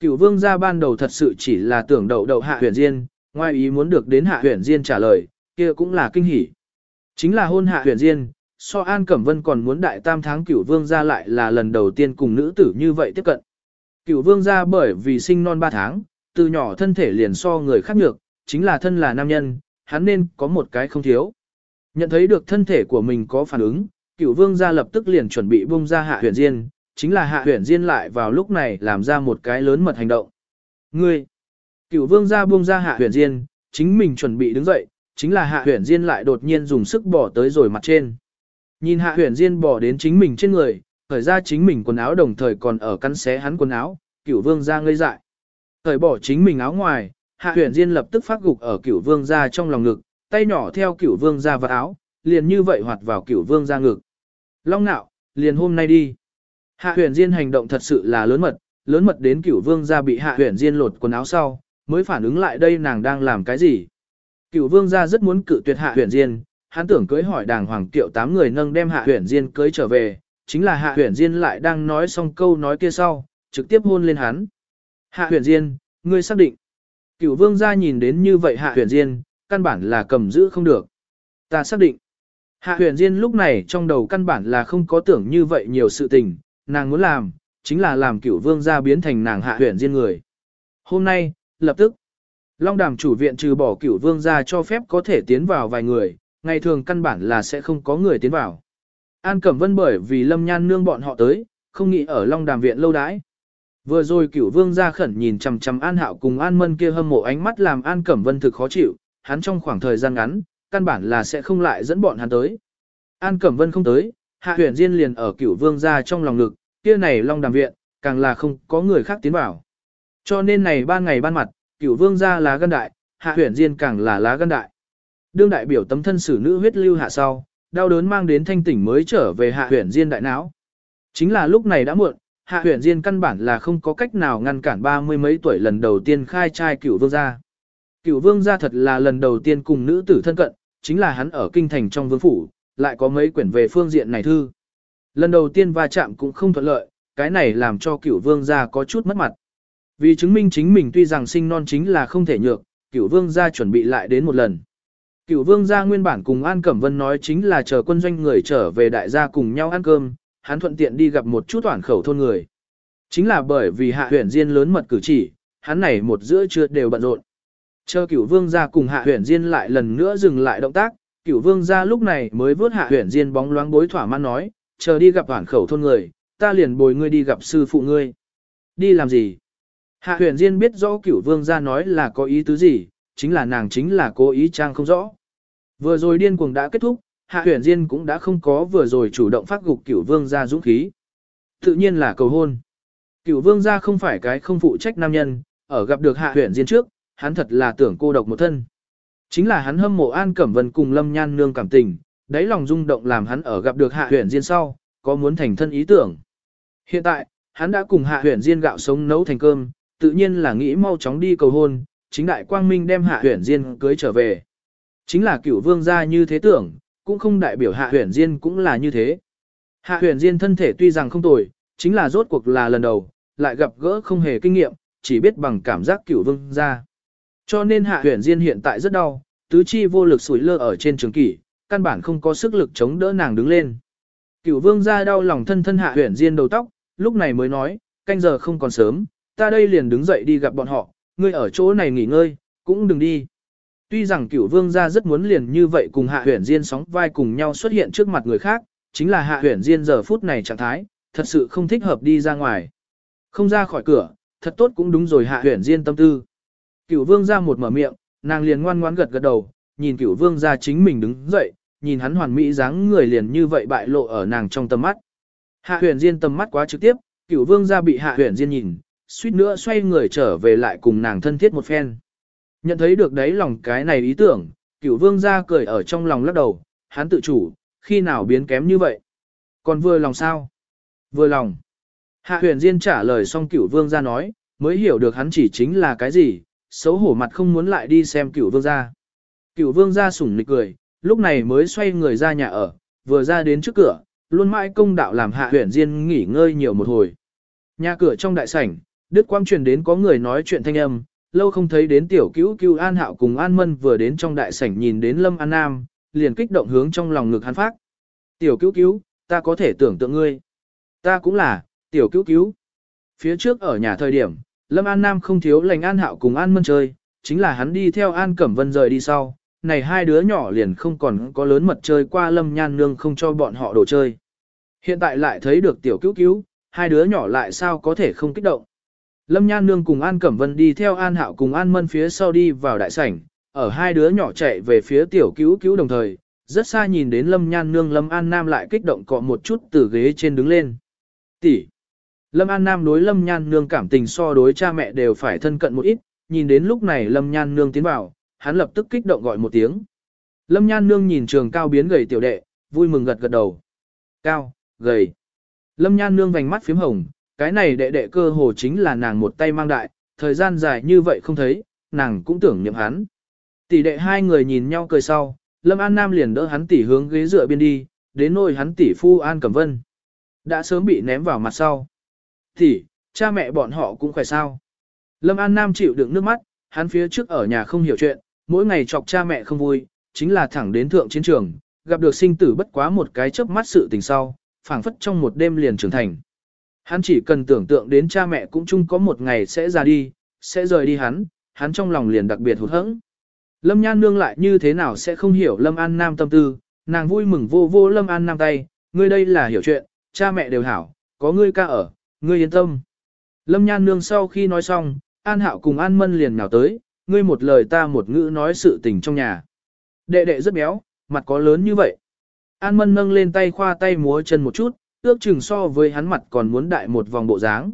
Cửu vương gia ban đầu thật sự chỉ là tưởng đậu đậu hạ huyền diên, ngoài ý muốn được đến hạ huyền diên trả lời, kia cũng là kinh hỉ. Chính là hôn hạ huyền diên, so An Cẩm Vân còn muốn đại tam tháng cửu vương gia lại là lần đầu tiên cùng nữ tử như vậy tiếp cận. Cửu vương gia bởi vì sinh non 3 tháng, từ nhỏ thân thể liền so người khác nhược, chính là thân là nam nhân, hắn nên có một cái không thiếu. Nhận thấy được thân thể của mình có phản ứng, cửu vương gia lập tức liền chuẩn bị bung ra hạ huyền diên, chính là hạ huyển diên lại vào lúc này làm ra một cái lớn mật hành động. Ngươi! Cửu vương gia buông ra hạ huyển diên, chính mình chuẩn bị đứng dậy, chính là hạ huyển diên lại đột nhiên dùng sức bỏ tới rồi mặt trên. Nhìn hạ huyển diên bỏ đến chính mình trên người, khởi ra chính mình quần áo đồng thời còn ở căn xé hắn quần áo, cửu vương gia ngây dại. Khởi bỏ chính mình áo ngoài, hạ huyển diên lập tức phát gục ở cửu vương gia trong lòng ngực, tay nhỏ theo cửu vương gia vào áo, liền như vậy hoạt vào cửu vương gia ngực. Long nạo, liền hôm nay đi. Hạ huyền diên hành động thật sự là lớn mật, lớn mật đến cửu vương gia bị hạ huyền diên lột quần áo sau, mới phản ứng lại đây nàng đang làm cái gì. Cửu vương gia rất muốn cự tuyệt hạ huyền diên, hắn tưởng cưới hỏi đàng hoàng tiệu tám người nâng đem hạ huyền diên cưới trở về, chính là hạ huyền diên lại đang nói xong câu nói kia sau, trực tiếp hôn lên hắn. Hạ huyền diên, ngươi xác định. Cửu vương gia nhìn đến như vậy hạ huyền diên, căn bản là cầm giữ không được. Ta xác định. Hạ huyền diên lúc này trong đầu căn bản là không có tưởng như vậy nhiều sự tình, nàng muốn làm, chính là làm cửu vương gia biến thành nàng hạ huyện riêng người. Hôm nay, lập tức, Long đàm chủ viện trừ bỏ cửu vương gia cho phép có thể tiến vào vài người, ngày thường căn bản là sẽ không có người tiến vào. An Cẩm Vân bởi vì Lâm Nhan nương bọn họ tới, không nghĩ ở Long Đàm viện lâu đãi. Vừa rồi Cửu Vương gia khẩn nhìn chằm chằm An Hạo cùng An Mân kia hâm mộ ánh mắt làm An Cẩm Vân thực khó chịu, hắn trong khoảng thời gian ngắn, căn bản là sẽ không lại dẫn bọn hắn tới. An Cẩm Vân không tới, Hạ Huyền Diên liền ở Cửu Vương ra trong lòng ngực, kia này Long Đàm viện, càng là không có người khác tiến vào. Cho nên này ba ngày ban mặt, Cửu Vương ra là gân đại, Hạ Huyền Diên càng là lá gân đại. Đương đại biểu tấm thân xử nữ huyết lưu hạ sau, đau đớn mang đến thanh tỉnh mới trở về hạ Huyền diên đại não. Chính là lúc này đã muộn, hạ Huyền diên căn bản là không có cách nào ngăn cản ba mươi mấy tuổi lần đầu tiên khai trai cửu vương gia. Cửu vương gia thật là lần đầu tiên cùng nữ tử thân cận, chính là hắn ở kinh thành trong vương phủ, lại có mấy quyển về phương diện này thư. Lần đầu tiên va chạm cũng không thuận lợi, cái này làm cho cửu vương gia có chút mất mặt. Vì chứng minh chính mình tuy rằng sinh non chính là không thể nhược, cửu vương gia chuẩn bị lại đến một lần. Cửu vương gia nguyên bản cùng An Cẩm Vân nói chính là chờ quân doanh người trở về đại gia cùng nhau ăn cơm, hắn thuận tiện đi gặp một chút toàn khẩu thôn người. Chính là bởi vì hạ huyện diên lớn mật cử chỉ, hắn này một giữa trưa đều bận rộn. Chờ cửu vương gia cùng hạ huyện diên lại lần nữa dừng lại động tác, cửu vương gia lúc này mới vớt hạ huyện diên bóng loáng bối thỏa mãn nói, chờ đi gặp toàn khẩu thôn người, ta liền bồi ngươi đi gặp sư phụ ngươi. Đi làm gì? Hạ huyền Diên biết rõ cửu vương gia nói là có ý tứ gì, chính là nàng chính là cố ý trang không rõ. Vừa rồi điên cuồng đã kết thúc, Hạ Huyền Diên cũng đã không có vừa rồi chủ động phát gục Cửu Vương gia dũng khí. Tự nhiên là cầu hôn. Cửu Vương gia không phải cái không phụ trách nam nhân, ở gặp được Hạ Huyền Diên trước, hắn thật là tưởng cô độc một thân. Chính là hắn hâm mộ An Cẩm Vân cùng Lâm Nhan nương cảm tình, đáy lòng rung động làm hắn ở gặp được Hạ Huyền Diên sau, có muốn thành thân ý tưởng. Hiện tại, hắn đã cùng Hạ Huyền Diên gạo sống nấu thành cơm, tự nhiên là nghĩ mau chóng đi cầu hôn, chính đại quang minh đem Hạ Huyền Diên cưới trở về. Chính là cửu vương gia như thế tưởng, cũng không đại biểu hạ huyền diên cũng là như thế. Hạ huyền diên thân thể tuy rằng không tồi, chính là rốt cuộc là lần đầu, lại gặp gỡ không hề kinh nghiệm, chỉ biết bằng cảm giác cửu vương gia. Cho nên hạ huyền diên hiện tại rất đau, tứ chi vô lực sủi lơ ở trên trường kỷ, căn bản không có sức lực chống đỡ nàng đứng lên. Cửu vương gia đau lòng thân thân hạ huyền diên đầu tóc, lúc này mới nói, canh giờ không còn sớm, ta đây liền đứng dậy đi gặp bọn họ, ngươi ở chỗ này nghỉ ngơi, cũng đừng đi. Tuy rằng cửu vương gia rất muốn liền như vậy cùng hạ huyền diên sóng vai cùng nhau xuất hiện trước mặt người khác, chính là hạ huyền diên giờ phút này trạng thái, thật sự không thích hợp đi ra ngoài. Không ra khỏi cửa, thật tốt cũng đúng rồi hạ huyền diên tâm tư. Cửu vương gia một mở miệng, nàng liền ngoan ngoãn gật gật đầu, nhìn cửu vương gia chính mình đứng dậy, nhìn hắn hoàn mỹ dáng người liền như vậy bại lộ ở nàng trong tầm mắt. Hạ huyền diên tầm mắt quá trực tiếp, cửu vương gia bị hạ huyền diên nhìn, suýt nữa xoay người trở về lại cùng nàng thân thiết một phen. Nhận thấy được đấy lòng cái này ý tưởng, cửu vương ra cười ở trong lòng lắc đầu, hắn tự chủ, khi nào biến kém như vậy. Còn vừa lòng sao? Vừa lòng. Hạ huyền Diên trả lời xong cửu vương ra nói, mới hiểu được hắn chỉ chính là cái gì, xấu hổ mặt không muốn lại đi xem cửu vương gia. Cửu vương gia sủng nịch cười, lúc này mới xoay người ra nhà ở, vừa ra đến trước cửa, luôn mãi công đạo làm hạ huyển Diên nghỉ ngơi nhiều một hồi. Nhà cửa trong đại sảnh, Đức quang truyền đến có người nói chuyện thanh âm, lâu không thấy đến tiểu cứu cứu An Hạo cùng An Mân vừa đến trong đại sảnh nhìn đến Lâm An Nam, liền kích động hướng trong lòng ngực hắn phát. Tiểu cứu cứu, ta có thể tưởng tượng ngươi. Ta cũng là, tiểu cứu cứu. Phía trước ở nhà thời điểm, Lâm An Nam không thiếu lành An Hạo cùng An Mân chơi, chính là hắn đi theo An Cẩm Vân rời đi sau. Này hai đứa nhỏ liền không còn có lớn mật chơi qua Lâm Nhan Nương không cho bọn họ đồ chơi. Hiện tại lại thấy được tiểu cứu cứu, hai đứa nhỏ lại sao có thể không kích động. Lâm Nhan Nương cùng An Cẩm Vân đi theo An Hạo cùng An Mân phía sau đi vào đại sảnh, ở hai đứa nhỏ chạy về phía tiểu cứu cứu đồng thời, rất xa nhìn đến Lâm Nhan Nương Lâm An Nam lại kích động cọ một chút từ ghế trên đứng lên. Tỷ. Lâm An Nam đối Lâm Nhan Nương cảm tình so đối cha mẹ đều phải thân cận một ít, nhìn đến lúc này Lâm Nhan Nương tiến vào, hắn lập tức kích động gọi một tiếng. Lâm Nhan Nương nhìn trường cao biến gầy tiểu đệ, vui mừng gật gật đầu. Cao, gầy. Lâm Nhan Nương vành mắt phím hồng, cái này đệ đệ cơ hồ chính là nàng một tay mang đại, thời gian dài như vậy không thấy, nàng cũng tưởng niệm hắn. Tỷ đệ hai người nhìn nhau cười sau, Lâm An Nam liền đỡ hắn tỷ hướng ghế dựa biên đi, đến nôi hắn tỷ phu An Cẩm Vân. Đã sớm bị ném vào mặt sau thì cha mẹ bọn họ cũng khỏe sao. Lâm An Nam chịu đựng nước mắt, hắn phía trước ở nhà không hiểu chuyện, mỗi ngày chọc cha mẹ không vui, chính là thẳng đến thượng chiến trường, gặp được sinh tử bất quá một cái chớp mắt sự tình sau, phảng phất trong một đêm liền trưởng thành. Hắn chỉ cần tưởng tượng đến cha mẹ cũng chung có một ngày sẽ ra đi, sẽ rời đi hắn, hắn trong lòng liền đặc biệt hụt hẫng. Lâm Nhan Nương lại như thế nào sẽ không hiểu Lâm An Nam tâm tư, nàng vui mừng vô vô Lâm An Nam tay, ngươi đây là hiểu chuyện, cha mẹ đều hảo, có ngươi ca ở, ngươi yên tâm. Lâm Nhan Nương sau khi nói xong, An Hạo cùng An Mân liền nhào tới, ngươi một lời ta một ngữ nói sự tình trong nhà. Đệ đệ rất béo, mặt có lớn như vậy. An Mân nâng lên tay khoa tay múa chân một chút, ước chừng so với hắn mặt còn muốn đại một vòng bộ dáng.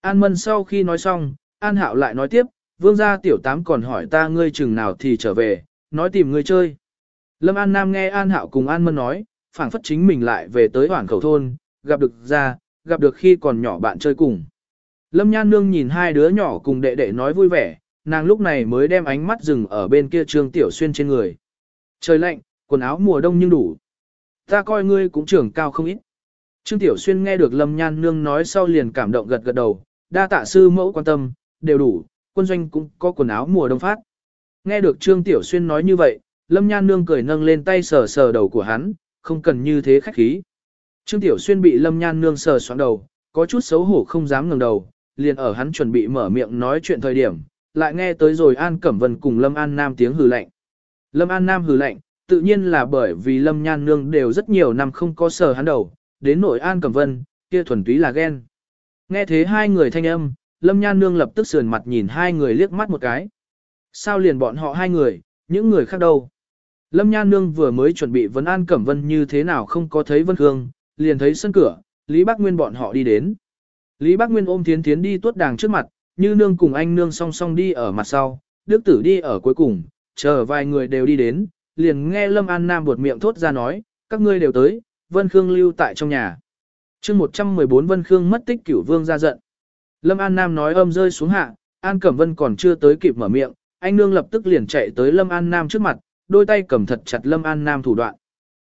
An Mân sau khi nói xong, An Hạo lại nói tiếp, vương gia tiểu tám còn hỏi ta ngươi chừng nào thì trở về, nói tìm ngươi chơi. Lâm An Nam nghe An Hạo cùng An Mân nói, phảng phất chính mình lại về tới hoảng khẩu thôn, gặp được ra, gặp được khi còn nhỏ bạn chơi cùng. Lâm Nhan Nương nhìn hai đứa nhỏ cùng đệ đệ nói vui vẻ, nàng lúc này mới đem ánh mắt dừng ở bên kia Trương Tiểu Xuyên trên người. Trời lạnh, quần áo mùa đông nhưng đủ. Ta coi ngươi cũng trưởng cao không ít. Trương Tiểu Xuyên nghe được Lâm Nhan Nương nói sau liền cảm động gật gật đầu, đa tạ sư mẫu quan tâm, đều đủ, quân doanh cũng có quần áo mùa đông phát. Nghe được Trương Tiểu Xuyên nói như vậy, Lâm Nhan Nương cười nâng lên tay sờ sờ đầu của hắn, không cần như thế khách khí. Trương Tiểu Xuyên bị Lâm Nhan Nương sờ soạn đầu, có chút xấu hổ không dám ngẩng đầu, liền ở hắn chuẩn bị mở miệng nói chuyện thời điểm, lại nghe tới rồi An Cẩm Vân cùng Lâm An Nam tiếng hừ lạnh. Lâm An Nam hừ lạnh, tự nhiên là bởi vì Lâm Nhan Nương đều rất nhiều năm không có sờ hắn đầu, đến nội An Cẩm Vân, kia thuần túy là ghen. Nghe thế hai người thanh âm, Lâm Nhan Nương lập tức sườn mặt nhìn hai người liếc mắt một cái. Sao liền bọn họ hai người, những người khác đâu? Lâm Nhan Nương vừa mới chuẩn bị vấn An Cẩm Vân như thế nào không có thấy Vân Khương, liền thấy sân cửa, Lý Bác Nguyên bọn họ đi đến. Lý Bác Nguyên ôm Thiến Thiến đi tuốt đàng trước mặt, như nương cùng anh nương song song đi ở mặt sau, Đức Tử đi ở cuối cùng, chờ vài người đều đi đến, liền nghe Lâm An Nam buột miệng thốt ra nói, các ngươi đều tới, Vân Khương lưu tại trong nhà. chương 114 Vân Khương mất tích cửu vương ra giận. Lâm An Nam nói âm rơi xuống hạ, An Cẩm Vân còn chưa tới kịp mở miệng, anh nương lập tức liền chạy tới Lâm An Nam trước mặt, đôi tay cầm thật chặt Lâm An Nam thủ đoạn.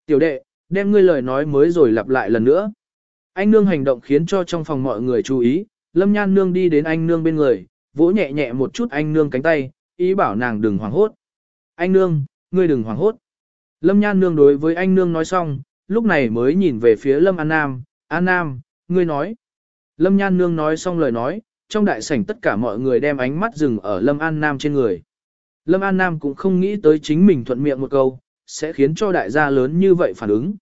Tiểu đệ, đem ngươi lời nói mới rồi lặp lại lần nữa. Anh nương hành động khiến cho trong phòng mọi người chú ý, Lâm Nhan nương đi đến anh nương bên người, vỗ nhẹ nhẹ một chút anh nương cánh tay, ý bảo nàng đừng hoảng hốt. Anh nương, ngươi đừng hoảng hốt. Lâm Nhan nương đối với anh nương nói xong, lúc này mới nhìn về phía Lâm An Nam, An Nam, ngươi nói. Lâm Nhan nương nói xong lời nói, trong đại sảnh tất cả mọi người đem ánh mắt dừng ở Lâm An Nam trên người. Lâm An Nam cũng không nghĩ tới chính mình thuận miệng một câu, sẽ khiến cho đại gia lớn như vậy phản ứng.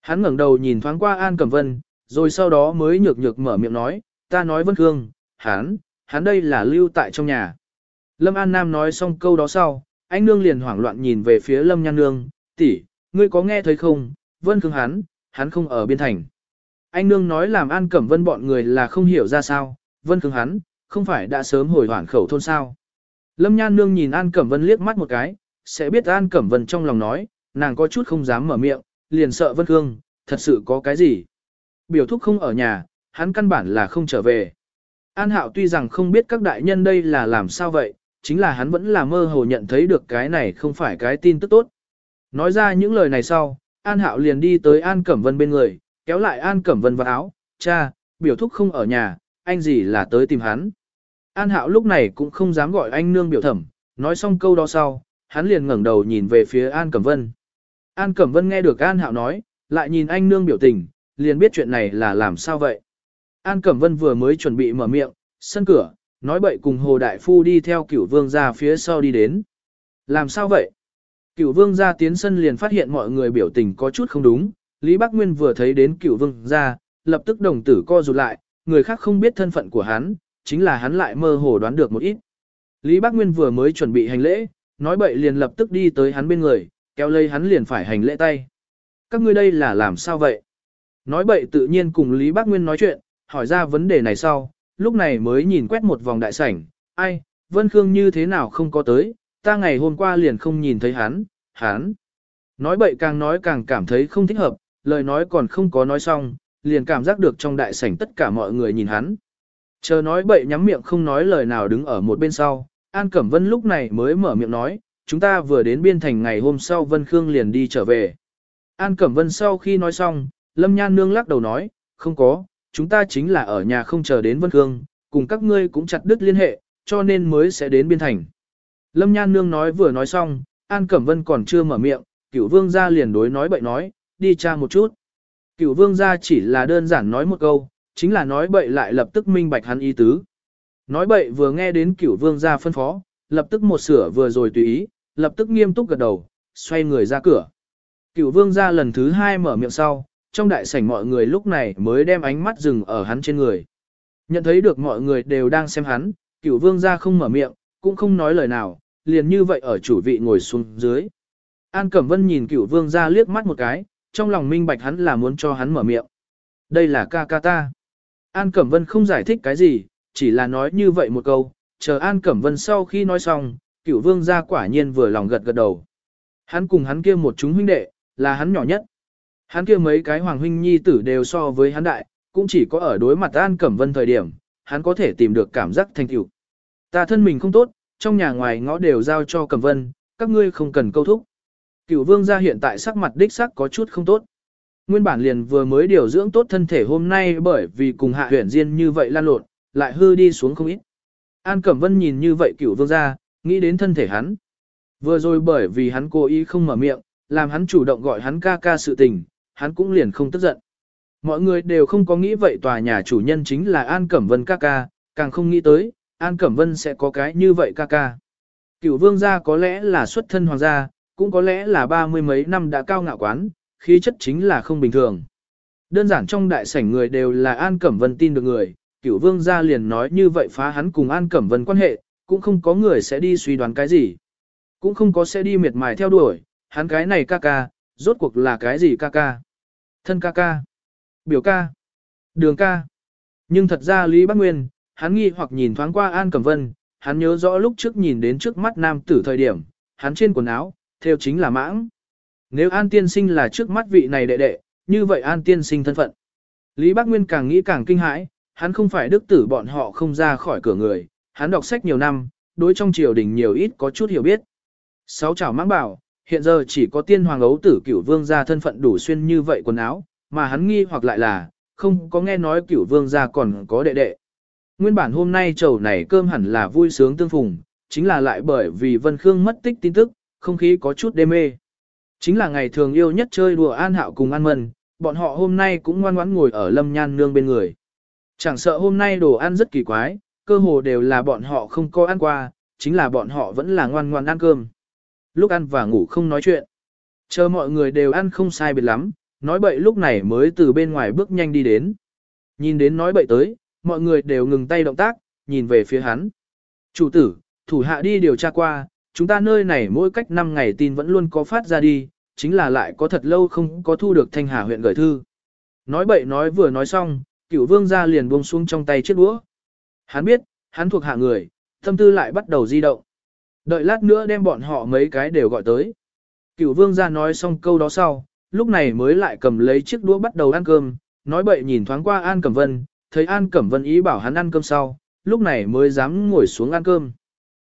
Hắn ngẩng đầu nhìn thoáng qua An Cẩm Vân, rồi sau đó mới nhược nhược mở miệng nói, ta nói Vân Khương, hắn, hắn đây là lưu tại trong nhà. Lâm An Nam nói xong câu đó sau, anh nương liền hoảng loạn nhìn về phía Lâm Nhan Nương, tỷ, ngươi có nghe thấy không, Vân Khương hắn, hắn không ở biên thành. Anh nương nói làm An Cẩm Vân bọn người là không hiểu ra sao, Vân Khương hắn, không phải đã sớm hồi hoảng khẩu thôn sao. Lâm Nhan Nương nhìn An Cẩm Vân liếc mắt một cái, sẽ biết An Cẩm Vân trong lòng nói, nàng có chút không dám mở miệng, liền sợ Vân Khương, thật sự có cái gì. Biểu thúc không ở nhà, hắn căn bản là không trở về. An Hạo tuy rằng không biết các đại nhân đây là làm sao vậy, chính là hắn vẫn là mơ hồ nhận thấy được cái này không phải cái tin tức tốt. Nói ra những lời này sau, An Hạo liền đi tới An Cẩm Vân bên người, kéo lại An Cẩm Vân vào áo, cha, biểu thúc không ở nhà, anh gì là tới tìm hắn. An Hạo lúc này cũng không dám gọi anh nương biểu thẩm, nói xong câu đó sau, hắn liền ngẩng đầu nhìn về phía An Cẩm Vân. An Cẩm Vân nghe được An Hạo nói, lại nhìn anh nương biểu tình, liền biết chuyện này là làm sao vậy. An Cẩm Vân vừa mới chuẩn bị mở miệng, sân cửa, nói bậy cùng Hồ Đại Phu đi theo cửu vương ra phía sau đi đến. Làm sao vậy? Cửu vương ra tiến sân liền phát hiện mọi người biểu tình có chút không đúng, Lý Bắc Nguyên vừa thấy đến cửu vương ra, lập tức đồng tử co rụt lại, người khác không biết thân phận của hắn, chính là hắn lại mơ hồ đoán được một ít. Lý Bắc Nguyên vừa mới chuẩn bị hành lễ, nói bậy liền lập tức đi tới hắn bên người, kéo lấy hắn liền phải hành lễ tay. Các ngươi đây là làm sao vậy? Nói bậy tự nhiên cùng Lý Bác Nguyên nói chuyện, hỏi ra vấn đề này sau, lúc này mới nhìn quét một vòng đại sảnh, ai, Vân Khương như thế nào không có tới, ta ngày hôm qua liền không nhìn thấy hắn, hắn. Nói bậy càng nói càng cảm thấy không thích hợp, lời nói còn không có nói xong, liền cảm giác được trong đại sảnh tất cả mọi người nhìn hắn. Chờ nói bậy nhắm miệng không nói lời nào đứng ở một bên sau, An Cẩm Vân lúc này mới mở miệng nói, chúng ta vừa đến biên thành ngày hôm sau Vân Khương liền đi trở về. An Cẩm Vân sau khi nói xong, Lâm Nhan Nương lắc đầu nói, không có, chúng ta chính là ở nhà không chờ đến Vân Khương, cùng các ngươi cũng chặt đứt liên hệ, cho nên mới sẽ đến biên thành. Lâm Nhan Nương nói vừa nói xong, An Cẩm Vân còn chưa mở miệng, cửu vương gia liền đối nói bậy nói, đi tra một chút. Cửu vương gia chỉ là đơn giản nói một câu, chính là nói bậy lại lập tức minh bạch hắn ý tứ. Nói bậy vừa nghe đến cửu vương gia phân phó, lập tức một sửa vừa rồi tùy ý, lập tức nghiêm túc gật đầu, xoay người ra cửa. Cửu vương gia lần thứ hai mở miệng sau, trong đại sảnh mọi người lúc này mới đem ánh mắt dừng ở hắn trên người. Nhận thấy được mọi người đều đang xem hắn, cửu vương gia không mở miệng, cũng không nói lời nào, liền như vậy ở chủ vị ngồi xuống dưới. An Cẩm Vân nhìn cửu vương gia liếc mắt một cái, trong lòng minh bạch hắn là muốn cho hắn mở miệng. Đây là ca ca ta. An Cẩm Vân không giải thích cái gì, chỉ là nói như vậy một câu, chờ An Cẩm Vân sau khi nói xong, cửu vương gia quả nhiên vừa lòng gật gật đầu. Hắn cùng hắn kia một chúng huynh đệ, là hắn nhỏ nhất. Hắn kia mấy cái hoàng huynh nhi tử đều so với hắn đại, cũng chỉ có ở đối mặt An Cẩm Vân thời điểm, hắn có thể tìm được cảm giác thành tựu. Ta thân mình không tốt, trong nhà ngoài ngõ đều giao cho Cẩm Vân, các ngươi không cần câu thúc. Cửu vương gia hiện tại sắc mặt đích sắc có chút không tốt. Nguyên bản liền vừa mới điều dưỡng tốt thân thể hôm nay bởi vì cùng hạ huyển diên như vậy lan lộn, lại hư đi xuống không ít. An Cẩm Vân nhìn như vậy cửu vương gia, nghĩ đến thân thể hắn. Vừa rồi bởi vì hắn cố ý không mở miệng, làm hắn chủ động gọi hắn ca ca sự tình, hắn cũng liền không tức giận. Mọi người đều không có nghĩ vậy tòa nhà chủ nhân chính là An Cẩm Vân ca ca, càng không nghĩ tới, An Cẩm Vân sẽ có cái như vậy ca ca. Cửu vương gia có lẽ là xuất thân hoàng gia, cũng có lẽ là ba mươi mấy năm đã cao ngạo quán, khí chất chính là không bình thường. Đơn giản trong đại sảnh người đều là An Cẩm Vân tin được người, cửu vương gia liền nói như vậy phá hắn cùng An Cẩm Vân quan hệ, cũng không có người sẽ đi suy đoán cái gì. Cũng không có sẽ đi miệt mài theo đuổi, hắn cái này ca ca, rốt cuộc là cái gì ca ca. Thân ca ca, biểu ca, đường ca. Nhưng thật ra Lý Bắc Nguyên, hắn nghi hoặc nhìn thoáng qua An Cẩm Vân, hắn nhớ rõ lúc trước nhìn đến trước mắt nam tử thời điểm, hắn trên quần áo, theo chính là mãng. Nếu An Tiên Sinh là trước mắt vị này đệ đệ, như vậy An Tiên Sinh thân phận. Lý Bắc Nguyên càng nghĩ càng kinh hãi, hắn không phải đức tử bọn họ không ra khỏi cửa người, hắn đọc sách nhiều năm, đối trong triều đình nhiều ít có chút hiểu biết. Sáu chảo mãng bảo, hiện giờ chỉ có tiên hoàng ấu tử cửu vương gia thân phận đủ xuyên như vậy quần áo, mà hắn nghi hoặc lại là, không có nghe nói cửu vương gia còn có đệ đệ. Nguyên bản hôm nay chầu này cơm hẳn là vui sướng tương phùng, chính là lại bởi vì Vân Khương mất tích tin tức, không khí có chút đê mê. Chính là ngày thường yêu nhất chơi đùa An Hạo cùng An mần, bọn họ hôm nay cũng ngoan ngoãn ngồi ở Lâm Nhan Nương bên người. Chẳng sợ hôm nay đồ ăn rất kỳ quái, cơ hồ đều là bọn họ không có ăn qua, chính là bọn họ vẫn là ngoan ngoan ăn cơm. Lúc ăn và ngủ không nói chuyện. Chờ mọi người đều ăn không sai biệt lắm, nói bậy lúc này mới từ bên ngoài bước nhanh đi đến. Nhìn đến nói bậy tới, mọi người đều ngừng tay động tác, nhìn về phía hắn. Chủ tử, thủ hạ đi điều tra qua, chúng ta nơi này mỗi cách 5 ngày tin vẫn luôn có phát ra đi, chính là lại có thật lâu không có thu được thanh hà huyện gửi thư. Nói bậy nói vừa nói xong, cửu vương gia liền buông xuống trong tay chiếc đũa. Hắn biết, hắn thuộc hạ người, tâm tư lại bắt đầu di động. Đợi lát nữa đem bọn họ mấy cái đều gọi tới. Cửu vương gia nói xong câu đó sau, lúc này mới lại cầm lấy chiếc đũa bắt đầu ăn cơm, nói bậy nhìn thoáng qua An Cẩm Vân, thấy An Cẩm Vân ý bảo hắn ăn cơm sau, lúc này mới dám ngồi xuống ăn cơm.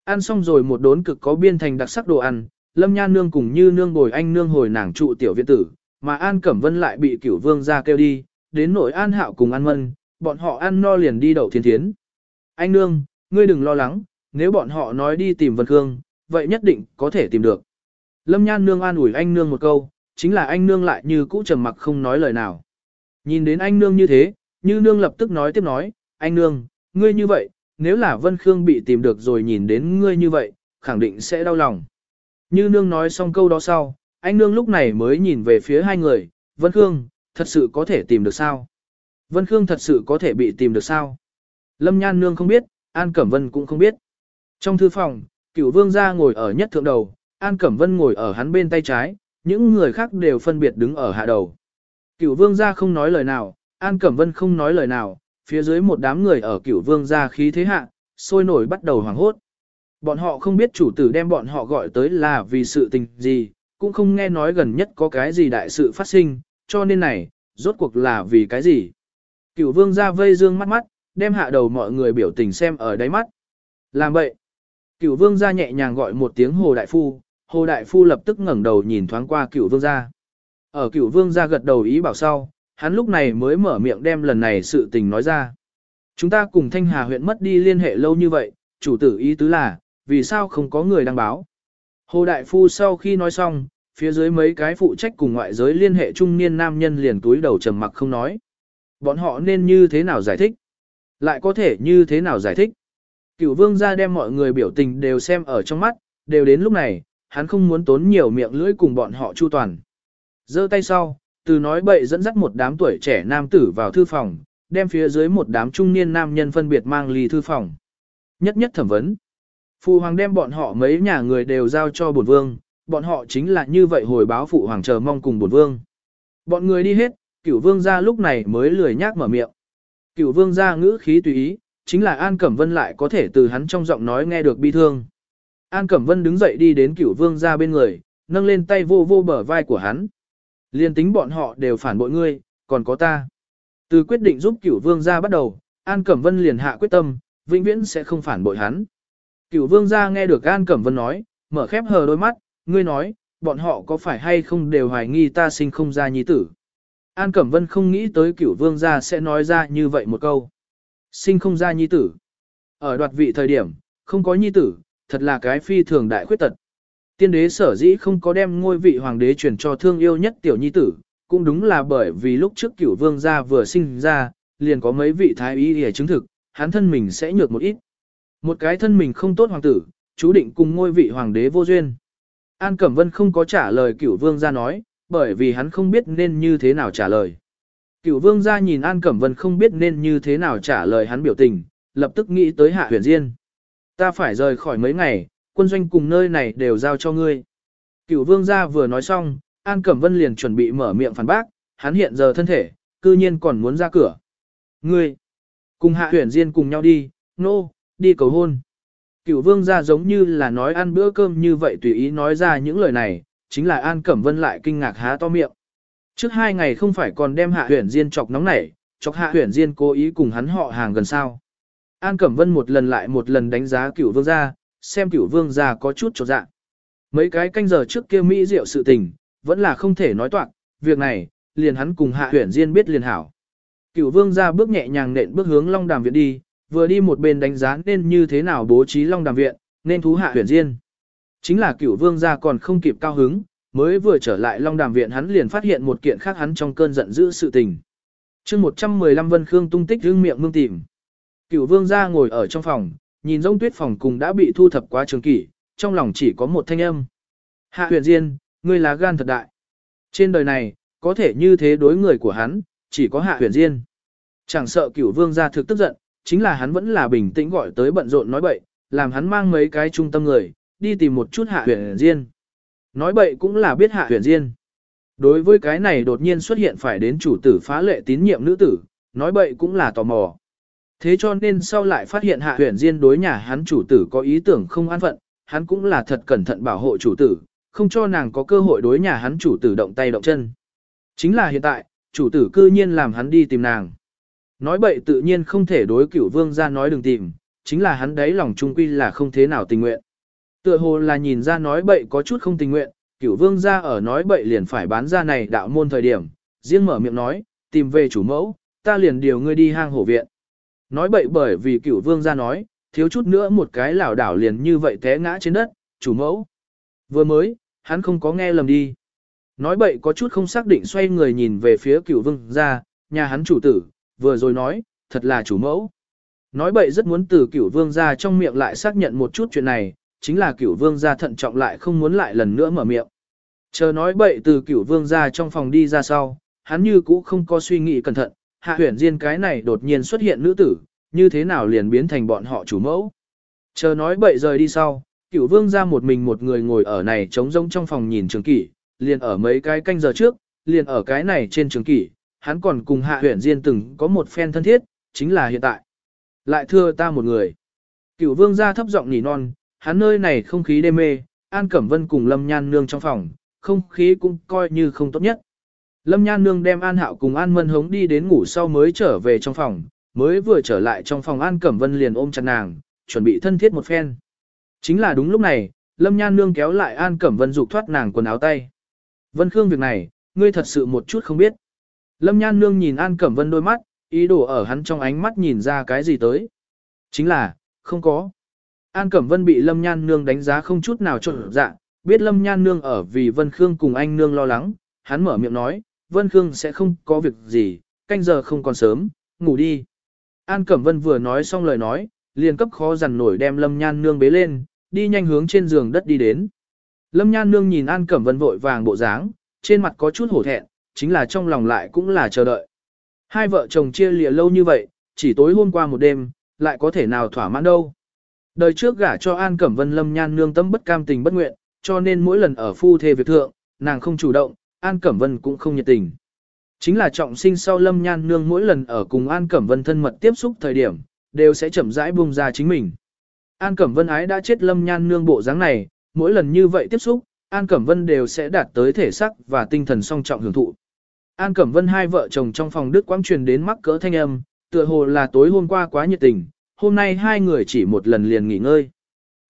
Ăn xong rồi một đốn cực có biên thành đặc sắc đồ ăn, Lâm Nhan nương cùng như nương bồi anh nương hồi nàng trụ tiểu viện tử, mà An Cẩm Vân lại bị cửu vương ra kêu đi, đến nội An Hạo cùng ăn Mân, bọn họ ăn no liền đi đậu thiên thiến. Anh nương, ngươi đừng lo lắng, nếu bọn họ nói đi tìm Vân Khương, vậy nhất định có thể tìm được. Lâm Nhan nương an ủi anh nương một câu, chính là anh nương lại như cũ trầm mặc không nói lời nào. Nhìn đến anh nương như thế, như nương lập tức nói tiếp nói, anh nương, ngươi như vậy, nếu là Vân Khương bị tìm được rồi nhìn đến ngươi như vậy, khẳng định sẽ đau lòng. Như nương nói xong câu đó sau, anh nương lúc này mới nhìn về phía hai người, Vân Khương, thật sự có thể tìm được sao? Vân Khương thật sự có thể bị tìm được sao? Lâm Nhan nương không biết, An Cẩm Vân cũng không biết. Trong thư phòng, cửu vương gia ngồi ở nhất thượng đầu, An Cẩm Vân ngồi ở hắn bên tay trái, những người khác đều phân biệt đứng ở hạ đầu. Cửu vương gia không nói lời nào, An Cẩm Vân không nói lời nào, phía dưới một đám người ở cửu vương gia khí thế hạ, sôi nổi bắt đầu hoảng hốt. Bọn họ không biết chủ tử đem bọn họ gọi tới là vì sự tình gì, cũng không nghe nói gần nhất có cái gì đại sự phát sinh, cho nên này, rốt cuộc là vì cái gì. Cửu vương gia vây dương mắt mắt, đem hạ đầu mọi người biểu tình xem ở đáy mắt. Làm vậy, cửu vương gia nhẹ nhàng gọi một tiếng hồ đại phu, hồ đại phu lập tức ngẩng đầu nhìn thoáng qua cửu vương gia. Ở cửu vương gia gật đầu ý bảo sau, hắn lúc này mới mở miệng đem lần này sự tình nói ra. Chúng ta cùng Thanh Hà huyện mất đi liên hệ lâu như vậy, chủ tử ý tứ là, vì sao không có người đăng báo. Hồ Đại Phu sau khi nói xong, phía dưới mấy cái phụ trách cùng ngoại giới liên hệ trung niên nam nhân liền túi đầu trầm mặc không nói. Bọn họ nên như thế nào giải thích? Lại có thể như thế nào giải thích? Cửu vương ra đem mọi người biểu tình đều xem ở trong mắt, đều đến lúc này, hắn không muốn tốn nhiều miệng lưỡi cùng bọn họ chu toàn. giơ tay sau, từ nói bậy dẫn dắt một đám tuổi trẻ nam tử vào thư phòng, đem phía dưới một đám trung niên nam nhân phân biệt mang ly thư phòng. Nhất nhất thẩm vấn. Phụ hoàng đem bọn họ mấy nhà người đều giao cho bổn vương, bọn họ chính là như vậy hồi báo phụ hoàng chờ mong cùng bổn vương. Bọn người đi hết, cửu vương gia lúc này mới lười nhác mở miệng. Cửu vương gia ngữ khí tùy ý, chính là An Cẩm Vân lại có thể từ hắn trong giọng nói nghe được bi thương. An Cẩm Vân đứng dậy đi đến cửu vương gia bên người, nâng lên tay vô vô bờ vai của hắn. Liên tính bọn họ đều phản bội ngươi, còn có ta. Từ quyết định giúp cửu vương gia bắt đầu, An Cẩm Vân liền hạ quyết tâm, vĩnh viễn sẽ không phản bội hắn. Cửu vương gia nghe được An Cẩm Vân nói, mở khép hờ đôi mắt, ngươi nói, bọn họ có phải hay không đều hoài nghi ta sinh không ra nhi tử. An Cẩm Vân không nghĩ tới cửu vương gia sẽ nói ra như vậy một câu. Sinh không ra nhi tử. Ở đoạt vị thời điểm, không có nhi tử, thật là cái phi thường đại khuyết tật. Tiên đế sở dĩ không có đem ngôi vị hoàng đế truyền cho thương yêu nhất tiểu nhi tử, cũng đúng là bởi vì lúc trước cửu vương gia vừa sinh ra, liền có mấy vị thái y để chứng thực, hắn thân mình sẽ nhược một ít. Một cái thân mình không tốt hoàng tử, chú định cùng ngôi vị hoàng đế vô duyên. An Cẩm Vân không có trả lời cửu vương gia nói, bởi vì hắn không biết nên như thế nào trả lời. Cửu vương gia nhìn An Cẩm Vân không biết nên như thế nào trả lời hắn biểu tình, lập tức nghĩ tới hạ huyền diên. Ta phải rời khỏi mấy ngày, quân doanh cùng nơi này đều giao cho ngươi. Cửu vương gia vừa nói xong, An Cẩm Vân liền chuẩn bị mở miệng phản bác, hắn hiện giờ thân thể, cư nhiên còn muốn ra cửa. Ngươi, cùng hạ huyền diên cùng nhau đi, nô, no, đi cầu hôn. Cửu vương gia giống như là nói ăn bữa cơm như vậy tùy ý nói ra những lời này, chính là An Cẩm Vân lại kinh ngạc há to miệng. Trước hai ngày không phải còn đem hạ huyển diên chọc nóng nảy, chọc hạ huyển diên cố ý cùng hắn họ hàng gần sao. An Cẩm Vân một lần lại một lần đánh giá cửu vương gia, xem cửu vương gia có chút trột dạ. Mấy cái canh giờ trước kia Mỹ diệu sự tình, vẫn là không thể nói toạc, việc này, liền hắn cùng hạ huyển diên biết liền hảo. Cửu vương gia bước nhẹ nhàng nện bước hướng long đàm viện đi, vừa đi một bên đánh giá nên như thế nào bố trí long đàm viện, nên thú hạ huyền diên. Chính là cửu vương gia còn không kịp cao hứng, mới vừa trở lại long đàm viện hắn liền phát hiện một kiện khác hắn trong cơn giận dữ sự tình. chương 115 Vân Khương tung tích hương miệng mương tìm. Cửu vương gia ngồi ở trong phòng, nhìn rông tuyết phòng cùng đã bị thu thập quá trường kỷ, trong lòng chỉ có một thanh âm. Hạ huyền diên, ngươi là gan thật đại. Trên đời này, có thể như thế đối người của hắn, chỉ có hạ huyền diên. Chẳng sợ cửu vương gia thực tức giận, chính là hắn vẫn là bình tĩnh gọi tới bận rộn nói bậy, làm hắn mang mấy cái trung tâm người, đi tìm một chút hạ huyền diên. Nói bậy cũng là biết hạ huyền diên. Đối với cái này đột nhiên xuất hiện phải đến chủ tử phá lệ tín nhiệm nữ tử, nói bậy cũng là tò mò. Thế cho nên sau lại phát hiện hạ huyền diên đối nhà hắn chủ tử có ý tưởng không an phận, hắn cũng là thật cẩn thận bảo hộ chủ tử, không cho nàng có cơ hội đối nhà hắn chủ tử động tay động chân. Chính là hiện tại, chủ tử cư nhiên làm hắn đi tìm nàng. Nói bậy tự nhiên không thể đối cửu vương ra nói đừng tìm, chính là hắn đấy lòng trung quy là không thế nào tình nguyện. Tựa hồ là nhìn ra nói bậy có chút không tình nguyện, cửu vương ra ở nói bậy liền phải bán ra này đạo môn thời điểm, riêng mở miệng nói, tìm về chủ mẫu, ta liền điều ngươi đi hang hổ viện. Nói bậy bởi vì cửu vương ra nói, thiếu chút nữa một cái lảo đảo liền như vậy té ngã trên đất, chủ mẫu. Vừa mới, hắn không có nghe lầm đi. Nói bậy có chút không xác định xoay người nhìn về phía cửu vương ra, nhà hắn chủ tử, vừa rồi nói, thật là chủ mẫu. Nói bậy rất muốn từ cửu vương ra trong miệng lại xác nhận một chút chuyện này, chính là cửu vương ra thận trọng lại không muốn lại lần nữa mở miệng. Chờ nói bậy từ cửu vương ra trong phòng đi ra sau, hắn như cũ không có suy nghĩ cẩn thận, hạ huyển diên cái này đột nhiên xuất hiện nữ tử, như thế nào liền biến thành bọn họ chủ mẫu. Chờ nói bậy rời đi sau, cửu vương ra một mình một người ngồi ở này trống rỗng trong phòng nhìn trường kỷ, liền ở mấy cái canh giờ trước, liền ở cái này trên trường kỷ, hắn còn cùng hạ huyển diên từng có một phen thân thiết, chính là hiện tại. Lại thưa ta một người. Cửu vương ra thấp giọng nỉ non, hắn nơi này không khí đê mê, An Cẩm Vân cùng Lâm Nhan Nương trong phòng, không khí cũng coi như không tốt nhất. Lâm Nhan Nương đem An Hạo cùng An Mân hống đi đến ngủ sau mới trở về trong phòng, mới vừa trở lại trong phòng An Cẩm Vân liền ôm chặt nàng, chuẩn bị thân thiết một phen. Chính là đúng lúc này, Lâm Nhan Nương kéo lại An Cẩm Vân dục thoát nàng quần áo tay. Vân Khương việc này, ngươi thật sự một chút không biết. Lâm Nhan Nương nhìn An Cẩm Vân đôi mắt, ý đồ ở hắn trong ánh mắt nhìn ra cái gì tới. Chính là, không có. An Cẩm Vân bị Lâm Nhan Nương đánh giá không chút nào trộn dạ, biết Lâm Nhan Nương ở vì Vân Khương cùng anh Nương lo lắng, hắn mở miệng nói, Vân Khương sẽ không có việc gì, canh giờ không còn sớm, ngủ đi. An Cẩm Vân vừa nói xong lời nói, liền cấp khó dằn nổi đem Lâm Nhan Nương bế lên, đi nhanh hướng trên giường đất đi đến. Lâm Nhan Nương nhìn An Cẩm Vân vội vàng bộ dáng, trên mặt có chút hổ thẹn, chính là trong lòng lại cũng là chờ đợi. Hai vợ chồng chia lìa lâu như vậy, chỉ tối hôm qua một đêm, lại có thể nào thỏa mãn đâu. Đời trước gả cho An Cẩm Vân Lâm Nhan Nương tâm bất cam tình bất nguyện, cho nên mỗi lần ở phu thê việc thượng, nàng không chủ động, An Cẩm Vân cũng không nhiệt tình. Chính là trọng sinh sau Lâm Nhan Nương mỗi lần ở cùng An Cẩm Vân thân mật tiếp xúc thời điểm, đều sẽ chậm rãi buông ra chính mình. An Cẩm Vân ái đã chết Lâm Nhan Nương bộ dáng này, mỗi lần như vậy tiếp xúc, An Cẩm Vân đều sẽ đạt tới thể sắc và tinh thần song trọng hưởng thụ. An Cẩm Vân hai vợ chồng trong phòng Đức Quang truyền đến mắc cỡ thanh âm, tựa hồ là tối hôm qua quá nhiệt tình, hôm nay hai người chỉ một lần liền nghỉ ngơi.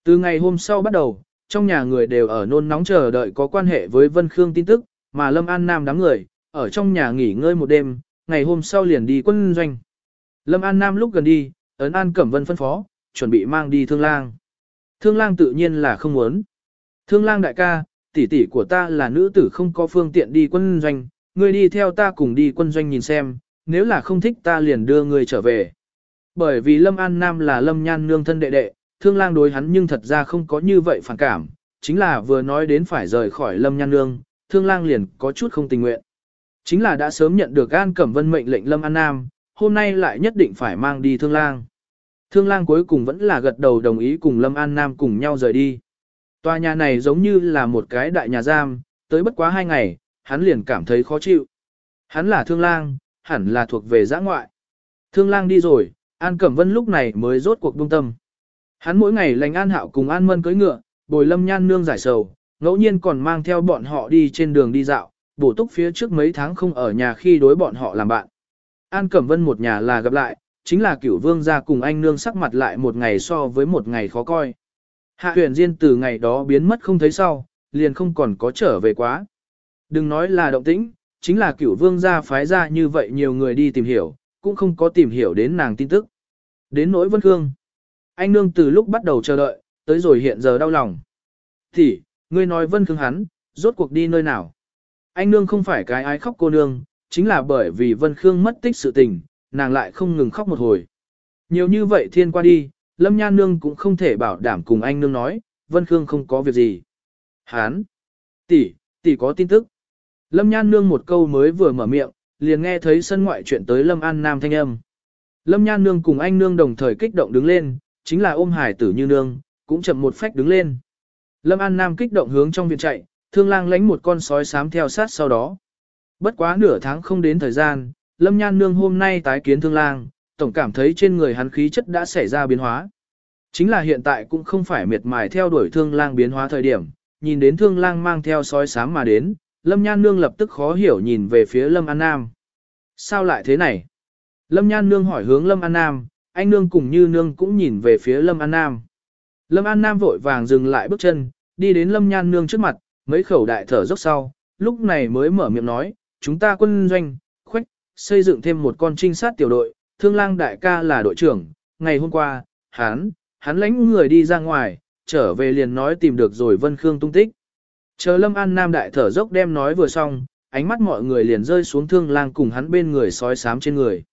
Từ ngày hôm sau bắt đầu, trong nhà người đều ở nôn nóng chờ đợi có quan hệ với Vân Khương tin tức, mà Lâm An Nam đám người, ở trong nhà nghỉ ngơi một đêm, ngày hôm sau liền đi quân doanh. Lâm An Nam lúc gần đi, ấn An Cẩm Vân phân phó, chuẩn bị mang đi thương lang. Thương lang tự nhiên là không muốn. Thương lang đại ca, tỷ tỷ của ta là nữ tử không có phương tiện đi quân doanh, ngươi đi theo ta cùng đi quân doanh nhìn xem, nếu là không thích ta liền đưa ngươi trở về. Bởi vì Lâm An Nam là Lâm Nhan nương thân đệ đệ, thương lang đối hắn nhưng thật ra không có như vậy phản cảm, chính là vừa nói đến phải rời khỏi Lâm Nhan nương, thương lang liền có chút không tình nguyện. Chính là đã sớm nhận được An Cẩm Vân mệnh lệnh Lâm An Nam, hôm nay lại nhất định phải mang đi thương lang. Thương lang cuối cùng vẫn là gật đầu đồng ý cùng Lâm An Nam cùng nhau rời đi. Tòa nhà này giống như là một cái đại nhà giam, tới bất quá hai ngày, hắn liền cảm thấy khó chịu. Hắn là thương lang, hẳn là thuộc về giã ngoại. Thương lang đi rồi, An Cẩm Vân lúc này mới rốt cuộc buông tâm. Hắn mỗi ngày lành An Hạo cùng An Mân cưỡi ngựa, bồi lâm nhan nương giải sầu, ngẫu nhiên còn mang theo bọn họ đi trên đường đi dạo, bổ túc phía trước mấy tháng không ở nhà khi đối bọn họ làm bạn. An Cẩm Vân một nhà là gặp lại, chính là cửu vương gia cùng anh nương sắc mặt lại một ngày so với một ngày khó coi. Hạ huyền diên từ ngày đó biến mất không thấy sau, liền không còn có trở về quá. Đừng nói là động tĩnh, chính là cửu vương gia phái ra như vậy nhiều người đi tìm hiểu, cũng không có tìm hiểu đến nàng tin tức. Đến nỗi Vân Khương. Anh nương từ lúc bắt đầu chờ đợi, tới rồi hiện giờ đau lòng. Thì, ngươi nói Vân Khương hắn, rốt cuộc đi nơi nào? Anh nương không phải cái ai khóc cô nương, chính là bởi vì Vân Khương mất tích sự tình, nàng lại không ngừng khóc một hồi. Nhiều như vậy thiên qua đi, Lâm Nhan Nương cũng không thể bảo đảm cùng anh nương nói, Vân Khương không có việc gì. Hán! Tỷ, tỷ có tin tức. Lâm Nhan Nương một câu mới vừa mở miệng, liền nghe thấy sân ngoại chuyện tới Lâm An Nam thanh âm. Lâm Nhan Nương cùng anh Nương đồng thời kích động đứng lên, chính là ôm hải tử như Nương, cũng chậm một phách đứng lên. Lâm An Nam kích động hướng trong viện chạy, thương lang lánh một con sói xám theo sát sau đó. Bất quá nửa tháng không đến thời gian, Lâm Nhan Nương hôm nay tái kiến thương lang, tổng cảm thấy trên người hắn khí chất đã xảy ra biến hóa. Chính là hiện tại cũng không phải miệt mài theo đuổi thương lang biến hóa thời điểm, nhìn đến thương lang mang theo sói xám mà đến, Lâm Nhan Nương lập tức khó hiểu nhìn về phía Lâm An Nam. Sao lại thế này? Lâm Nhan Nương hỏi hướng Lâm An Nam, anh Nương cùng như Nương cũng nhìn về phía Lâm An Nam. Lâm An Nam vội vàng dừng lại bước chân, đi đến Lâm Nhan Nương trước mặt, mấy khẩu đại thở dốc sau, lúc này mới mở miệng nói, chúng ta quân doanh, khoách, xây dựng thêm một con trinh sát tiểu đội, thương lang đại ca là đội trưởng, ngày hôm qua, hắn, hắn lãnh người đi ra ngoài, trở về liền nói tìm được rồi Vân Khương tung tích. Chờ Lâm An Nam đại thở dốc đem nói vừa xong, ánh mắt mọi người liền rơi xuống thương lang cùng hắn bên người sói sám trên người.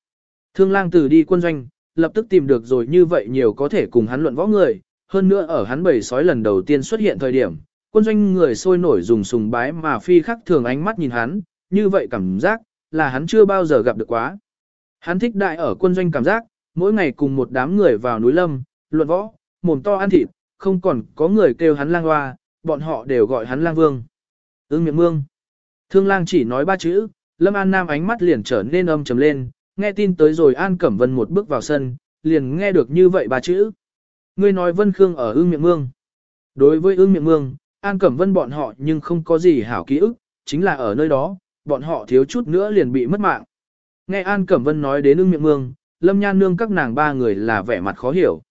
Thương lang từ đi quân doanh, lập tức tìm được rồi như vậy nhiều có thể cùng hắn luận võ người, hơn nữa ở hắn bầy sói lần đầu tiên xuất hiện thời điểm, quân doanh người sôi nổi dùng sùng bái mà phi khắc thường ánh mắt nhìn hắn, như vậy cảm giác, là hắn chưa bao giờ gặp được quá. Hắn thích đại ở quân doanh cảm giác, mỗi ngày cùng một đám người vào núi lâm, luận võ, mồm to ăn thịt, không còn có người kêu hắn lang hoa, bọn họ đều gọi hắn lang vương. Ưng miệng mương. Thương lang chỉ nói ba chữ, Lâm An Nam ánh mắt liền trở nên âm trầm lên, nghe tin tới rồi An Cẩm Vân một bước vào sân, liền nghe được như vậy ba chữ. Ngươi nói Vân Khương ở ưng miệng mương. Đối với ưng miệng mương, An Cẩm Vân bọn họ nhưng không có gì hảo ký ức, chính là ở nơi đó, bọn họ thiếu chút nữa liền bị mất mạng. Nghe An Cẩm Vân nói đến ưng miệng mương, Lâm Nhan Nương các nàng ba người là vẻ mặt khó hiểu.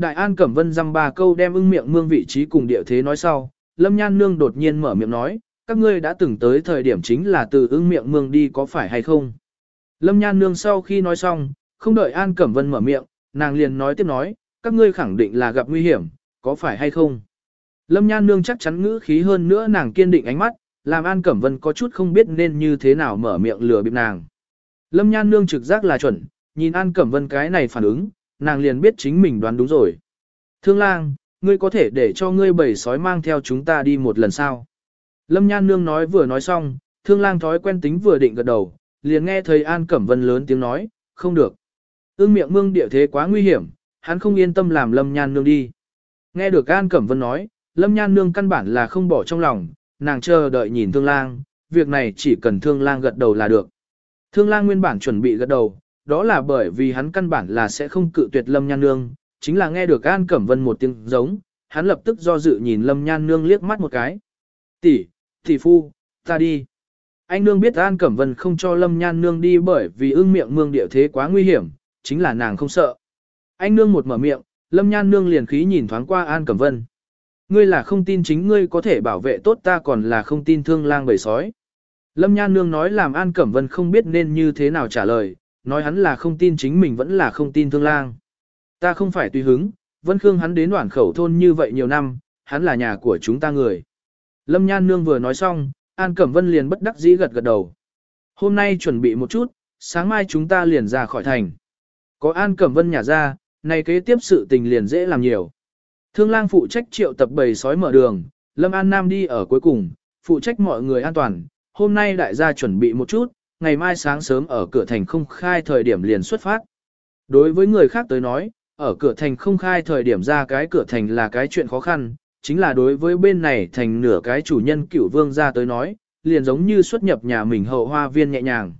Đại An Cẩm Vân dăm ba câu đem ưng miệng mương vị trí cùng địa thế nói sau, Lâm Nhan Nương đột nhiên mở miệng nói, các ngươi đã từng tới thời điểm chính là từ ưng miệng mương đi có phải hay không? Lâm Nhan Nương sau khi nói xong, không đợi An Cẩm Vân mở miệng, nàng liền nói tiếp nói, các ngươi khẳng định là gặp nguy hiểm, có phải hay không? Lâm Nhan Nương chắc chắn ngữ khí hơn nữa nàng kiên định ánh mắt, làm An Cẩm Vân có chút không biết nên như thế nào mở miệng lừa bịp nàng. Lâm Nhan Nương trực giác là chuẩn, nhìn An Cẩm Vân cái này phản ứng, nàng liền biết chính mình đoán đúng rồi. Thương lang, ngươi có thể để cho ngươi bầy sói mang theo chúng ta đi một lần sao? Lâm Nhan Nương nói vừa nói xong, thương lang thói quen tính vừa định gật đầu, liền nghe thấy An Cẩm Vân lớn tiếng nói, không được. Ưng miệng mương địa thế quá nguy hiểm, hắn không yên tâm làm Lâm Nhan Nương đi. Nghe được An Cẩm Vân nói, Lâm Nhan Nương căn bản là không bỏ trong lòng, nàng chờ đợi nhìn thương lang, việc này chỉ cần thương lang gật đầu là được. Thương lang nguyên bản chuẩn bị gật đầu, đó là bởi vì hắn căn bản là sẽ không cự tuyệt Lâm Nhan Nương, chính là nghe được An Cẩm Vân một tiếng giống, hắn lập tức do dự nhìn Lâm Nhan Nương liếc mắt một cái. Tỷ, tỷ phu, ta đi. Anh Nương biết An Cẩm Vân không cho Lâm Nhan Nương đi bởi vì ưng miệng mương địa thế quá nguy hiểm, chính là nàng không sợ. Anh Nương một mở miệng, Lâm Nhan Nương liền khí nhìn thoáng qua An Cẩm Vân. Ngươi là không tin chính ngươi có thể bảo vệ tốt ta còn là không tin thương lang bầy sói. Lâm Nhan Nương nói làm An Cẩm Vân không biết nên như thế nào trả lời, nói hắn là không tin chính mình vẫn là không tin thương lang. Ta không phải tùy hứng, Vân Khương hắn đến đoạn khẩu thôn như vậy nhiều năm, hắn là nhà của chúng ta người. Lâm Nhan Nương vừa nói xong, An Cẩm Vân liền bất đắc dĩ gật gật đầu. Hôm nay chuẩn bị một chút, sáng mai chúng ta liền ra khỏi thành. Có An Cẩm Vân nhà ra, này kế tiếp sự tình liền dễ làm nhiều. Thương lang phụ trách triệu tập bầy sói mở đường, Lâm An Nam đi ở cuối cùng, phụ trách mọi người an toàn. Hôm nay đại gia chuẩn bị một chút, ngày mai sáng sớm ở cửa thành không khai thời điểm liền xuất phát. Đối với người khác tới nói, ở cửa thành không khai thời điểm ra cái cửa thành là cái chuyện khó khăn, chính là đối với bên này thành nửa cái chủ nhân cửu vương ra tới nói, liền giống như xuất nhập nhà mình hậu hoa viên nhẹ nhàng.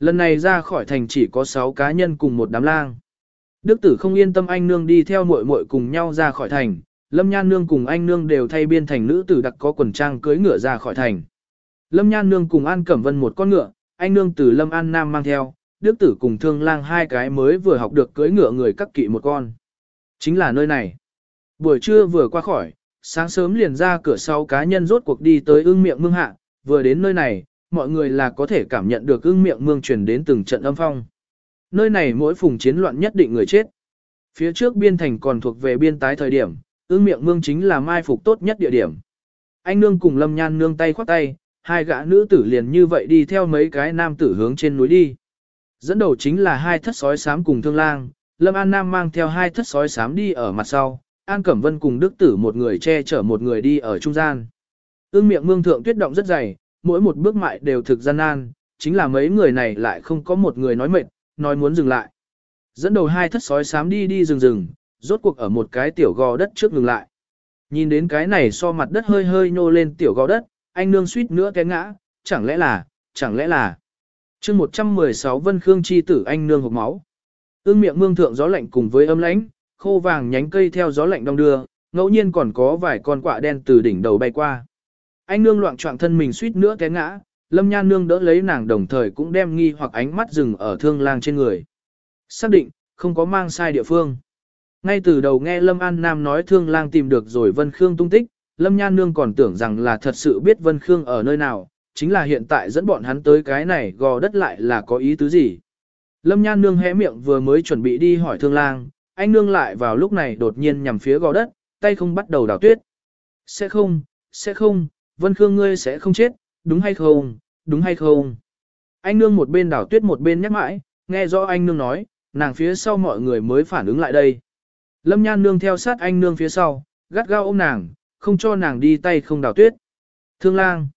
Lần này ra khỏi thành chỉ có 6 cá nhân cùng một đám lang. Đức tử không yên tâm anh nương đi theo muội muội cùng nhau ra khỏi thành, Lâm Nhan nương cùng anh nương đều thay biên thành nữ tử đặc có quần trang cưới ngựa ra khỏi thành. Lâm Nhan nương cùng An Cẩm Vân một con ngựa, anh nương từ Lâm An Nam mang theo, Đức tử cùng Thương Lang hai cái mới vừa học được cưới ngựa người cắt kỵ một con. Chính là nơi này. Buổi trưa vừa qua khỏi, sáng sớm liền ra cửa sau cá nhân rốt cuộc đi tới ưng miệng mương hạ, vừa đến nơi này, mọi người là có thể cảm nhận được ưng miệng mương truyền đến từng trận âm phong. Nơi này mỗi phùng chiến loạn nhất định người chết. Phía trước biên thành còn thuộc về biên tái thời điểm, ưng miệng mương chính là mai phục tốt nhất địa điểm. Anh nương cùng lâm nhan nương tay khoác tay, hai gã nữ tử liền như vậy đi theo mấy cái nam tử hướng trên núi đi. Dẫn đầu chính là hai thất sói sám cùng thương lang, lâm an nam mang theo hai thất sói sám đi ở mặt sau, an cẩm vân cùng đức tử một người che chở một người đi ở trung gian. Ưng miệng mương thượng tuyết động rất dày, mỗi một bước mại đều thực gian nan, chính là mấy người này lại không có một người nói mệt, nói muốn dừng lại. Dẫn đầu hai thất sói sám đi đi rừng rừng, rốt cuộc ở một cái tiểu gò đất trước ngừng lại. Nhìn đến cái này so mặt đất hơi hơi nhô lên tiểu gò đất, anh nương suýt nữa té ngã, chẳng lẽ là, chẳng lẽ là. chương 116 Vân Khương chi tử anh nương hộp máu. Ương miệng mương thượng gió lạnh cùng với âm lãnh, khô vàng nhánh cây theo gió lạnh đông đưa, ngẫu nhiên còn có vài con quạ đen từ đỉnh đầu bay qua. Anh nương loạn trọng thân mình suýt nữa té ngã, Lâm Nhan Nương đỡ lấy nàng đồng thời cũng đem nghi hoặc ánh mắt dừng ở thương lang trên người. Xác định, không có mang sai địa phương. Ngay từ đầu nghe Lâm An Nam nói thương lang tìm được rồi Vân Khương tung tích, Lâm Nhan Nương còn tưởng rằng là thật sự biết Vân Khương ở nơi nào, chính là hiện tại dẫn bọn hắn tới cái này gò đất lại là có ý tứ gì. Lâm Nhan Nương hé miệng vừa mới chuẩn bị đi hỏi thương lang, anh Nương lại vào lúc này đột nhiên nhằm phía gò đất, tay không bắt đầu đào tuyết. Sẽ không, sẽ không, Vân Khương ngươi sẽ không chết, đúng hay không, đúng hay không. Anh Nương một bên đào tuyết một bên nhắc mãi, nghe rõ anh Nương nói, nàng phía sau mọi người mới phản ứng lại đây. Lâm Nhan Nương theo sát anh Nương phía sau, gắt gao ôm nàng, không cho nàng đi tay không đào tuyết. Thương lang,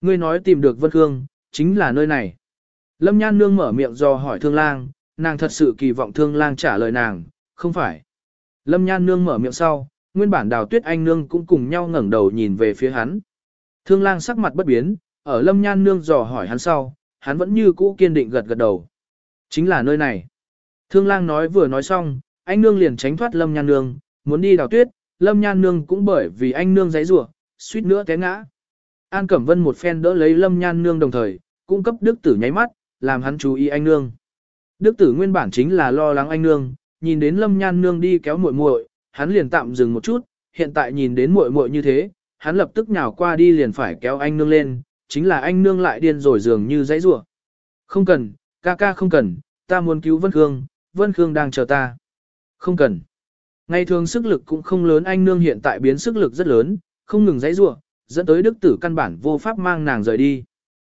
ngươi nói tìm được Vân Khương, chính là nơi này. Lâm Nhan Nương mở miệng do hỏi Thương lang, nàng thật sự kỳ vọng Thương lang trả lời nàng, không phải. Lâm Nhan Nương mở miệng sau, nguyên bản đào tuyết anh nương cũng cùng nhau ngẩng đầu nhìn về phía hắn. Thương lang sắc mặt bất biến, ở Lâm Nhan Nương dò hỏi hắn sau, hắn vẫn như cũ kiên định gật gật đầu. Chính là nơi này. Thương lang nói vừa nói xong, anh nương liền tránh thoát Lâm Nhan Nương, muốn đi đào tuyết, Lâm Nhan Nương cũng bởi vì anh nương giấy rủa suýt nữa té ngã. An Cẩm Vân một phen đỡ lấy Lâm Nhan Nương đồng thời, cung cấp Đức Tử nháy mắt, làm hắn chú ý anh nương. Đức Tử nguyên bản chính là lo lắng anh nương, nhìn đến Lâm Nhan Nương đi kéo muội muội, hắn liền tạm dừng một chút, hiện tại nhìn đến muội muội như thế, hắn lập tức nhào qua đi liền phải kéo anh nương lên, chính là anh nương lại điên rồi dường như giấy rủa. Không cần, ca ca không cần, ta muốn cứu Vân Khương, Vân Khương đang chờ ta. Không cần. Ngày thường sức lực cũng không lớn anh nương hiện tại biến sức lực rất lớn, không ngừng dãy rủa, dẫn tới đức tử căn bản vô pháp mang nàng rời đi.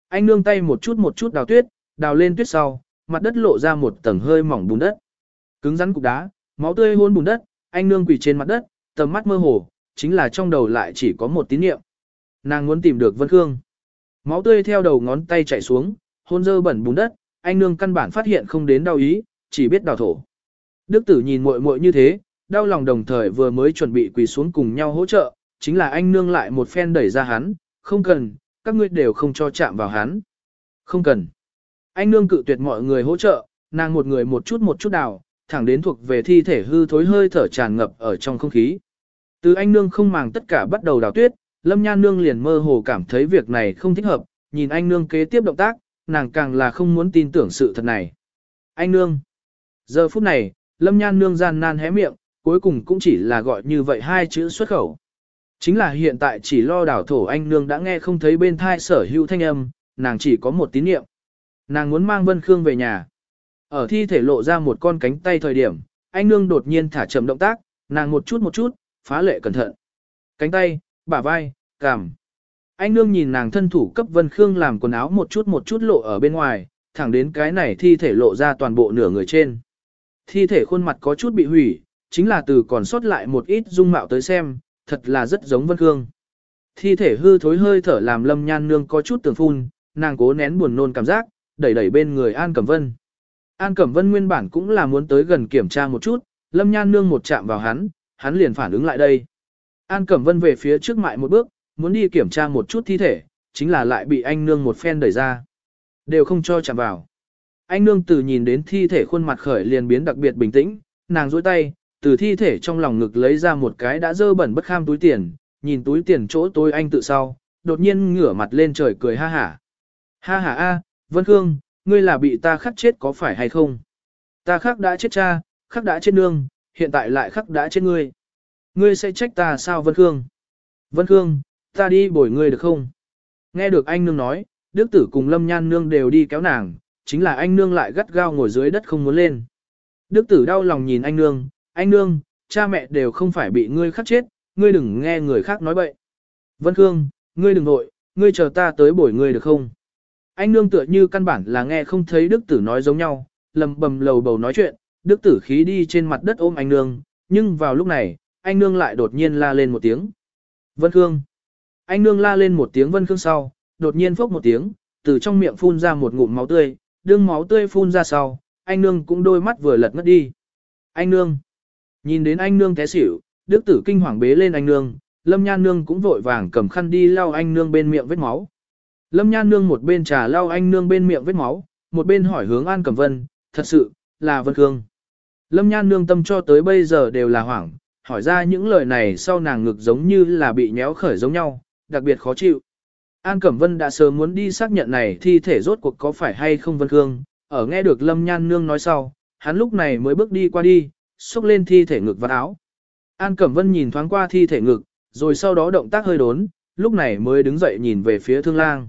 Anh nương tay một chút một chút đào tuyết, đào lên tuyết sau, mặt đất lộ ra một tầng hơi mỏng bùn đất. Cứng rắn cục đá, máu tươi hôn bùn đất, anh nương quỳ trên mặt đất, tầm mắt mơ hồ, chính là trong đầu lại chỉ có một tín niệm. Nàng muốn tìm được Vân Khương. Máu tươi theo đầu ngón tay chảy xuống, hôn dơ bẩn bùn đất, anh nương căn bản phát hiện không đến đau ý, chỉ biết đào thổ. Đức tử nhìn muội muội như thế, đau lòng đồng thời vừa mới chuẩn bị quỳ xuống cùng nhau hỗ trợ, chính là anh nương lại một phen đẩy ra hắn, không cần, các ngươi đều không cho chạm vào hắn. Không cần. Anh nương cự tuyệt mọi người hỗ trợ, nàng một người một chút một chút đào, thẳng đến thuộc về thi thể hư thối hơi thở tràn ngập ở trong không khí. Từ anh nương không màng tất cả bắt đầu đào tuyết, lâm nhan nương liền mơ hồ cảm thấy việc này không thích hợp, nhìn anh nương kế tiếp động tác, nàng càng là không muốn tin tưởng sự thật này. Anh nương. Giờ phút này, lâm nhan nương gian nan hé miệng, cuối cùng cũng chỉ là gọi như vậy hai chữ xuất khẩu. Chính là hiện tại chỉ lo đảo thổ anh nương đã nghe không thấy bên thai sở hữu thanh âm, nàng chỉ có một tín niệm. Nàng muốn mang Vân Khương về nhà. Ở thi thể lộ ra một con cánh tay thời điểm, anh nương đột nhiên thả chậm động tác, nàng một chút một chút, phá lệ cẩn thận. Cánh tay, bả vai, cằm. Anh nương nhìn nàng thân thủ cấp Vân Khương làm quần áo một chút một chút lộ ở bên ngoài, thẳng đến cái này thi thể lộ ra toàn bộ nửa người trên. Thi thể khuôn mặt có chút bị hủy, chính là từ còn sót lại một ít dung mạo tới xem, thật là rất giống Vân Khương. Thi thể hư thối hơi thở làm Lâm Nhan Nương có chút tưởng phun, nàng cố nén buồn nôn cảm giác, đẩy đẩy bên người An Cẩm Vân. An Cẩm Vân nguyên bản cũng là muốn tới gần kiểm tra một chút, Lâm Nhan Nương một chạm vào hắn, hắn liền phản ứng lại đây. An Cẩm Vân về phía trước mại một bước, muốn đi kiểm tra một chút thi thể, chính là lại bị anh Nương một phen đẩy ra. Đều không cho chạm vào. Anh Nương từ nhìn đến thi thể khuôn mặt khởi liền biến đặc biệt bình tĩnh, nàng dối tay, từ thi thể trong lòng ngực lấy ra một cái đã dơ bẩn bất kham túi tiền, nhìn túi tiền chỗ tôi anh tự sau, đột nhiên ngửa mặt lên trời cười ha hả. Ha hả a, Vân Khương, ngươi là bị ta khắc chết có phải hay không? Ta khắc đã chết cha, khắc đã chết nương, hiện tại lại khắc đã chết ngươi. Ngươi sẽ trách ta sao Vân Khương? Vân Khương, ta đi bồi ngươi được không? Nghe được anh nương nói, Đức Tử cùng Lâm Nhan nương đều đi kéo nàng, chính là anh nương lại gắt gao ngồi dưới đất không muốn lên. Đức Tử đau lòng nhìn anh nương, anh nương, cha mẹ đều không phải bị ngươi khắc chết, ngươi đừng nghe người khác nói bậy. Vân Khương, ngươi đừng nội, ngươi chờ ta tới bổi ngươi được không? Anh nương tựa như căn bản là nghe không thấy đức tử nói giống nhau, lầm bầm lầu bầu nói chuyện, đức tử khí đi trên mặt đất ôm anh nương, nhưng vào lúc này, anh nương lại đột nhiên la lên một tiếng. Vân Khương. Anh nương la lên một tiếng Vân Khương sau, đột nhiên phốc một tiếng, từ trong miệng phun ra một ngụm máu tươi, đương máu tươi phun ra sau, anh nương cũng đôi mắt vừa lật ngất đi. Anh nương. Nhìn đến anh nương té xỉu, đức tử kinh hoàng bế lên anh nương, lâm nhan nương cũng vội vàng cầm khăn đi lau anh nương bên miệng vết máu. Lâm nhan nương một bên trà lau anh nương bên miệng vết máu, một bên hỏi hướng An Cẩm Vân, thật sự, là Vân Khương. Lâm nhan nương tâm cho tới bây giờ đều là hoảng, hỏi ra những lời này sau nàng ngực giống như là bị nhéo khởi giống nhau, đặc biệt khó chịu. An Cẩm Vân đã sớm muốn đi xác nhận này thi thể rốt cuộc có phải hay không Vân Khương, ở nghe được Lâm Nhan Nương nói sau, hắn lúc này mới bước đi qua đi, xúc lên thi thể ngực và áo. An Cẩm Vân nhìn thoáng qua thi thể ngực, rồi sau đó động tác hơi đốn, lúc này mới đứng dậy nhìn về phía thương lang.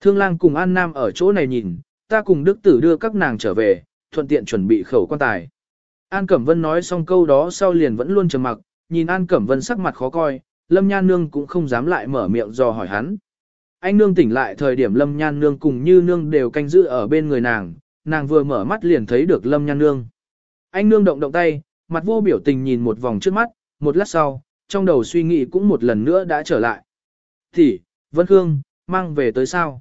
Thương lang cùng An Nam ở chỗ này nhìn, ta cùng Đức Tử đưa các nàng trở về, thuận tiện chuẩn bị khẩu quan tài. An Cẩm Vân nói xong câu đó sau liền vẫn luôn trầm mặc, nhìn An Cẩm Vân sắc mặt khó coi, Lâm Nhan Nương cũng không dám lại mở miệng dò hỏi hắn. Anh Nương tỉnh lại thời điểm Lâm Nhan Nương cùng Như Nương đều canh giữ ở bên người nàng, nàng vừa mở mắt liền thấy được Lâm Nhan Nương. Anh Nương động động tay, mặt vô biểu tình nhìn một vòng trước mắt, một lát sau, trong đầu suy nghĩ cũng một lần nữa đã trở lại. Thì, Vân Khương, mang về tới sao?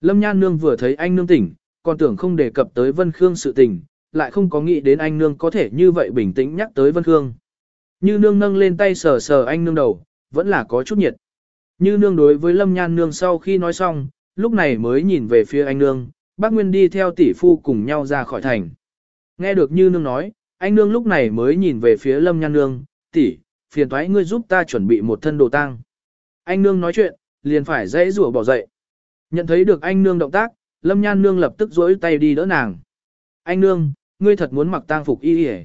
Lâm Nhan Nương vừa thấy anh Nương tỉnh, còn tưởng không đề cập tới Vân Khương sự tình, lại không có nghĩ đến anh Nương có thể như vậy bình tĩnh nhắc tới Vân Khương. Như Nương nâng lên tay sờ sờ anh Nương đầu, vẫn là có chút nhiệt. Như Nương đối với Lâm Nhan Nương sau khi nói xong, lúc này mới nhìn về phía anh Nương, bác Nguyên đi theo tỷ phu cùng nhau ra khỏi thành. Nghe được Như Nương nói, anh Nương lúc này mới nhìn về phía Lâm Nhan Nương, tỷ, phiền thoái ngươi giúp ta chuẩn bị một thân đồ tang. Anh Nương nói chuyện, liền phải dễ rủa bỏ dậy. Nhận thấy được anh Nương động tác, Lâm Nhan Nương lập tức dối tay đi đỡ nàng. Anh Nương, ngươi thật muốn mặc tang phục y y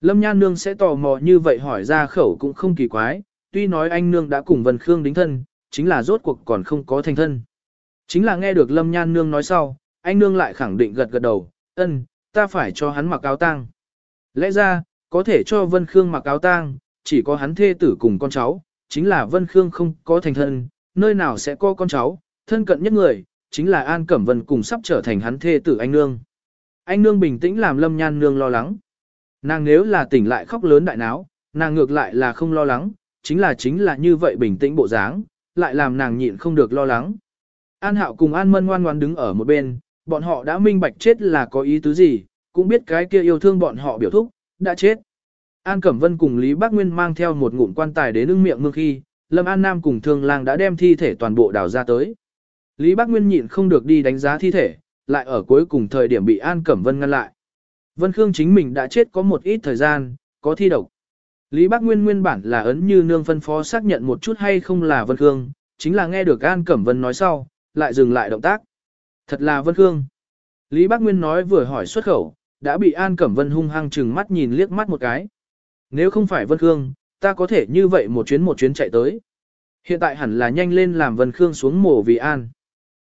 Lâm Nhan Nương sẽ tò mò như vậy hỏi ra khẩu cũng không kỳ quái, tuy nói anh Nương đã cùng Vân Khương đính thân, chính là rốt cuộc còn không có thành thân. Chính là nghe được Lâm Nhan Nương nói sau, anh Nương lại khẳng định gật gật đầu, ân, ta phải cho hắn mặc áo tang. Lẽ ra, có thể cho Vân Khương mặc áo tang, chỉ có hắn thê tử cùng con cháu, chính là Vân Khương không có thành thân, nơi nào sẽ có con cháu, thân cận nhất người, chính là An Cẩm Vân cùng sắp trở thành hắn thê tử anh nương. Anh nương bình tĩnh làm Lâm Nhan nương lo lắng. Nàng nếu là tỉnh lại khóc lớn đại náo, nàng ngược lại là không lo lắng, chính là chính là như vậy bình tĩnh bộ dáng, lại làm nàng nhịn không được lo lắng. An Hạo cùng An Mân ngoan ngoan đứng ở một bên, bọn họ đã minh bạch chết là có ý tứ gì, cũng biết cái kia yêu thương bọn họ biểu thúc, đã chết. An Cẩm Vân cùng Lý Bác Nguyên mang theo một ngụm quan tài đến ưng miệng mương khi, Lâm An Nam cùng Thương Lang đã đem thi thể toàn bộ đào ra tới. Lý Bác Nguyên nhịn không được đi đánh giá thi thể, lại ở cuối cùng thời điểm bị An Cẩm Vân ngăn lại. Vân Khương chính mình đã chết có một ít thời gian, có thi độc. Lý Bác Nguyên nguyên bản là ấn như nương phân phó xác nhận một chút hay không là Vân Khương, chính là nghe được An Cẩm Vân nói sau, lại dừng lại động tác. Thật là Vân Khương. Lý Bác Nguyên nói vừa hỏi xuất khẩu, đã bị An Cẩm Vân hung hăng chừng mắt nhìn liếc mắt một cái. Nếu không phải Vân Khương, ta có thể như vậy một chuyến một chuyến chạy tới. Hiện tại hẳn là nhanh lên làm Vân Khương xuống mổ vì An.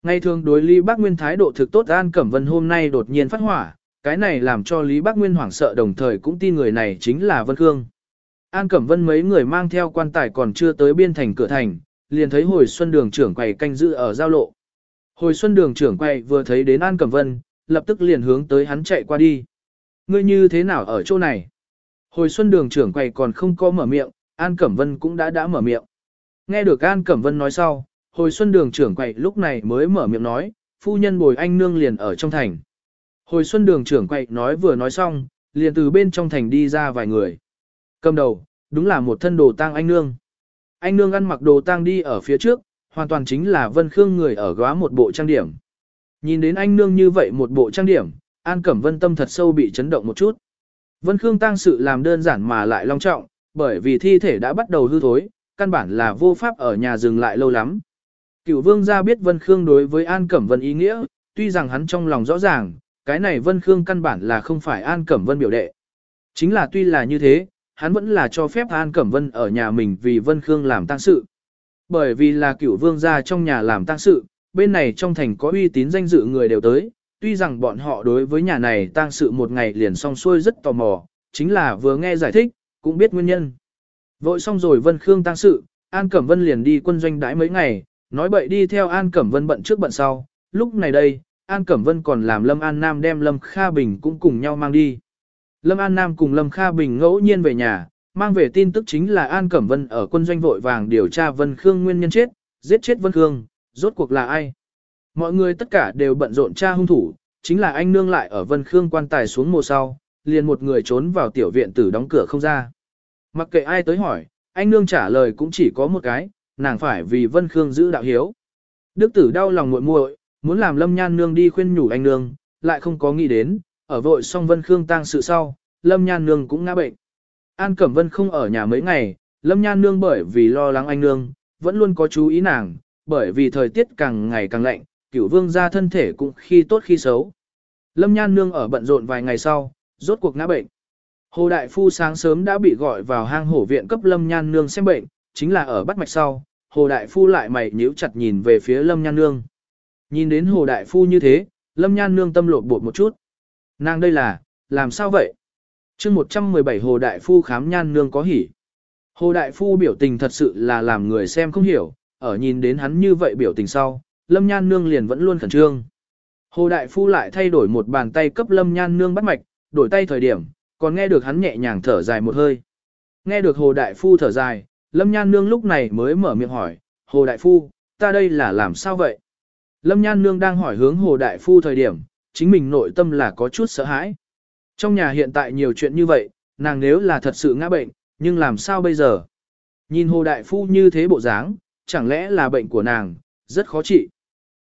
Ngày thường đối Lý Bác Nguyên thái độ thực tốt An Cẩm Vân hôm nay đột nhiên phát hỏa, cái này làm cho Lý Bác Nguyên hoảng sợ đồng thời cũng tin người này chính là Vân Khương. An Cẩm Vân mấy người mang theo quan tài còn chưa tới biên thành cửa thành, liền thấy hồi xuân đường trưởng quầy canh giữ ở giao lộ. Hồi xuân đường trưởng quầy vừa thấy đến An Cẩm Vân, lập tức liền hướng tới hắn chạy qua đi. Ngươi như thế nào ở chỗ này? Hồi xuân đường trưởng quầy còn không có mở miệng, An Cẩm Vân cũng đã đã mở miệng. Nghe được An Cẩm Vân nói sau, hồi xuân đường trưởng quầy lúc này mới mở miệng nói, phu nhân bồi anh nương liền ở trong thành. Hồi xuân đường trưởng quầy nói vừa nói xong, liền từ bên trong thành đi ra vài người. Cầm đầu, đúng là một thân đồ tang anh nương. Anh nương ăn mặc đồ tang đi ở phía trước, hoàn toàn chính là Vân Khương người ở góa một bộ trang điểm. Nhìn đến anh nương như vậy một bộ trang điểm, An Cẩm Vân tâm thật sâu bị chấn động một chút. Vân Khương tang sự làm đơn giản mà lại long trọng, bởi vì thi thể đã bắt đầu hư thối, căn bản là vô pháp ở nhà dừng lại lâu lắm. Cửu vương gia biết Vân Khương đối với An Cẩm Vân ý nghĩa, tuy rằng hắn trong lòng rõ ràng, cái này Vân Khương căn bản là không phải An Cẩm Vân biểu đệ. Chính là tuy là như thế, hắn vẫn là cho phép An Cẩm Vân ở nhà mình vì Vân Khương làm tang sự. Bởi vì là cửu vương gia trong nhà làm tang sự, bên này trong thành có uy tín danh dự người đều tới, tuy rằng bọn họ đối với nhà này tang sự một ngày liền xong xuôi rất tò mò, chính là vừa nghe giải thích, cũng biết nguyên nhân. Vội xong rồi Vân Khương tang sự, An Cẩm Vân liền đi quân doanh đãi mấy ngày, nói bậy đi theo An Cẩm Vân bận trước bận sau, lúc này đây, An Cẩm Vân còn làm Lâm An Nam đem Lâm Kha Bình cũng cùng nhau mang đi. Lâm An Nam cùng Lâm Kha Bình ngẫu nhiên về nhà, mang về tin tức chính là An Cẩm Vân ở quân doanh vội vàng điều tra Vân Khương nguyên nhân chết, giết chết Vân Khương, rốt cuộc là ai. Mọi người tất cả đều bận rộn tra hung thủ, chính là anh nương lại ở Vân Khương quan tài xuống mùa sau, liền một người trốn vào tiểu viện tử đóng cửa không ra. Mặc kệ ai tới hỏi, anh nương trả lời cũng chỉ có một cái, nàng phải vì Vân Khương giữ đạo hiếu. Đức tử đau lòng muội muội, muốn làm Lâm Nhan nương đi khuyên nhủ anh nương, lại không có nghĩ đến, ở vội xong Vân Khương tang sự sau, Lâm Nhan nương cũng ngã bệnh. An Cẩm Vân không ở nhà mấy ngày, Lâm Nhan nương bởi vì lo lắng anh nương, vẫn luôn có chú ý nàng, bởi vì thời tiết càng ngày càng lạnh, cửu vương ra thân thể cũng khi tốt khi xấu. Lâm Nhan nương ở bận rộn vài ngày sau, rốt cuộc ngã bệnh. Hồ Đại Phu sáng sớm đã bị gọi vào hang hổ viện cấp Lâm Nhan nương xem bệnh, chính là ở bắt mạch sau, Hồ Đại Phu lại mày nhíu chặt nhìn về phía Lâm Nhan nương. Nhìn đến Hồ Đại Phu như thế, Lâm Nhan nương tâm lột bột một chút. Nàng đây là, làm sao vậy? Chương 117 Hồ Đại Phu khám Nhan nương có hỉ. Hồ Đại Phu biểu tình thật sự là làm người xem không hiểu, ở nhìn đến hắn như vậy biểu tình sau, Lâm Nhan nương liền vẫn luôn khẩn trương. Hồ Đại Phu lại thay đổi một bàn tay cấp Lâm Nhan nương bắt mạch, đổi tay thời điểm, còn nghe được hắn nhẹ nhàng thở dài một hơi. Nghe được Hồ Đại Phu thở dài, Lâm Nhan nương lúc này mới mở miệng hỏi, Hồ Đại Phu, ta đây là làm sao vậy? Lâm Nhan Nương đang hỏi hướng Hồ Đại Phu thời điểm, chính mình nội tâm là có chút sợ hãi. Trong nhà hiện tại nhiều chuyện như vậy, nàng nếu là thật sự ngã bệnh, nhưng làm sao bây giờ? Nhìn Hồ Đại Phu như thế bộ dáng, chẳng lẽ là bệnh của nàng, rất khó trị.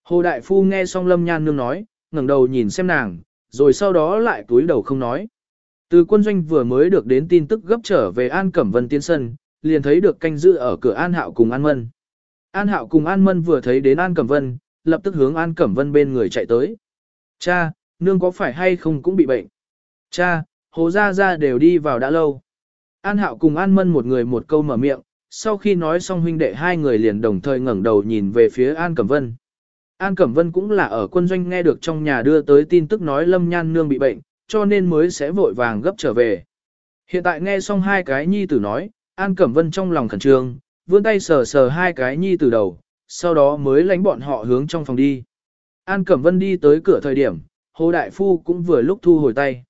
Hồ Đại Phu nghe xong Lâm Nhan Nương nói, ngẩng đầu nhìn xem nàng, rồi sau đó lại túi đầu không nói. Từ quân doanh vừa mới được đến tin tức gấp trở về An Cẩm Vân Tiên Sân, liền thấy được canh giữ ở cửa An Hạo cùng An Mân. An Hạo cùng An Mân vừa thấy đến An Cẩm Vân, lập tức hướng An Cẩm Vân bên người chạy tới. Cha, nương có phải hay không cũng bị bệnh? Cha, hồ gia gia đều đi vào đã lâu. An Hạo cùng An Mân một người một câu mở miệng, sau khi nói xong huynh đệ hai người liền đồng thời ngẩng đầu nhìn về phía An Cẩm Vân. An Cẩm Vân cũng là ở quân doanh nghe được trong nhà đưa tới tin tức nói Lâm Nhan Nương bị bệnh, cho nên mới sẽ vội vàng gấp trở về. Hiện tại nghe xong hai cái nhi tử nói, An Cẩm Vân trong lòng khẩn trương, vươn tay sờ sờ hai cái nhi tử đầu, sau đó mới lánh bọn họ hướng trong phòng đi. An Cẩm Vân đi tới cửa thời điểm, Hồ Đại Phu cũng vừa lúc thu hồi tay.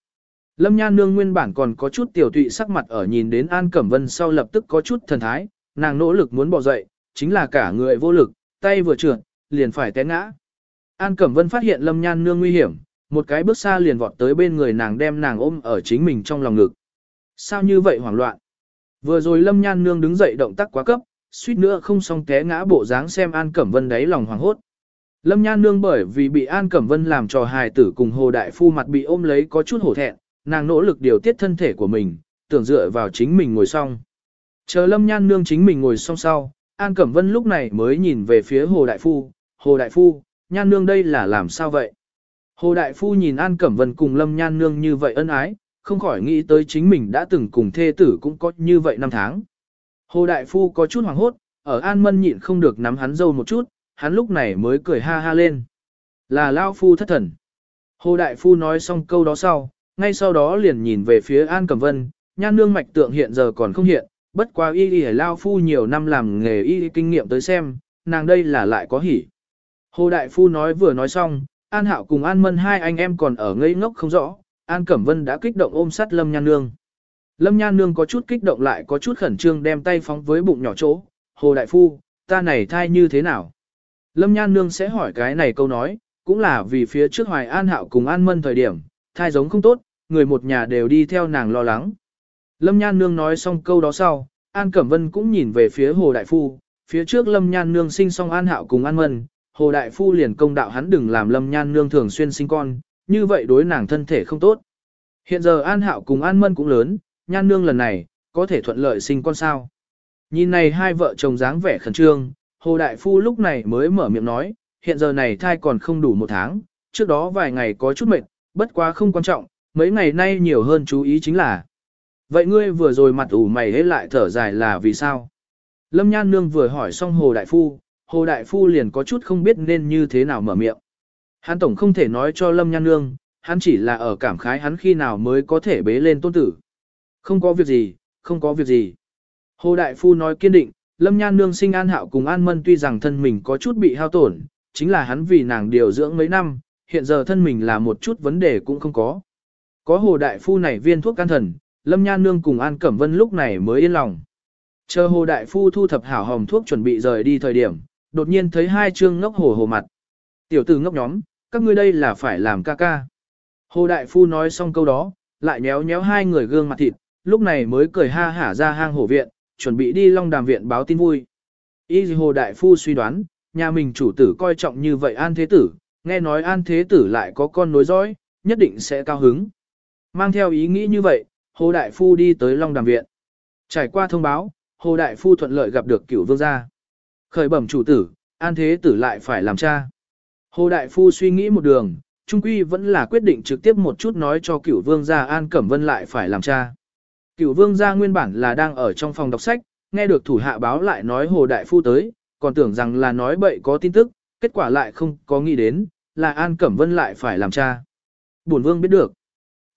Lâm Nhan Nương nguyên bản còn có chút tiểu tụy sắc mặt ở nhìn đến An Cẩm Vân sau lập tức có chút thần thái, nàng nỗ lực muốn bỏ dậy, chính là cả người vô lực, tay vừa trượt, liền phải té ngã. An Cẩm Vân phát hiện Lâm Nhan Nương nguy hiểm, một cái bước xa liền vọt tới bên người nàng đem nàng ôm ở chính mình trong lòng ngực. Sao như vậy hoảng loạn? Vừa rồi Lâm Nhan Nương đứng dậy động tác quá cấp, suýt nữa không xong té ngã bộ dáng xem An Cẩm Vân đáy lòng hoàng hốt. Lâm Nhan Nương bởi vì bị An Cẩm Vân làm trò hài tử cùng Hồ Đại Phu mặt bị ôm lấy có chút hổ thẹn, nàng nỗ lực điều tiết thân thể của mình, tưởng dựa vào chính mình ngồi xong. Chờ Lâm Nhan Nương chính mình ngồi xong sau, An Cẩm Vân lúc này mới nhìn về phía Hồ Đại Phu, Hồ Đại Phu, Nhan Nương đây là làm sao vậy? Hồ Đại Phu nhìn An Cẩm Vân cùng Lâm Nhan Nương như vậy ân ái, không khỏi nghĩ tới chính mình đã từng cùng thê tử cũng có như vậy năm tháng. Hồ Đại Phu có chút hoảng hốt, ở An Mân nhịn không được nắm hắn dâu một chút, hắn lúc này mới cười ha ha lên. Là Lao Phu thất thần. Hồ Đại Phu nói xong câu đó sau, ngay sau đó liền nhìn về phía An Cẩm Vân, nhan nương mạch tượng hiện giờ còn không hiện, bất quá y y Lao Phu nhiều năm làm nghề y kinh nghiệm tới xem, nàng đây là lại có hỉ. Hồ Đại Phu nói vừa nói xong, An Hạo cùng An Mân hai anh em còn ở ngây ngốc không rõ, An Cẩm Vân đã kích động ôm sát Lâm Nhan Nương. Lâm Nhan Nương có chút kích động lại có chút khẩn trương đem tay phóng với bụng nhỏ chỗ. Hồ Đại Phu, ta này thai như thế nào? Lâm Nhan Nương sẽ hỏi cái này câu nói, cũng là vì phía trước Hoài An Hạo cùng An Mân thời điểm, thai giống không tốt, người một nhà đều đi theo nàng lo lắng. Lâm Nhan Nương nói xong câu đó sau, An Cẩm Vân cũng nhìn về phía Hồ Đại Phu, phía trước Lâm Nhan Nương sinh xong An Hạo cùng An Mân, Hồ Đại Phu liền công đạo hắn đừng làm Lâm Nhan Nương thường xuyên sinh con, như vậy đối nàng thân thể không tốt. Hiện giờ An Hạo cùng An Mân cũng lớn, nhan nương lần này, có thể thuận lợi sinh con sao. Nhìn này hai vợ chồng dáng vẻ khẩn trương, Hồ Đại Phu lúc này mới mở miệng nói, hiện giờ này thai còn không đủ một tháng, trước đó vài ngày có chút mệt, bất quá không quan trọng, mấy ngày nay nhiều hơn chú ý chính là. Vậy ngươi vừa rồi mặt ủ mày hết lại thở dài là vì sao? Lâm Nhan Nương vừa hỏi xong Hồ Đại Phu, Hồ Đại Phu liền có chút không biết nên như thế nào mở miệng. Hắn tổng không thể nói cho Lâm Nhan Nương, hắn chỉ là ở cảm khái hắn khi nào mới có thể bế lên tôn tử. Không có việc gì, không có việc gì. Hồ Đại Phu nói kiên định, Lâm Nhan Nương sinh An Hạo cùng An Mân tuy rằng thân mình có chút bị hao tổn, chính là hắn vì nàng điều dưỡng mấy năm, hiện giờ thân mình là một chút vấn đề cũng không có. Có Hồ Đại Phu này viên thuốc can thần, Lâm Nhan Nương cùng An Cẩm Vân lúc này mới yên lòng. Chờ Hồ Đại Phu thu thập hảo hồng thuốc chuẩn bị rời đi thời điểm, đột nhiên thấy hai trương ngốc hồ hồ mặt. Tiểu tử ngốc nhóm, các ngươi đây là phải làm ca ca. Hồ Đại Phu nói xong câu đó, lại nhéo nhéo hai người gương mặt thịt, lúc này mới cười ha hả ra hang hổ viện, chuẩn bị đi long đàm viện báo tin vui. Y Hồ Đại Phu suy đoán, nhà mình chủ tử coi trọng như vậy An Thế Tử, nghe nói An Thế Tử lại có con nối dõi, nhất định sẽ cao hứng. Mang theo ý nghĩ như vậy, Hồ Đại Phu đi tới Long Đàm Viện. Trải qua thông báo, Hồ Đại Phu thuận lợi gặp được cửu vương gia. Khởi bẩm chủ tử, An Thế Tử lại phải làm cha. Hồ Đại Phu suy nghĩ một đường, trung quy vẫn là quyết định trực tiếp một chút nói cho cửu vương gia An Cẩm Vân lại phải làm cha. Cửu vương gia nguyên bản là đang ở trong phòng đọc sách, nghe được thủ hạ báo lại nói Hồ Đại Phu tới, còn tưởng rằng là nói bậy có tin tức, kết quả lại không có nghĩ đến, là An Cẩm Vân lại phải làm cha. Bổn vương biết được.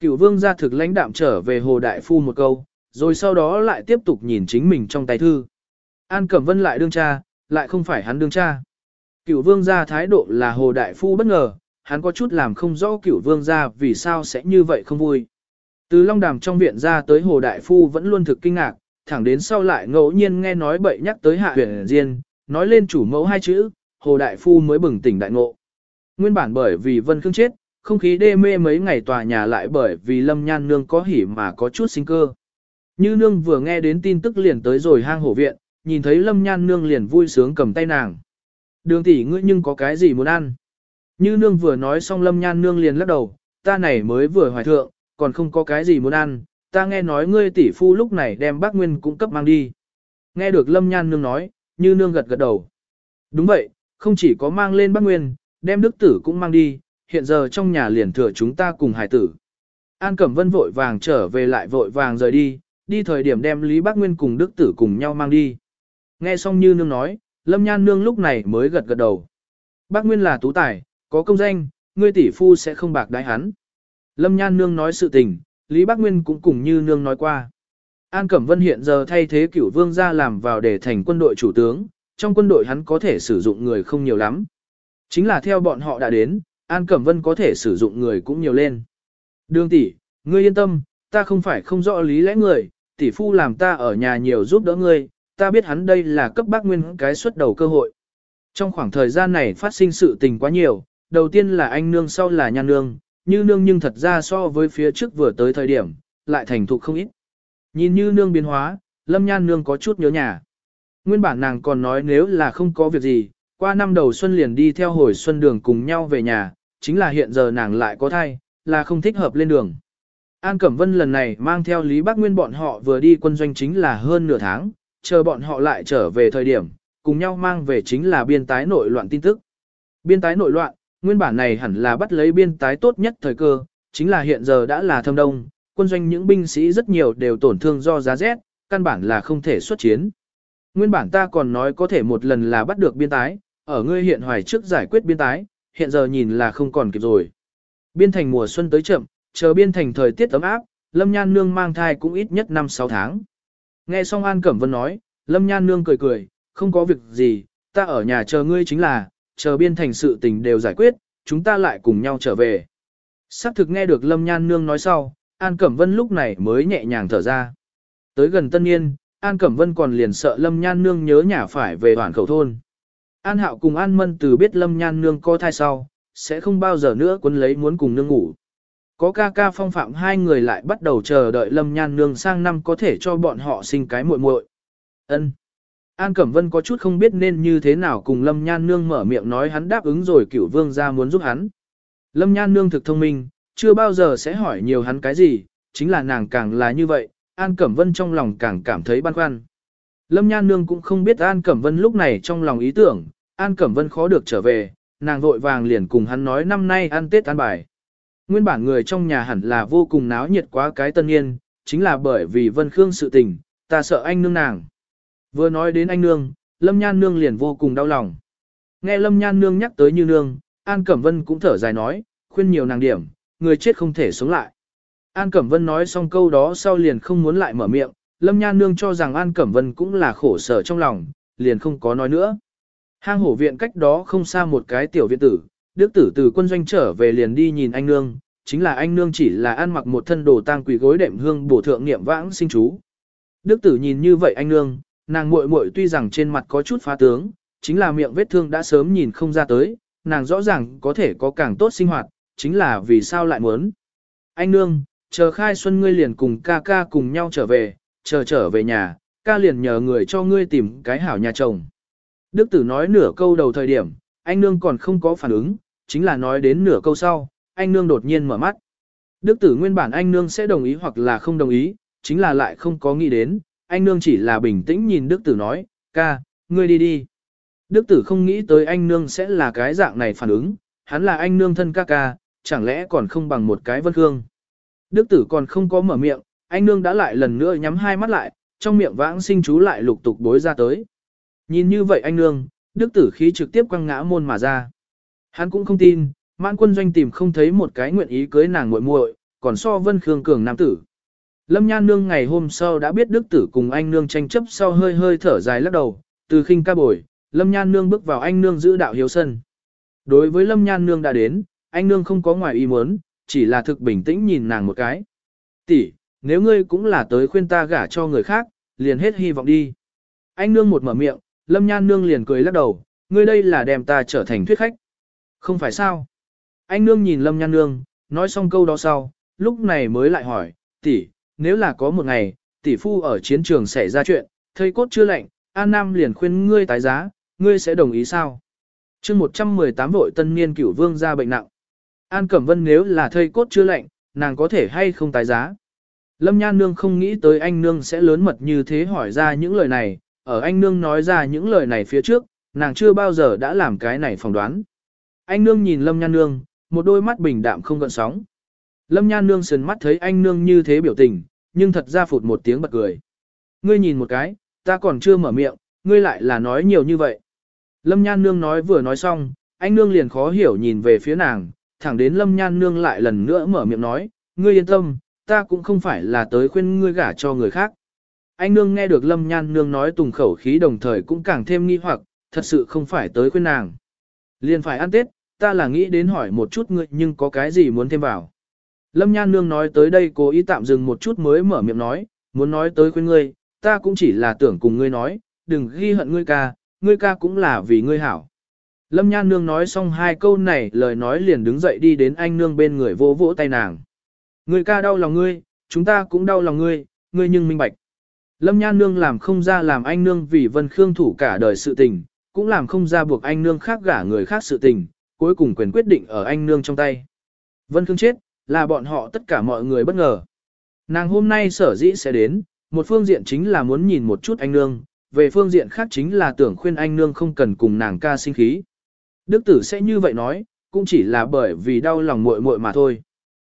Cửu vương ra thực lãnh đạm trở về Hồ Đại Phu một câu, rồi sau đó lại tiếp tục nhìn chính mình trong tay thư. An Cẩm Vân lại đương cha, lại không phải hắn đương cha. Cửu vương ra thái độ là Hồ Đại Phu bất ngờ, hắn có chút làm không rõ cửu vương ra vì sao sẽ như vậy không vui. Từ Long Đàm trong viện ra tới Hồ Đại Phu vẫn luôn thực kinh ngạc, thẳng đến sau lại ngẫu nhiên nghe nói bậy nhắc tới hạ huyền diên, nói lên chủ mẫu hai chữ, Hồ Đại Phu mới bừng tỉnh đại ngộ. Nguyên bản bởi vì Vân Khương chết, không khí đê mê mấy ngày tòa nhà lại bởi vì Lâm Nhan Nương có hỉ mà có chút sinh cơ. Như Nương vừa nghe đến tin tức liền tới rồi hang hổ viện, nhìn thấy Lâm Nhan Nương liền vui sướng cầm tay nàng. Đường tỷ ngươi nhưng có cái gì muốn ăn? Như Nương vừa nói xong Lâm Nhan Nương liền lắc đầu, ta này mới vừa hoài thượng, còn không có cái gì muốn ăn, ta nghe nói ngươi tỷ phu lúc này đem bác Nguyên cũng cấp mang đi. Nghe được Lâm Nhan Nương nói, Như Nương gật gật đầu. Đúng vậy, không chỉ có mang lên bác Nguyên, đem đức tử cũng mang đi, hiện giờ trong nhà liền thừa chúng ta cùng hải tử. An Cẩm Vân vội vàng trở về lại vội vàng rời đi, đi thời điểm đem Lý Bác Nguyên cùng đức tử cùng nhau mang đi. Nghe xong như nương nói, Lâm Nhan nương lúc này mới gật gật đầu. Bác Nguyên là tú tài, có công danh, ngươi tỷ phu sẽ không bạc đái hắn. Lâm Nhan nương nói sự tình, Lý Bác Nguyên cũng cùng như nương nói qua. An Cẩm Vân hiện giờ thay thế cửu vương ra làm vào để thành quân đội chủ tướng, trong quân đội hắn có thể sử dụng người không nhiều lắm. Chính là theo bọn họ đã đến, An Cẩm Vân có thể sử dụng người cũng nhiều lên. Đường tỷ, ngươi yên tâm, ta không phải không rõ lý lẽ người, tỷ phu làm ta ở nhà nhiều giúp đỡ ngươi, ta biết hắn đây là cấp bác nguyên cái xuất đầu cơ hội. Trong khoảng thời gian này phát sinh sự tình quá nhiều, đầu tiên là anh nương sau là nhan nương, như nương nhưng thật ra so với phía trước vừa tới thời điểm, lại thành thục không ít. Nhìn như nương biến hóa, lâm nhan nương có chút nhớ nhà. Nguyên bản nàng còn nói nếu là không có việc gì, qua năm đầu xuân liền đi theo hồi xuân đường cùng nhau về nhà, chính là hiện giờ nàng lại có thai, là không thích hợp lên đường. An Cẩm Vân lần này mang theo Lý Bác Nguyên bọn họ vừa đi quân doanh chính là hơn nửa tháng, chờ bọn họ lại trở về thời điểm, cùng nhau mang về chính là biên tái nội loạn tin tức. Biên tái nội loạn, nguyên bản này hẳn là bắt lấy biên tái tốt nhất thời cơ, chính là hiện giờ đã là thâm đông, quân doanh những binh sĩ rất nhiều đều tổn thương do giá rét, căn bản là không thể xuất chiến. Nguyên bản ta còn nói có thể một lần là bắt được biên tái, ở ngươi hiện hoài trước giải quyết biên tái, hiện giờ nhìn là không còn kịp rồi. Biên thành mùa xuân tới chậm, chờ biên thành thời tiết ấm áp, Lâm Nhan Nương mang thai cũng ít nhất 5-6 tháng. Nghe xong An Cẩm Vân nói, Lâm Nhan Nương cười cười, không có việc gì, ta ở nhà chờ ngươi chính là, chờ biên thành sự tình đều giải quyết, chúng ta lại cùng nhau trở về. Sắc thực nghe được Lâm Nhan Nương nói sau, An Cẩm Vân lúc này mới nhẹ nhàng thở ra. Tới gần tân niên, An Cẩm Vân còn liền sợ Lâm Nhan Nương nhớ nhà phải về hoàn khẩu thôn. An Hạo cùng An Mân từ biết Lâm Nhan Nương có thai sau, sẽ không bao giờ nữa quấn lấy muốn cùng nương ngủ. Có ca ca phong phạm hai người lại bắt đầu chờ đợi Lâm Nhan Nương sang năm có thể cho bọn họ sinh cái muội muội. Ân. An Cẩm Vân có chút không biết nên như thế nào cùng Lâm Nhan Nương mở miệng nói hắn đáp ứng rồi cửu vương ra muốn giúp hắn. Lâm Nhan Nương thực thông minh, chưa bao giờ sẽ hỏi nhiều hắn cái gì, chính là nàng càng là như vậy, An Cẩm Vân trong lòng càng cảm thấy băn khoăn. Lâm Nhan Nương cũng không biết An Cẩm Vân lúc này trong lòng ý tưởng, An Cẩm Vân khó được trở về, nàng vội vàng liền cùng hắn nói năm nay ăn Tết ăn bài. Nguyên bản người trong nhà hẳn là vô cùng náo nhiệt quá cái tân niên, chính là bởi vì Vân Khương sự tình, ta sợ anh nương nàng. Vừa nói đến anh nương, Lâm Nhan nương liền vô cùng đau lòng. Nghe Lâm Nhan nương nhắc tới như nương, An Cẩm Vân cũng thở dài nói, khuyên nhiều nàng điểm, người chết không thể sống lại. An Cẩm Vân nói xong câu đó sau liền không muốn lại mở miệng, Lâm Nhan nương cho rằng An Cẩm Vân cũng là khổ sở trong lòng, liền không có nói nữa. Hang hổ viện cách đó không xa một cái tiểu viện tử, đức tử từ quân doanh trở về liền đi nhìn anh nương, chính là anh nương chỉ là ăn mặc một thân đồ tang quỷ gối đệm hương bổ thượng niệm vãng sinh chú. Đức tử nhìn như vậy anh nương, nàng muội muội tuy rằng trên mặt có chút phá tướng, chính là miệng vết thương đã sớm nhìn không ra tới, nàng rõ ràng có thể có càng tốt sinh hoạt, chính là vì sao lại muốn. Anh nương, chờ khai xuân ngươi liền cùng ca ca cùng nhau trở về, chờ trở về nhà, ca liền nhờ người cho ngươi tìm cái hảo nhà chồng. Đức tử nói nửa câu đầu thời điểm, anh nương còn không có phản ứng, chính là nói đến nửa câu sau, anh nương đột nhiên mở mắt. Đức tử nguyên bản anh nương sẽ đồng ý hoặc là không đồng ý, chính là lại không có nghĩ đến, anh nương chỉ là bình tĩnh nhìn đức tử nói, ca, ngươi đi đi. Đức tử không nghĩ tới anh nương sẽ là cái dạng này phản ứng, hắn là anh nương thân ca ca, chẳng lẽ còn không bằng một cái vân hương. Đức tử còn không có mở miệng, anh nương đã lại lần nữa nhắm hai mắt lại, trong miệng vãng sinh chú lại lục tục bối ra tới. Nhìn như vậy anh nương, đức tử khí trực tiếp quăng ngã môn mà ra. Hắn cũng không tin, mãn quân doanh tìm không thấy một cái nguyện ý cưới nàng muội muội, còn so vân khương cường nam tử. Lâm Nhan Nương ngày hôm sau đã biết đức tử cùng anh Nương tranh chấp sau hơi hơi thở dài lắc đầu, từ khinh ca bồi, Lâm Nhan Nương bước vào anh Nương giữ đạo hiếu sân. Đối với Lâm Nhan Nương đã đến, anh Nương không có ngoài ý muốn, chỉ là thực bình tĩnh nhìn nàng một cái. tỷ nếu ngươi cũng là tới khuyên ta gả cho người khác, liền hết hy vọng đi. Anh Nương một mở miệng, Lâm Nhan Nương liền cười lắc đầu, ngươi đây là đem ta trở thành thuyết khách. Không phải sao? Anh Nương nhìn Lâm Nhan Nương, nói xong câu đó sau, lúc này mới lại hỏi, tỷ, nếu là có một ngày, tỷ phu ở chiến trường xảy ra chuyện, thây cốt chưa lạnh, An Nam liền khuyên ngươi tái giá, ngươi sẽ đồng ý sao? chương 118 vội tân niên cửu vương ra bệnh nặng. An Cẩm Vân nếu là thây cốt chưa lạnh, nàng có thể hay không tái giá? Lâm Nhan Nương không nghĩ tới anh Nương sẽ lớn mật như thế hỏi ra những lời này, ở anh Nương nói ra những lời này phía trước, nàng chưa bao giờ đã làm cái này phỏng đoán. Anh Nương nhìn Lâm Nhan Nương, một đôi mắt bình đạm không gợn sóng. Lâm Nhan Nương sườn mắt thấy anh Nương như thế biểu tình, nhưng thật ra phụt một tiếng bật cười. Ngươi nhìn một cái, ta còn chưa mở miệng, ngươi lại là nói nhiều như vậy. Lâm Nhan Nương nói vừa nói xong, anh Nương liền khó hiểu nhìn về phía nàng, thẳng đến Lâm Nhan Nương lại lần nữa mở miệng nói, ngươi yên tâm, ta cũng không phải là tới khuyên ngươi gả cho người khác. Anh Nương nghe được Lâm Nhan Nương nói tùng khẩu khí đồng thời cũng càng thêm nghi hoặc, thật sự không phải tới khuyên nàng. Liền phải ăn Tết, ta là nghĩ đến hỏi một chút ngươi nhưng có cái gì muốn thêm vào. Lâm Nhan Nương nói tới đây cố ý tạm dừng một chút mới mở miệng nói, muốn nói tới khuyên ngươi, ta cũng chỉ là tưởng cùng ngươi nói, đừng ghi hận ngươi ca, ngươi ca cũng là vì ngươi hảo. Lâm Nhan Nương nói xong hai câu này lời nói liền đứng dậy đi đến anh Nương bên người vỗ vỗ tay nàng. Ngươi ca đau lòng ngươi, chúng ta cũng đau lòng ngươi, ngươi nhưng minh bạch. Lâm Nhan Nương làm không ra làm anh Nương vì Vân Khương thủ cả đời sự tình, cũng làm không ra buộc anh Nương khác gả người khác sự tình, cuối cùng quyền quyết định ở anh Nương trong tay. Vân Khương chết, là bọn họ tất cả mọi người bất ngờ. Nàng hôm nay sở dĩ sẽ đến, một phương diện chính là muốn nhìn một chút anh nương, về phương diện khác chính là tưởng khuyên anh nương không cần cùng nàng ca sinh khí. Đức tử sẽ như vậy nói, cũng chỉ là bởi vì đau lòng muội muội mà thôi.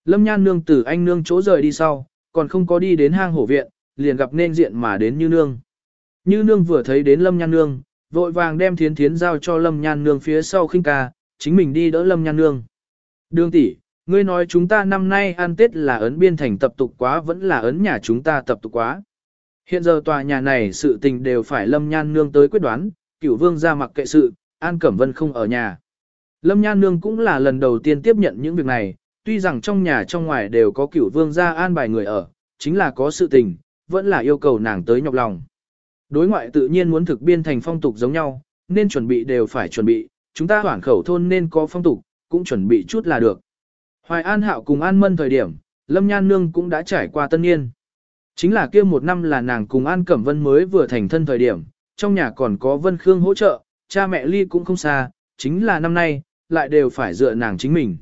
Lâm nhan nương từ anh nương chỗ rời đi sau, còn không có đi đến hang hổ viện, liền gặp nên diện mà đến như nương. Như nương vừa thấy đến lâm nhan nương, vội vàng đem thiến thiến giao cho lâm nhan nương phía sau khinh ca, chính mình đi đỡ lâm nhan nương. Đường tỷ, Ngươi nói chúng ta năm nay ăn Tết là ấn biên thành tập tục quá vẫn là ấn nhà chúng ta tập tục quá. Hiện giờ tòa nhà này sự tình đều phải Lâm Nhan Nương tới quyết đoán, cửu vương ra mặc kệ sự, An Cẩm Vân không ở nhà. Lâm Nhan Nương cũng là lần đầu tiên tiếp nhận những việc này, tuy rằng trong nhà trong ngoài đều có cửu vương ra an bài người ở, chính là có sự tình, vẫn là yêu cầu nàng tới nhọc lòng. Đối ngoại tự nhiên muốn thực biên thành phong tục giống nhau, nên chuẩn bị đều phải chuẩn bị, chúng ta hoảng khẩu thôn nên có phong tục, cũng chuẩn bị chút là được. Hoài An Hạo cùng An Mân thời điểm, Lâm Nhan Nương cũng đã trải qua tân niên. Chính là kia một năm là nàng cùng An Cẩm Vân mới vừa thành thân thời điểm, trong nhà còn có Vân Khương hỗ trợ, cha mẹ ly cũng không xa, chính là năm nay, lại đều phải dựa nàng chính mình.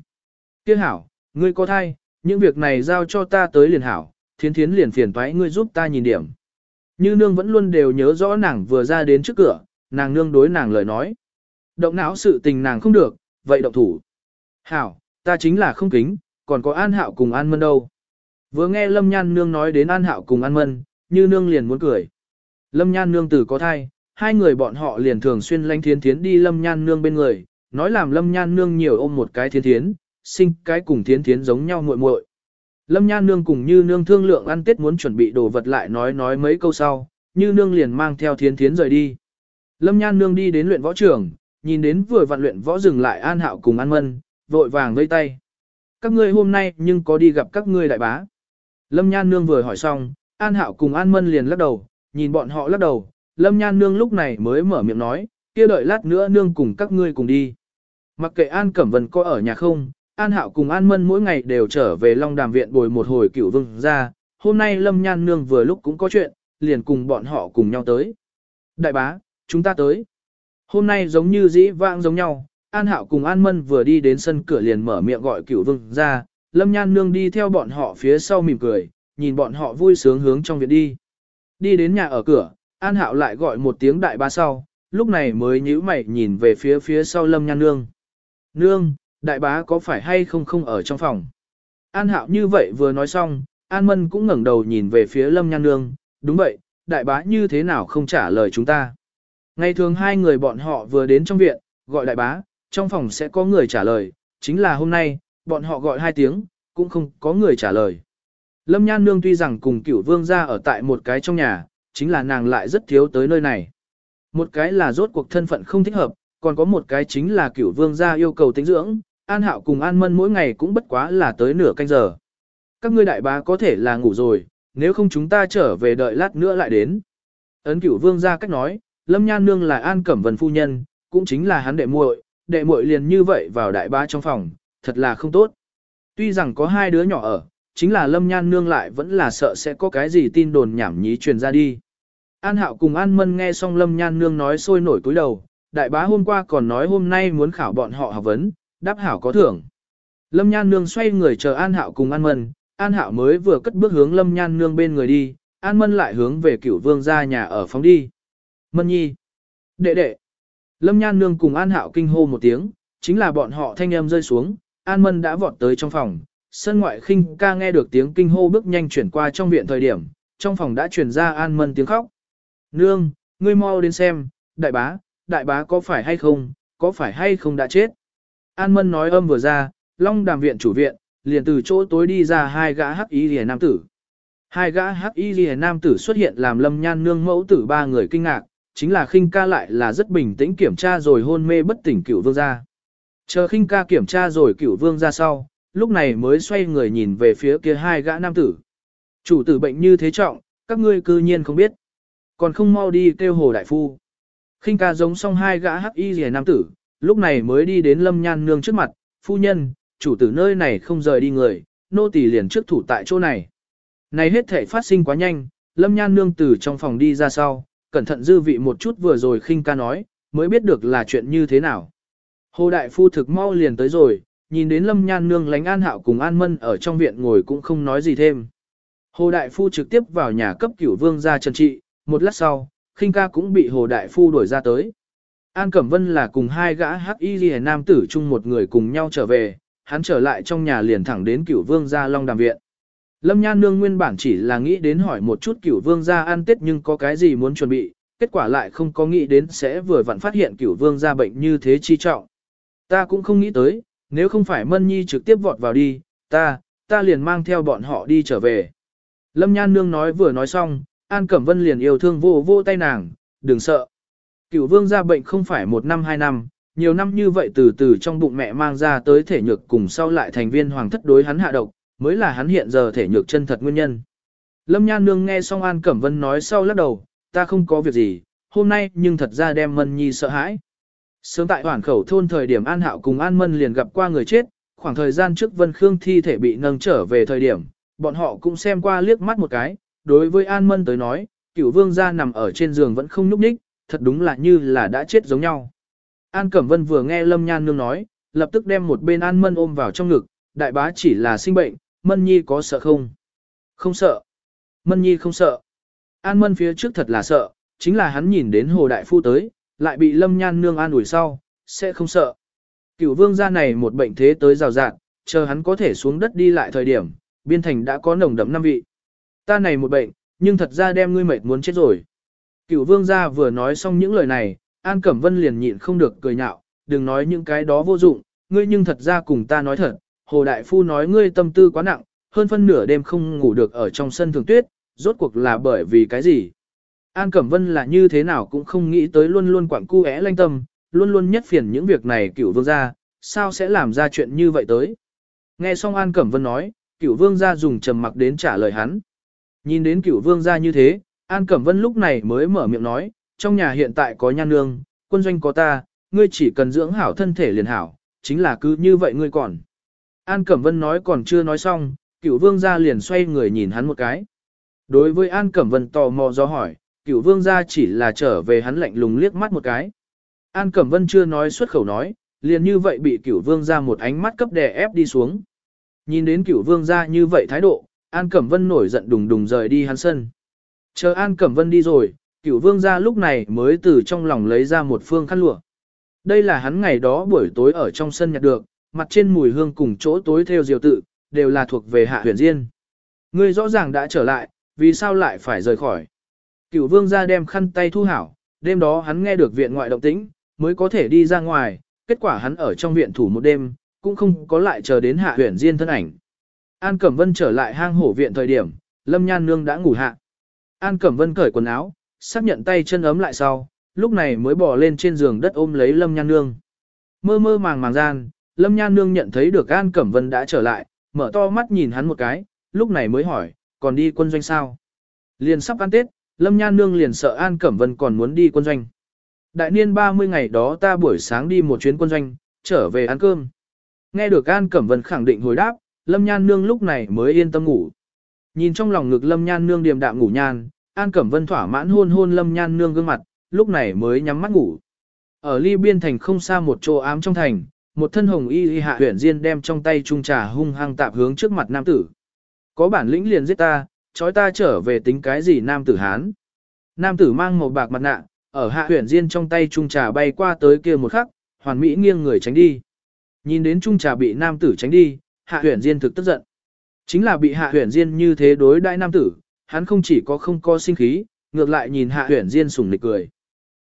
Kia hảo, ngươi có thai, những việc này giao cho ta tới liền hảo, thiến thiến liền phiền toái ngươi giúp ta nhìn điểm. Như nương vẫn luôn đều nhớ rõ nàng vừa ra đến trước cửa, nàng nương đối nàng lời nói. Động não sự tình nàng không được, vậy động thủ. Hảo, Ta chính là không kính, còn có An Hạo cùng An Mân đâu. Vừa nghe Lâm Nhan Nương nói đến An Hạo cùng An Mân, như Nương liền muốn cười. Lâm Nhan Nương tử có thai, hai người bọn họ liền thường xuyên lanh thiến thiến đi Lâm Nhan Nương bên người, nói làm Lâm Nhan Nương nhiều ôm một cái thiến thiến, sinh cái cùng thiến thiến giống nhau muội muội. Lâm Nhan Nương cùng Như Nương thương lượng ăn Tết muốn chuẩn bị đồ vật lại nói nói mấy câu sau, Như Nương liền mang theo thiến thiến rời đi. Lâm Nhan Nương đi đến luyện võ trường, nhìn đến vừa vặn luyện võ dừng lại An Hạo cùng An Mân, vội vàng vây tay. Các ngươi hôm nay nhưng có đi gặp các ngươi đại bá. Lâm Nhan Nương vừa hỏi xong, An Hạo cùng An Mân liền lắc đầu, nhìn bọn họ lắc đầu, Lâm Nhan Nương lúc này mới mở miệng nói, kia đợi lát nữa Nương cùng các ngươi cùng đi. Mặc kệ An Cẩm Vân có ở nhà không, An Hạo cùng An Mân mỗi ngày đều trở về Long Đàm Viện bồi một hồi cửu vương ra, hôm nay Lâm Nhan Nương vừa lúc cũng có chuyện, liền cùng bọn họ cùng nhau tới. Đại bá, chúng ta tới. Hôm nay giống như dĩ vãng giống nhau, An Hạo cùng An Mân vừa đi đến sân cửa liền mở miệng gọi cửu vương ra, Lâm Nhan Nương đi theo bọn họ phía sau mỉm cười, nhìn bọn họ vui sướng hướng trong viện đi. Đi đến nhà ở cửa, An Hạo lại gọi một tiếng đại ba sau, lúc này mới nhíu mày nhìn về phía phía sau Lâm Nhan Nương. Nương, đại bá có phải hay không không ở trong phòng? An Hạo như vậy vừa nói xong, An Mân cũng ngẩng đầu nhìn về phía Lâm Nhan Nương, đúng vậy, đại bá như thế nào không trả lời chúng ta? Ngày thường hai người bọn họ vừa đến trong viện, gọi đại bá, trong phòng sẽ có người trả lời, chính là hôm nay, bọn họ gọi hai tiếng, cũng không có người trả lời. Lâm Nhan Nương tuy rằng cùng cửu vương ra ở tại một cái trong nhà, chính là nàng lại rất thiếu tới nơi này. Một cái là rốt cuộc thân phận không thích hợp, còn có một cái chính là cửu vương gia yêu cầu tính dưỡng, An Hạo cùng An Mân mỗi ngày cũng bất quá là tới nửa canh giờ. Các ngươi đại bá có thể là ngủ rồi, nếu không chúng ta trở về đợi lát nữa lại đến. Ấn cửu vương gia cách nói, Lâm Nhan Nương là An Cẩm Vân phu nhân, cũng chính là hắn đệ muội, đệ muội liền như vậy vào đại bá trong phòng, thật là không tốt. Tuy rằng có hai đứa nhỏ ở, chính là Lâm Nhan Nương lại vẫn là sợ sẽ có cái gì tin đồn nhảm nhí truyền ra đi. An Hạo cùng An Mân nghe xong Lâm Nhan Nương nói sôi nổi cúi đầu, đại bá hôm qua còn nói hôm nay muốn khảo bọn họ học vấn, đáp hảo có thưởng. Lâm Nhan Nương xoay người chờ An Hạo cùng An Mân, An Hạo mới vừa cất bước hướng Lâm Nhan Nương bên người đi, An Mân lại hướng về cửu vương ra nhà ở phóng đi. Mân nhi. Đệ đệ. Lâm Nhan Nương cùng An Hạo kinh hô một tiếng, chính là bọn họ thanh âm rơi xuống, An Mân đã vọt tới trong phòng. Sân ngoại khinh ca nghe được tiếng kinh hô bước nhanh chuyển qua trong viện thời điểm, trong phòng đã chuyển ra An Mân tiếng khóc. Nương, ngươi mau đến xem, đại bá, đại bá có phải hay không, có phải hay không đã chết. An Mân nói âm vừa ra, Long đàm viện chủ viện, liền từ chỗ tối đi ra hai gã hắc y rìa nam tử. Hai gã hắc y rìa nam tử xuất hiện làm lâm nhan nương mẫu tử ba người kinh ngạc, chính là khinh ca lại là rất bình tĩnh kiểm tra rồi hôn mê bất tỉnh cửu vương ra. Chờ khinh ca kiểm tra rồi cửu vương ra sau, lúc này mới xoay người nhìn về phía kia hai gã nam tử. Chủ tử bệnh như thế trọng, các ngươi cư nhiên không biết. Còn không mau đi kêu hồ đại phu khinh ca giống xong hai gã hắc y rìa nam tử, lúc này mới đi đến lâm nhan nương trước mặt, phu nhân, chủ tử nơi này không rời đi người, nô tỳ liền trước thủ tại chỗ này. Này hết thể phát sinh quá nhanh, lâm nhan nương từ trong phòng đi ra sau, cẩn thận dư vị một chút vừa rồi khinh ca nói, mới biết được là chuyện như thế nào. Hồ đại phu thực mau liền tới rồi, nhìn đến lâm nhan nương lánh an hạo cùng an mân ở trong viện ngồi cũng không nói gì thêm. Hồ đại phu trực tiếp vào nhà cấp cửu vương ra trần trị, một lát sau, khinh ca cũng bị hồ đại phu đuổi ra tới. An Cẩm Vân là cùng hai gã hắc y ghi nam tử chung một người cùng nhau trở về, hắn trở lại trong nhà liền thẳng đến cửu vương gia long đàm viện. Lâm Nhan Nương nguyên bản chỉ là nghĩ đến hỏi một chút cửu vương gia ăn tết nhưng có cái gì muốn chuẩn bị, kết quả lại không có nghĩ đến sẽ vừa vặn phát hiện cửu vương gia bệnh như thế chi trọng. Ta cũng không nghĩ tới, nếu không phải Mân Nhi trực tiếp vọt vào đi, ta, ta liền mang theo bọn họ đi trở về. Lâm Nhan Nương nói vừa nói xong, An Cẩm Vân liền yêu thương vô vô tay nàng, đừng sợ. Cửu vương gia bệnh không phải một năm hai năm, nhiều năm như vậy từ từ trong bụng mẹ mang ra tới thể nhược cùng sau lại thành viên hoàng thất đối hắn hạ độc, mới là hắn hiện giờ thể nhược chân thật nguyên nhân. Lâm Nhan Nương nghe xong An Cẩm Vân nói sau lắc đầu, ta không có việc gì, hôm nay nhưng thật ra đem Mân Nhi sợ hãi. Sớm tại hoàn khẩu thôn thời điểm An Hạo cùng An Mân liền gặp qua người chết, khoảng thời gian trước Vân Khương thi thể bị nâng trở về thời điểm, bọn họ cũng xem qua liếc mắt một cái, đối với An Mân tới nói, cửu vương gia nằm ở trên giường vẫn không nhúc nhích, thật đúng là như là đã chết giống nhau. An Cẩm Vân vừa nghe Lâm Nhan Nương nói, lập tức đem một bên An Mân ôm vào trong ngực, đại bá chỉ là sinh bệnh, Mân Nhi có sợ không? Không sợ. Mân Nhi không sợ. An Mân phía trước thật là sợ, chính là hắn nhìn đến Hồ Đại Phu tới, lại bị Lâm Nhan Nương an ủi sau, sẽ không sợ. Cửu vương gia này một bệnh thế tới rào rạt, chờ hắn có thể xuống đất đi lại thời điểm, biên thành đã có nồng đậm năm vị. Ta này một bệnh, nhưng thật ra đem ngươi mệt muốn chết rồi. Cửu vương gia vừa nói xong những lời này, An Cẩm Vân liền nhịn không được cười nhạo, đừng nói những cái đó vô dụng, ngươi nhưng thật ra cùng ta nói thật, Hồ Đại Phu nói ngươi tâm tư quá nặng, hơn phân nửa đêm không ngủ được ở trong sân thường tuyết, rốt cuộc là bởi vì cái gì? An Cẩm Vân là như thế nào cũng không nghĩ tới luôn luôn quảng cu é lanh tâm, luôn luôn nhất phiền những việc này cửu vương gia, sao sẽ làm ra chuyện như vậy tới? Nghe xong An Cẩm Vân nói, cửu vương gia dùng trầm mặc đến trả lời hắn. Nhìn đến cửu vương gia như thế, An Cẩm Vân lúc này mới mở miệng nói, trong nhà hiện tại có nhan nương, quân doanh có ta, ngươi chỉ cần dưỡng hảo thân thể liền hảo, chính là cứ như vậy ngươi còn. An Cẩm Vân nói còn chưa nói xong, cửu vương gia liền xoay người nhìn hắn một cái. Đối với An Cẩm Vân tò mò do hỏi, cửu vương gia chỉ là trở về hắn lạnh lùng liếc mắt một cái. An Cẩm Vân chưa nói xuất khẩu nói, liền như vậy bị cửu vương gia một ánh mắt cấp đè ép đi xuống. Nhìn đến cửu vương gia như vậy thái độ, An Cẩm Vân nổi giận đùng đùng rời đi hắn sân. Chờ An Cẩm Vân đi rồi, cửu vương gia lúc này mới từ trong lòng lấy ra một phương khăn lụa. Đây là hắn ngày đó buổi tối ở trong sân nhặt được, mặt trên mùi hương cùng chỗ tối theo diều tự, đều là thuộc về hạ huyền diên. Ngươi rõ ràng đã trở lại, vì sao lại phải rời khỏi. Cửu vương gia đem khăn tay thu hảo, đêm đó hắn nghe được viện ngoại động tĩnh, mới có thể đi ra ngoài, kết quả hắn ở trong viện thủ một đêm, cũng không có lại chờ đến hạ huyền diên thân ảnh. An Cẩm Vân trở lại hang hổ viện thời điểm, Lâm Nhan Nương đã ngủ hạ. An Cẩm Vân cởi quần áo, xác nhận tay chân ấm lại sau, lúc này mới bò lên trên giường đất ôm lấy Lâm Nhan Nương. Mơ mơ màng màng gian, Lâm Nhan Nương nhận thấy được An Cẩm Vân đã trở lại, mở to mắt nhìn hắn một cái, lúc này mới hỏi, còn đi quân doanh sao? Liền sắp ăn Tết, Lâm Nhan Nương liền sợ An Cẩm Vân còn muốn đi quân doanh. Đại niên 30 ngày đó ta buổi sáng đi một chuyến quân doanh, trở về ăn cơm. Nghe được An Cẩm Vân khẳng định hồi đáp, Lâm Nhan Nương lúc này mới yên tâm ngủ. Nhìn trong lòng ngực Lâm Nhan Nương điềm đạm ngủ nhan, An Cẩm Vân thỏa mãn hôn hôn Lâm Nhan Nương gương mặt, lúc này mới nhắm mắt ngủ. Ở ly biên thành không xa một chỗ ám trong thành, một thân hồng y y hạ huyện diên đem trong tay trung trà hung hăng tạp hướng trước mặt nam tử. Có bản lĩnh liền giết ta, chói ta trở về tính cái gì nam tử hán. Nam tử mang một bạc mặt nạ, ở hạ huyện diên trong tay trung trà bay qua tới kia một khắc, hoàn mỹ nghiêng người tránh đi. Nhìn đến trung trà bị nam tử tránh đi, hạ Huyền diên thực tức giận. Chính là bị hạ Huyền diên như thế đối đại nam tử, hắn không chỉ có không có sinh khí, ngược lại nhìn hạ Huyền diên sùng nịch cười.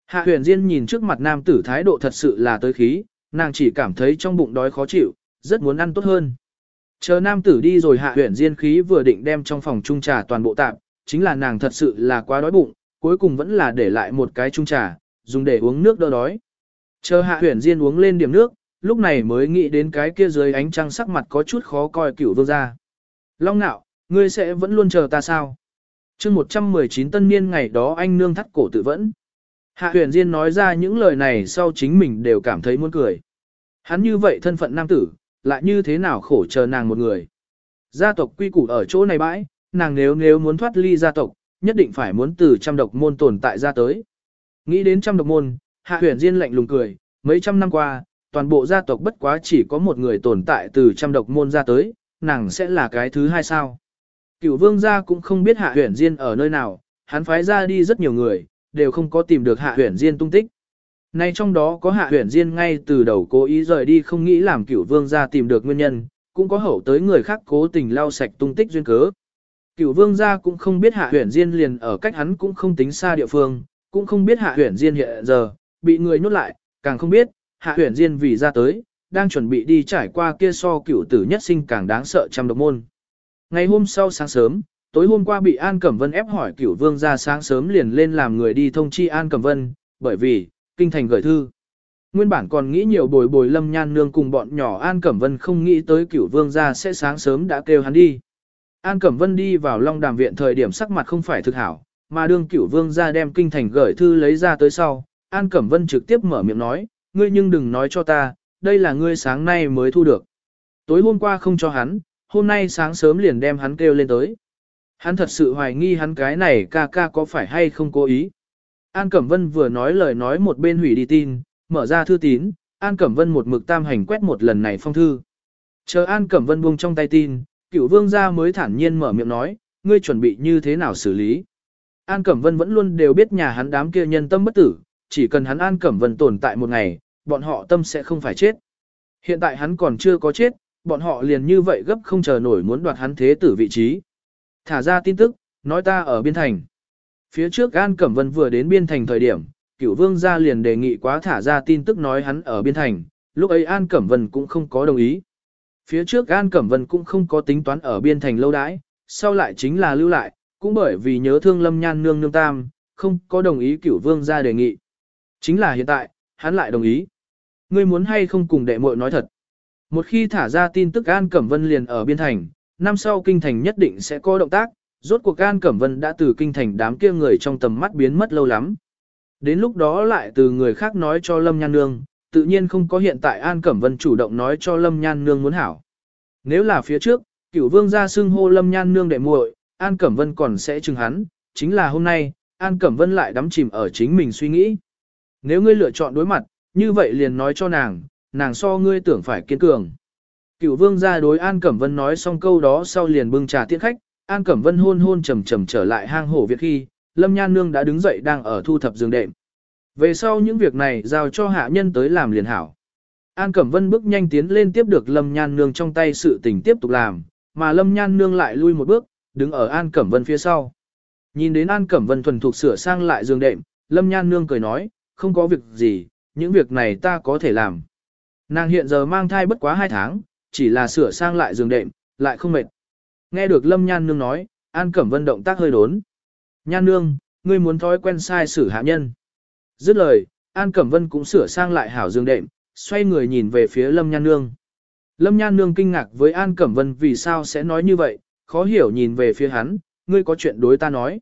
Hạ Huyền diên nhìn trước mặt nam tử thái độ thật sự là tới khí, nàng chỉ cảm thấy trong bụng đói khó chịu, rất muốn ăn tốt hơn. Chờ nam tử đi rồi hạ Huyền diên khí vừa định đem trong phòng trung trà toàn bộ tạm, chính là nàng thật sự là quá đói bụng, cuối cùng vẫn là để lại một cái trung trà, dùng để uống nước đỡ đói. Chờ hạ Huyền diên uống lên điểm nước, lúc này mới nghĩ đến cái kia dưới ánh trăng sắc mặt có chút khó coi cửu vương gia Long nạo, ngươi sẽ vẫn luôn chờ ta sao? chương 119 tân niên ngày đó anh nương thắt cổ tự vẫn. Hạ huyền Diên nói ra những lời này sau chính mình đều cảm thấy muốn cười. Hắn như vậy thân phận nam tử, lại như thế nào khổ chờ nàng một người. Gia tộc quy củ ở chỗ này bãi, nàng nếu nếu muốn thoát ly gia tộc, nhất định phải muốn từ trăm độc môn tồn tại ra tới. Nghĩ đến trăm độc môn, hạ huyền Diên lạnh lùng cười, mấy trăm năm qua, toàn bộ gia tộc bất quá chỉ có một người tồn tại từ trăm độc môn ra tới, nàng sẽ là cái thứ hai sao. Cửu vương gia cũng không biết hạ huyển Diên ở nơi nào, hắn phái ra đi rất nhiều người, đều không có tìm được hạ huyển Diên tung tích. Nay trong đó có hạ huyển Diên ngay từ đầu cố ý rời đi không nghĩ làm cửu vương gia tìm được nguyên nhân, cũng có hậu tới người khác cố tình lau sạch tung tích duyên cớ. Cửu vương gia cũng không biết hạ huyển Diên liền ở cách hắn cũng không tính xa địa phương, cũng không biết hạ huyển Diên hiện giờ, bị người nhốt lại, càng không biết, hạ huyền Diên vì ra tới, đang chuẩn bị đi trải qua kia so cửu tử nhất sinh càng đáng sợ trăm độc môn. Ngày hôm sau sáng sớm, tối hôm qua bị An Cẩm Vân ép hỏi cửu vương ra sáng sớm liền lên làm người đi thông chi An Cẩm Vân, bởi vì, kinh thành gửi thư. Nguyên bản còn nghĩ nhiều bồi bồi lâm nhan nương cùng bọn nhỏ An Cẩm Vân không nghĩ tới cửu vương ra sẽ sáng sớm đã kêu hắn đi. An Cẩm Vân đi vào Long Đàm Viện thời điểm sắc mặt không phải thực hảo, mà đương cửu vương ra đem kinh thành gửi thư lấy ra tới sau. An Cẩm Vân trực tiếp mở miệng nói, ngươi nhưng đừng nói cho ta, đây là ngươi sáng nay mới thu được. Tối hôm qua không cho hắn, hôm nay sáng sớm liền đem hắn kêu lên tới. Hắn thật sự hoài nghi hắn cái này ca ca có phải hay không cố ý. An Cẩm Vân vừa nói lời nói một bên hủy đi tin, mở ra thư tín, An Cẩm Vân một mực tam hành quét một lần này phong thư. Chờ An Cẩm Vân buông trong tay tin, cựu vương gia mới thản nhiên mở miệng nói, ngươi chuẩn bị như thế nào xử lý. An Cẩm Vân vẫn luôn đều biết nhà hắn đám kia nhân tâm bất tử, chỉ cần hắn An Cẩm Vân tồn tại một ngày, bọn họ tâm sẽ không phải chết. Hiện tại hắn còn chưa có chết, bọn họ liền như vậy gấp không chờ nổi muốn đoạt hắn thế tử vị trí. Thả ra tin tức, nói ta ở biên thành. Phía trước An Cẩm Vân vừa đến biên thành thời điểm, cửu vương gia liền đề nghị quá thả ra tin tức nói hắn ở biên thành, lúc ấy An Cẩm Vân cũng không có đồng ý. Phía trước An Cẩm Vân cũng không có tính toán ở biên thành lâu đãi, sau lại chính là lưu lại, cũng bởi vì nhớ thương lâm nhan nương nương tam, không có đồng ý cửu vương gia đề nghị. Chính là hiện tại, hắn lại đồng ý. Ngươi muốn hay không cùng đệ muội nói thật. Một khi thả ra tin tức An Cẩm Vân liền ở biên thành, năm sau kinh thành nhất định sẽ có động tác, rốt cuộc An Cẩm Vân đã từ kinh thành đám kia người trong tầm mắt biến mất lâu lắm. Đến lúc đó lại từ người khác nói cho Lâm Nhan Nương, tự nhiên không có hiện tại An Cẩm Vân chủ động nói cho Lâm Nhan Nương muốn hảo. Nếu là phía trước, cửu vương ra xưng hô Lâm Nhan Nương đệ muội, An Cẩm Vân còn sẽ chừng hắn, chính là hôm nay, An Cẩm Vân lại đắm chìm ở chính mình suy nghĩ. Nếu ngươi lựa chọn đối mặt, như vậy liền nói cho nàng, nàng so ngươi tưởng phải kiên cường. Cựu vương gia đối An Cẩm Vân nói xong câu đó sau liền bưng trà tiễn khách, An Cẩm Vân hôn hôn trầm trầm trở lại hang hổ việc khi, Lâm Nhan Nương đã đứng dậy đang ở thu thập giường đệm. Về sau những việc này giao cho hạ nhân tới làm liền hảo. An Cẩm Vân bước nhanh tiến lên tiếp được Lâm Nhan Nương trong tay sự tình tiếp tục làm, mà Lâm Nhan Nương lại lui một bước, đứng ở An Cẩm Vân phía sau. Nhìn đến An Cẩm Vân thuần thục sửa sang lại giường đệm, Lâm Nhan Nương cười nói, không có việc gì, những việc này ta có thể làm. Nàng hiện giờ mang thai bất quá 2 tháng, chỉ là sửa sang lại giường đệm, lại không mệt. Nghe được Lâm Nhan Nương nói, An Cẩm Vân động tác hơi đốn. Nhan Nương, ngươi muốn thói quen sai xử hạ nhân. Dứt lời, An Cẩm Vân cũng sửa sang lại hảo giường đệm, xoay người nhìn về phía Lâm Nhan Nương. Lâm Nhan Nương kinh ngạc với An Cẩm Vân vì sao sẽ nói như vậy, khó hiểu nhìn về phía hắn, ngươi có chuyện đối ta nói.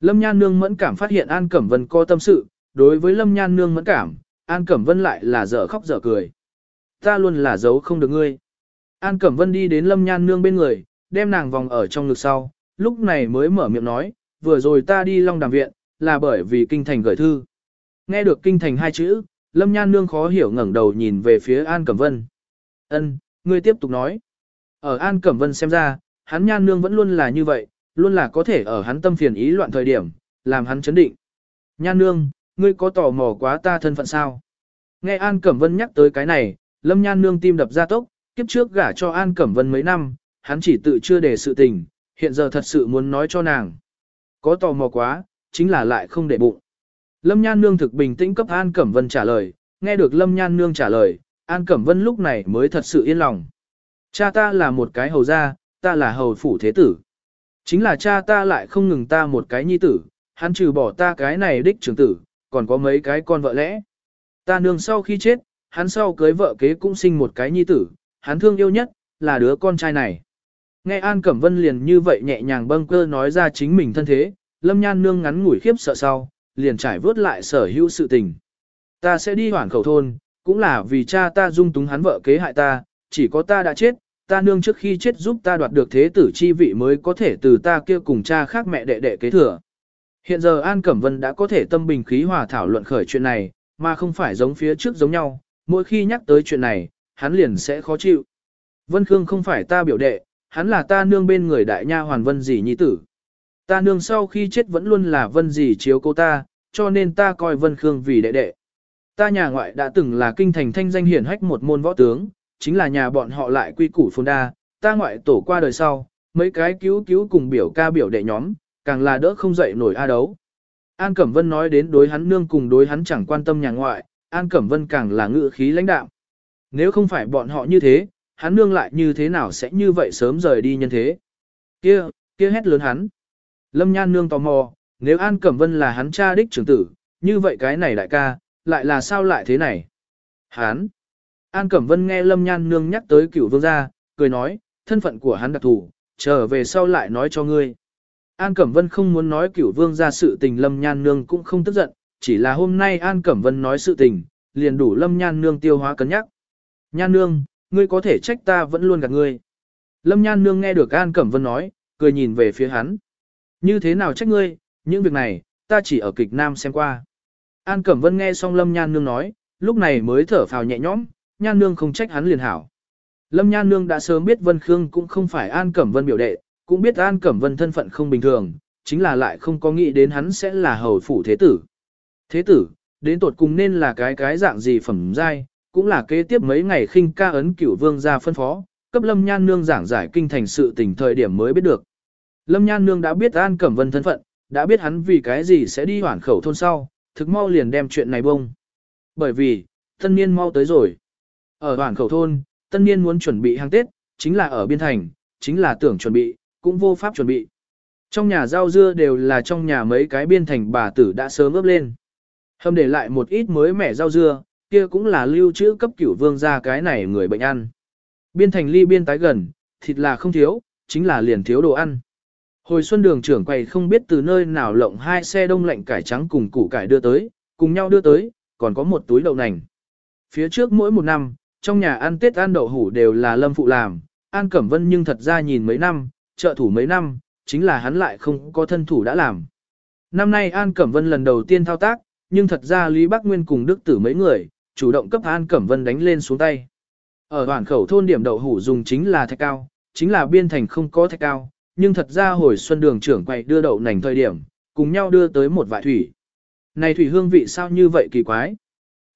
Lâm Nhan Nương mẫn cảm phát hiện An Cẩm Vân có tâm sự, đối với Lâm Nhan Nương mẫn cảm, An Cẩm Vân lại là dở khóc dở cười. Ta luôn là giấu không được ngươi. An Cẩm Vân đi đến Lâm Nhan Nương bên người, đem nàng vòng ở trong ngực sau, lúc này mới mở miệng nói, vừa rồi ta đi Long Đàm Viện, là bởi vì Kinh Thành gửi thư. Nghe được Kinh Thành hai chữ, Lâm Nhan Nương khó hiểu ngẩng đầu nhìn về phía An Cẩm Vân. Ân, ngươi tiếp tục nói. Ở An Cẩm Vân xem ra, hắn Nhan Nương vẫn luôn là như vậy, luôn là có thể ở hắn tâm phiền ý loạn thời điểm, làm hắn chấn định. Nhan Nương, ngươi có tò mò quá ta thân phận sao? Nghe An Cẩm Vân nhắc tới cái này, Lâm Nhan Nương tim đập ra tốc, kiếp trước gả cho An Cẩm Vân mấy năm, hắn chỉ tự chưa để sự tình, hiện giờ thật sự muốn nói cho nàng. Có tò mò quá, chính là lại không để bụng. Lâm Nhan Nương thực bình tĩnh cấp An Cẩm Vân trả lời, nghe được Lâm Nhan Nương trả lời, An Cẩm Vân lúc này mới thật sự yên lòng. Cha ta là một cái hầu gia, ta là hầu phủ thế tử. Chính là cha ta lại không ngừng ta một cái nhi tử, hắn trừ bỏ ta cái này đích trưởng tử, còn có mấy cái con vợ lẽ. Ta nương sau khi chết, hắn sau cưới vợ kế cũng sinh một cái nhi tử, hắn thương yêu nhất, là đứa con trai này. Nghe An Cẩm Vân liền như vậy nhẹ nhàng bâng cơ nói ra chính mình thân thế, Lâm Nhan nương ngắn ngủi khiếp sợ sau, liền trải vớt lại sở hữu sự tình. Ta sẽ đi hoảng khẩu thôn, cũng là vì cha ta dung túng hắn vợ kế hại ta, chỉ có ta đã chết, ta nương trước khi chết giúp ta đoạt được thế tử chi vị mới có thể từ ta kia cùng cha khác mẹ đệ đệ kế thừa. Hiện giờ An Cẩm Vân đã có thể tâm bình khí hòa thảo luận khởi chuyện này, mà không phải giống phía trước giống nhau, mỗi khi nhắc tới chuyện này, hắn liền sẽ khó chịu. Vân Khương không phải ta biểu đệ, hắn là ta nương bên người đại nha hoàn Vân Dì nhi tử. Ta nương sau khi chết vẫn luôn là Vân Dì chiếu cô ta, cho nên ta coi Vân Khương vì đệ đệ. Ta nhà ngoại đã từng là kinh thành thanh danh hiển hách một môn võ tướng, chính là nhà bọn họ lại quy củ phồn đa, ta ngoại tổ qua đời sau, mấy cái cứu cứu cùng biểu ca biểu đệ nhóm, càng là đỡ không dậy nổi a đấu. An Cẩm Vân nói đến đối hắn nương cùng đối hắn chẳng quan tâm nhà ngoại, An Cẩm Vân càng là ngự khí lãnh đạo. Nếu không phải bọn họ như thế, hắn nương lại như thế nào sẽ như vậy sớm rời đi nhân thế. Kia, kia hét lớn hắn. Lâm Nhan nương tò mò, nếu An Cẩm Vân là hắn cha đích trưởng tử, như vậy cái này đại ca, lại là sao lại thế này? Hắn. An Cẩm Vân nghe Lâm Nhan nương nhắc tới cửu vương gia, cười nói, thân phận của hắn đặc thủ, trở về sau lại nói cho ngươi. An Cẩm Vân không muốn nói cửu vương ra sự tình Lâm Nhan nương cũng không tức giận, chỉ là hôm nay An Cẩm Vân nói sự tình, liền đủ Lâm Nhan nương tiêu hóa cân nhắc. Nhan nương, ngươi có thể trách ta vẫn luôn gạt ngươi. Lâm Nhan nương nghe được An Cẩm Vân nói, cười nhìn về phía hắn. Như thế nào trách ngươi, những việc này, ta chỉ ở kịch nam xem qua. An Cẩm Vân nghe xong Lâm Nhan nương nói, lúc này mới thở phào nhẹ nhõm, Nhan nương không trách hắn liền hảo. Lâm Nhan nương đã sớm biết Vân Khương cũng không phải An Cẩm Vân biểu đệ, cũng biết An Cẩm Vân thân phận không bình thường, chính là lại không có nghĩ đến hắn sẽ là hầu phủ thế tử. Thế tử, đến tột cùng nên là cái cái dạng gì phẩm giai, cũng là kế tiếp mấy ngày khinh ca ấn cửu vương ra phân phó, cấp Lâm Nhan Nương giảng giải kinh thành sự tình thời điểm mới biết được. Lâm Nhan Nương đã biết An Cẩm Vân thân phận, đã biết hắn vì cái gì sẽ đi hoảng khẩu thôn sau, thực mau liền đem chuyện này bông. Bởi vì, tân niên mau tới rồi. Ở hoảng khẩu thôn, tân niên muốn chuẩn bị hàng Tết, chính là ở biên thành, chính là tưởng chuẩn bị, cũng vô pháp chuẩn bị. Trong nhà rau dưa đều là trong nhà mấy cái biên thành bà tử đã sớm ướp lên. Hâm để lại một ít mới mẻ rau dưa, kia cũng là lưu trữ cấp cửu vương ra cái này người bệnh ăn. Biên thành ly biên tái gần, thịt là không thiếu, chính là liền thiếu đồ ăn. Hồi xuân đường trưởng quầy không biết từ nơi nào lộng hai xe đông lạnh cải trắng cùng củ cải đưa tới, cùng nhau đưa tới, còn có một túi đậu nành. Phía trước mỗi một năm, trong nhà ăn Tết ăn đậu hủ đều là lâm phụ làm, An Cẩm Vân nhưng thật ra nhìn mấy năm, trợ thủ mấy năm, chính là hắn lại không có thân thủ đã làm. Năm nay An Cẩm Vân lần đầu tiên thao tác, nhưng thật ra Lý Bắc Nguyên cùng Đức Tử mấy người, chủ động cấp An Cẩm Vân đánh lên xuống tay. Ở hoàn khẩu thôn điểm đậu hủ dùng chính là thạch cao, chính là biên thành không có thạch cao, nhưng thật ra hồi xuân đường trưởng quay đưa đậu nành thời điểm, cùng nhau đưa tới một vại thủy. Này thủy hương vị sao như vậy kỳ quái?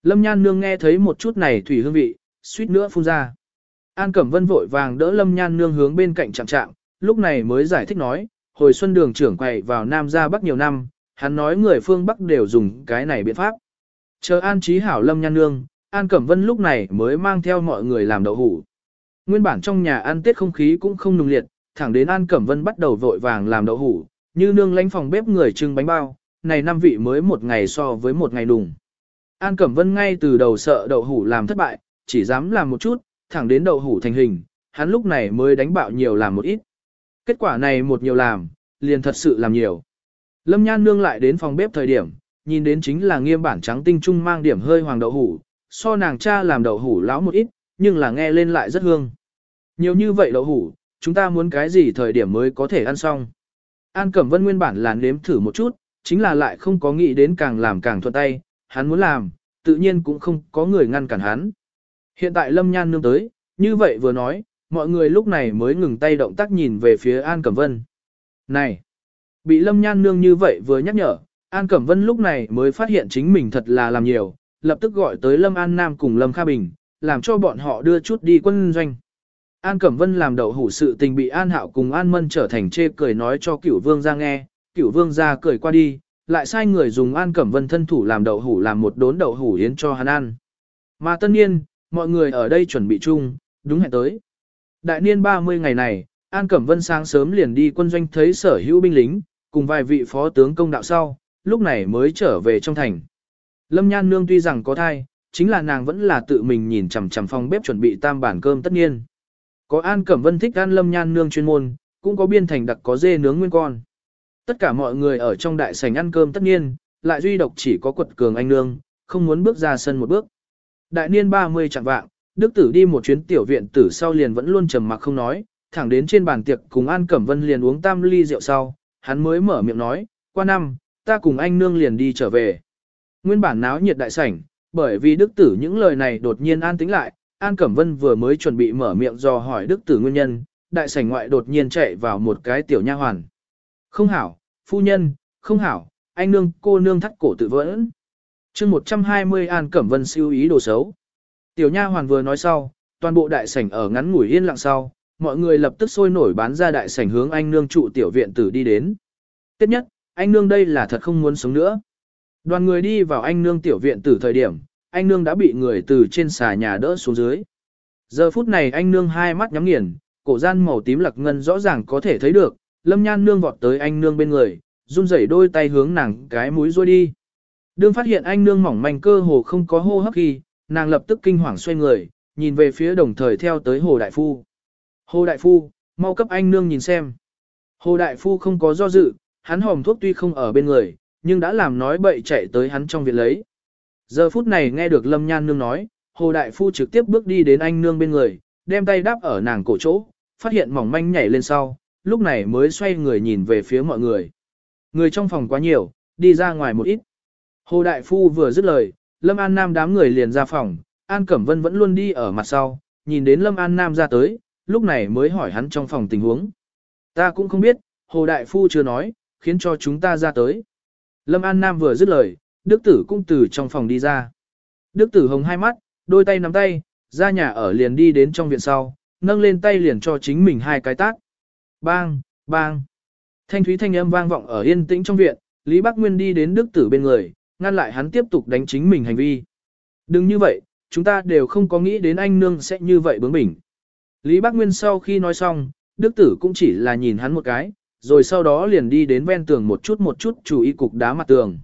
Lâm Nhan Nương nghe thấy một chút này thủy hương vị, suýt nữa phun ra. An Cẩm Vân vội vàng đỡ Lâm Nhan Nương hướng bên cạnh chạm chạm, lúc này mới giải thích nói, hồi xuân đường trưởng quay vào Nam ra Bắc nhiều năm, hắn nói người phương Bắc đều dùng cái này biện pháp. Chờ an trí hảo lâm nhan nương, An Cẩm Vân lúc này mới mang theo mọi người làm đậu hủ. Nguyên bản trong nhà ăn tết không khí cũng không nùng liệt, thẳng đến An Cẩm Vân bắt đầu vội vàng làm đậu hủ, như nương lánh phòng bếp người trưng bánh bao, này năm vị mới một ngày so với một ngày đùng. An Cẩm Vân ngay từ đầu sợ đậu hủ làm thất bại, chỉ dám làm một chút, thẳng đến đậu hủ thành hình, hắn lúc này mới đánh bạo nhiều làm một ít. Kết quả này một nhiều làm, liền thật sự làm nhiều. Lâm Nhan nương lại đến phòng bếp thời điểm, nhìn đến chính là nghiêm bản trắng tinh trung mang điểm hơi hoàng đậu hủ, so nàng cha làm đậu hủ lão một ít, nhưng là nghe lên lại rất hương. Nhiều như vậy đậu hủ, chúng ta muốn cái gì thời điểm mới có thể ăn xong. An Cẩm Vân nguyên bản là nếm thử một chút, chính là lại không có nghĩ đến càng làm càng thuận tay, hắn muốn làm, tự nhiên cũng không có người ngăn cản hắn. Hiện tại Lâm Nhan nương tới, như vậy vừa nói, mọi người lúc này mới ngừng tay động tác nhìn về phía An Cẩm Vân. Này! Bị Lâm Nhan nương như vậy vừa nhắc nhở, An Cẩm Vân lúc này mới phát hiện chính mình thật là làm nhiều, lập tức gọi tới Lâm An Nam cùng Lâm Kha Bình, làm cho bọn họ đưa chút đi quân doanh. An Cẩm Vân làm đậu hủ sự tình bị An Hạo cùng An Mân trở thành chê cười nói cho cửu vương ra nghe, cửu vương ra cười qua đi, lại sai người dùng An Cẩm Vân thân thủ làm đậu hủ làm một đốn đậu hủ yến cho hắn ăn. Mà tất nhiên mọi người ở đây chuẩn bị chung, đúng hẹn tới. Đại niên 30 ngày này, An Cẩm Vân sáng sớm liền đi quân doanh thấy sở hữu binh lính, cùng vài vị phó tướng công đạo sau, lúc này mới trở về trong thành. Lâm Nhan Nương tuy rằng có thai, chính là nàng vẫn là tự mình nhìn chằm chằm phòng bếp chuẩn bị tam bản cơm tất nhiên. Có An Cẩm Vân thích ăn Lâm Nhan Nương chuyên môn, cũng có biên thành đặc có dê nướng nguyên con. Tất cả mọi người ở trong đại sảnh ăn cơm tất nhiên, lại duy độc chỉ có quật cường anh nương, không muốn bước ra sân một bước. Đại niên 30 chẳng vạng, Đức Tử đi một chuyến tiểu viện tử sau liền vẫn luôn trầm mặc không nói, thẳng đến trên bàn tiệc cùng An Cẩm Vân liền uống tam ly rượu sau, hắn mới mở miệng nói, qua năm, ta cùng anh nương liền đi trở về. Nguyên bản náo nhiệt đại sảnh, bởi vì Đức Tử những lời này đột nhiên an tĩnh lại, An Cẩm Vân vừa mới chuẩn bị mở miệng dò hỏi Đức Tử nguyên nhân, đại sảnh ngoại đột nhiên chạy vào một cái tiểu nha hoàn. Không hảo, phu nhân, không hảo, anh nương, cô nương thắt cổ tự vẫn. chương 120 An Cẩm Vân siêu ý đồ xấu. Tiểu nha hoàn vừa nói sau, toàn bộ đại sảnh ở ngắn ngủi yên lặng sau, mọi người lập tức sôi nổi bán ra đại sảnh hướng anh nương trụ tiểu viện tử đi đến. Tiếp nhất, anh nương đây là thật không muốn sống nữa. Đoàn người đi vào anh nương tiểu viện tử thời điểm, anh nương đã bị người từ trên xà nhà đỡ xuống dưới. Giờ phút này anh nương hai mắt nhắm nghiền, cổ gian màu tím lặc ngân rõ ràng có thể thấy được, lâm nhan nương vọt tới anh nương bên người, run rẩy đôi tay hướng nàng cái mũi rôi đi. Đương phát hiện anh nương mỏng manh cơ hồ không có hô hấp khi, nàng lập tức kinh hoàng xoay người, nhìn về phía đồng thời theo tới hồ đại phu. Hồ đại phu, mau cấp anh nương nhìn xem. Hồ đại phu không có do dự, hắn hòm thuốc tuy không ở bên người, nhưng đã làm nói bậy chạy tới hắn trong viện lấy. Giờ phút này nghe được lâm nhan nương nói, hồ đại phu trực tiếp bước đi đến anh nương bên người, đem tay đáp ở nàng cổ chỗ, phát hiện mỏng manh nhảy lên sau, lúc này mới xoay người nhìn về phía mọi người. Người trong phòng quá nhiều, đi ra ngoài một ít. Hồ Đại Phu vừa dứt lời, Lâm An Nam đám người liền ra phòng, An Cẩm Vân vẫn luôn đi ở mặt sau, nhìn đến Lâm An Nam ra tới, lúc này mới hỏi hắn trong phòng tình huống. Ta cũng không biết, Hồ Đại Phu chưa nói, khiến cho chúng ta ra tới. Lâm An Nam vừa dứt lời, Đức Tử cũng từ trong phòng đi ra. Đức Tử hồng hai mắt, đôi tay nắm tay, ra nhà ở liền đi đến trong viện sau, nâng lên tay liền cho chính mình hai cái tác. Bang, bang. Thanh thúy thanh âm vang vọng ở yên tĩnh trong viện, Lý Bắc Nguyên đi đến Đức Tử bên người, ngăn lại hắn tiếp tục đánh chính mình hành vi. Đừng như vậy, chúng ta đều không có nghĩ đến anh nương sẽ như vậy bướng bỉnh. Lý Bác Nguyên sau khi nói xong, Đức Tử cũng chỉ là nhìn hắn một cái, rồi sau đó liền đi đến ven tường một chút một chút chú ý cục đá mặt tường.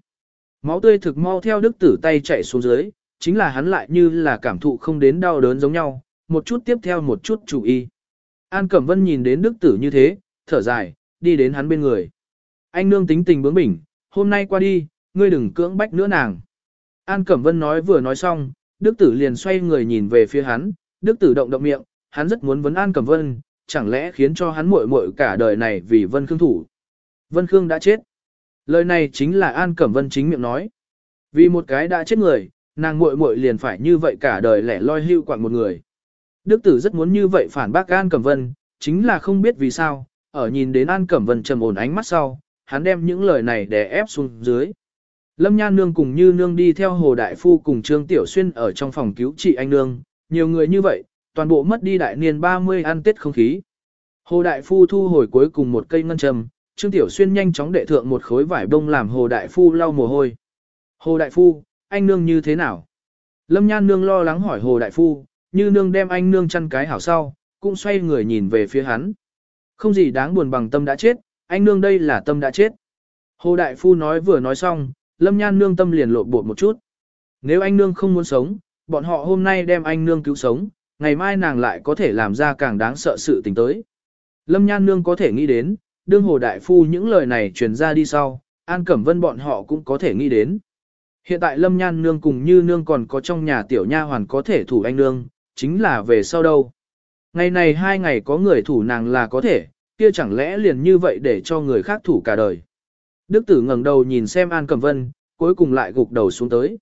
Máu tươi thực mau theo Đức Tử tay chạy xuống dưới, chính là hắn lại như là cảm thụ không đến đau đớn giống nhau, một chút tiếp theo một chút chú ý. An Cẩm Vân nhìn đến Đức Tử như thế, thở dài, đi đến hắn bên người. Anh nương tính tình bướng bỉnh, hôm nay qua đi, ngươi đừng cưỡng bách nữa nàng. An Cẩm Vân nói vừa nói xong, Đức Tử liền xoay người nhìn về phía hắn, Đức Tử động động miệng, hắn rất muốn vấn An Cẩm Vân, chẳng lẽ khiến cho hắn muội muội cả đời này vì Vân Khương thủ. Vân Khương đã chết. Lời này chính là An Cẩm Vân chính miệng nói. Vì một cái đã chết người, nàng muội muội liền phải như vậy cả đời lẻ loi hưu quạng một người. Đức tử rất muốn như vậy phản bác An Cẩm Vân, chính là không biết vì sao, ở nhìn đến An Cẩm Vân trầm ổn ánh mắt sau, hắn đem những lời này đè ép xuống dưới. Lâm Nhan Nương cùng Như Nương đi theo Hồ Đại Phu cùng Trương Tiểu Xuyên ở trong phòng cứu trị anh Nương, nhiều người như vậy, toàn bộ mất đi đại niên 30 ăn tết không khí. Hồ Đại Phu thu hồi cuối cùng một cây ngân trầm, Trương Tiểu Xuyên nhanh chóng đệ thượng một khối vải bông làm Hồ Đại Phu lau mồ hôi. Hồ Đại Phu, anh nương như thế nào? Lâm Nhan nương lo lắng hỏi Hồ Đại Phu, như nương đem anh nương chăn cái hảo sau, cũng xoay người nhìn về phía hắn. Không gì đáng buồn bằng tâm đã chết, anh nương đây là tâm đã chết. Hồ Đại Phu nói vừa nói xong, Lâm Nhan nương tâm liền lộn bột một chút. Nếu anh nương không muốn sống, bọn họ hôm nay đem anh nương cứu sống, ngày mai nàng lại có thể làm ra càng đáng sợ sự tình tới. Lâm Nhan nương có thể nghĩ đến, đương Hồ Đại Phu những lời này truyền ra đi sau, An Cẩm Vân bọn họ cũng có thể nghĩ đến. Hiện tại Lâm Nhan nương cùng như nương còn có trong nhà tiểu nha hoàn có thể thủ anh nương, chính là về sau đâu. Ngày này hai ngày có người thủ nàng là có thể, kia chẳng lẽ liền như vậy để cho người khác thủ cả đời. Đức tử ngẩng đầu nhìn xem An Cẩm Vân, cuối cùng lại gục đầu xuống tới.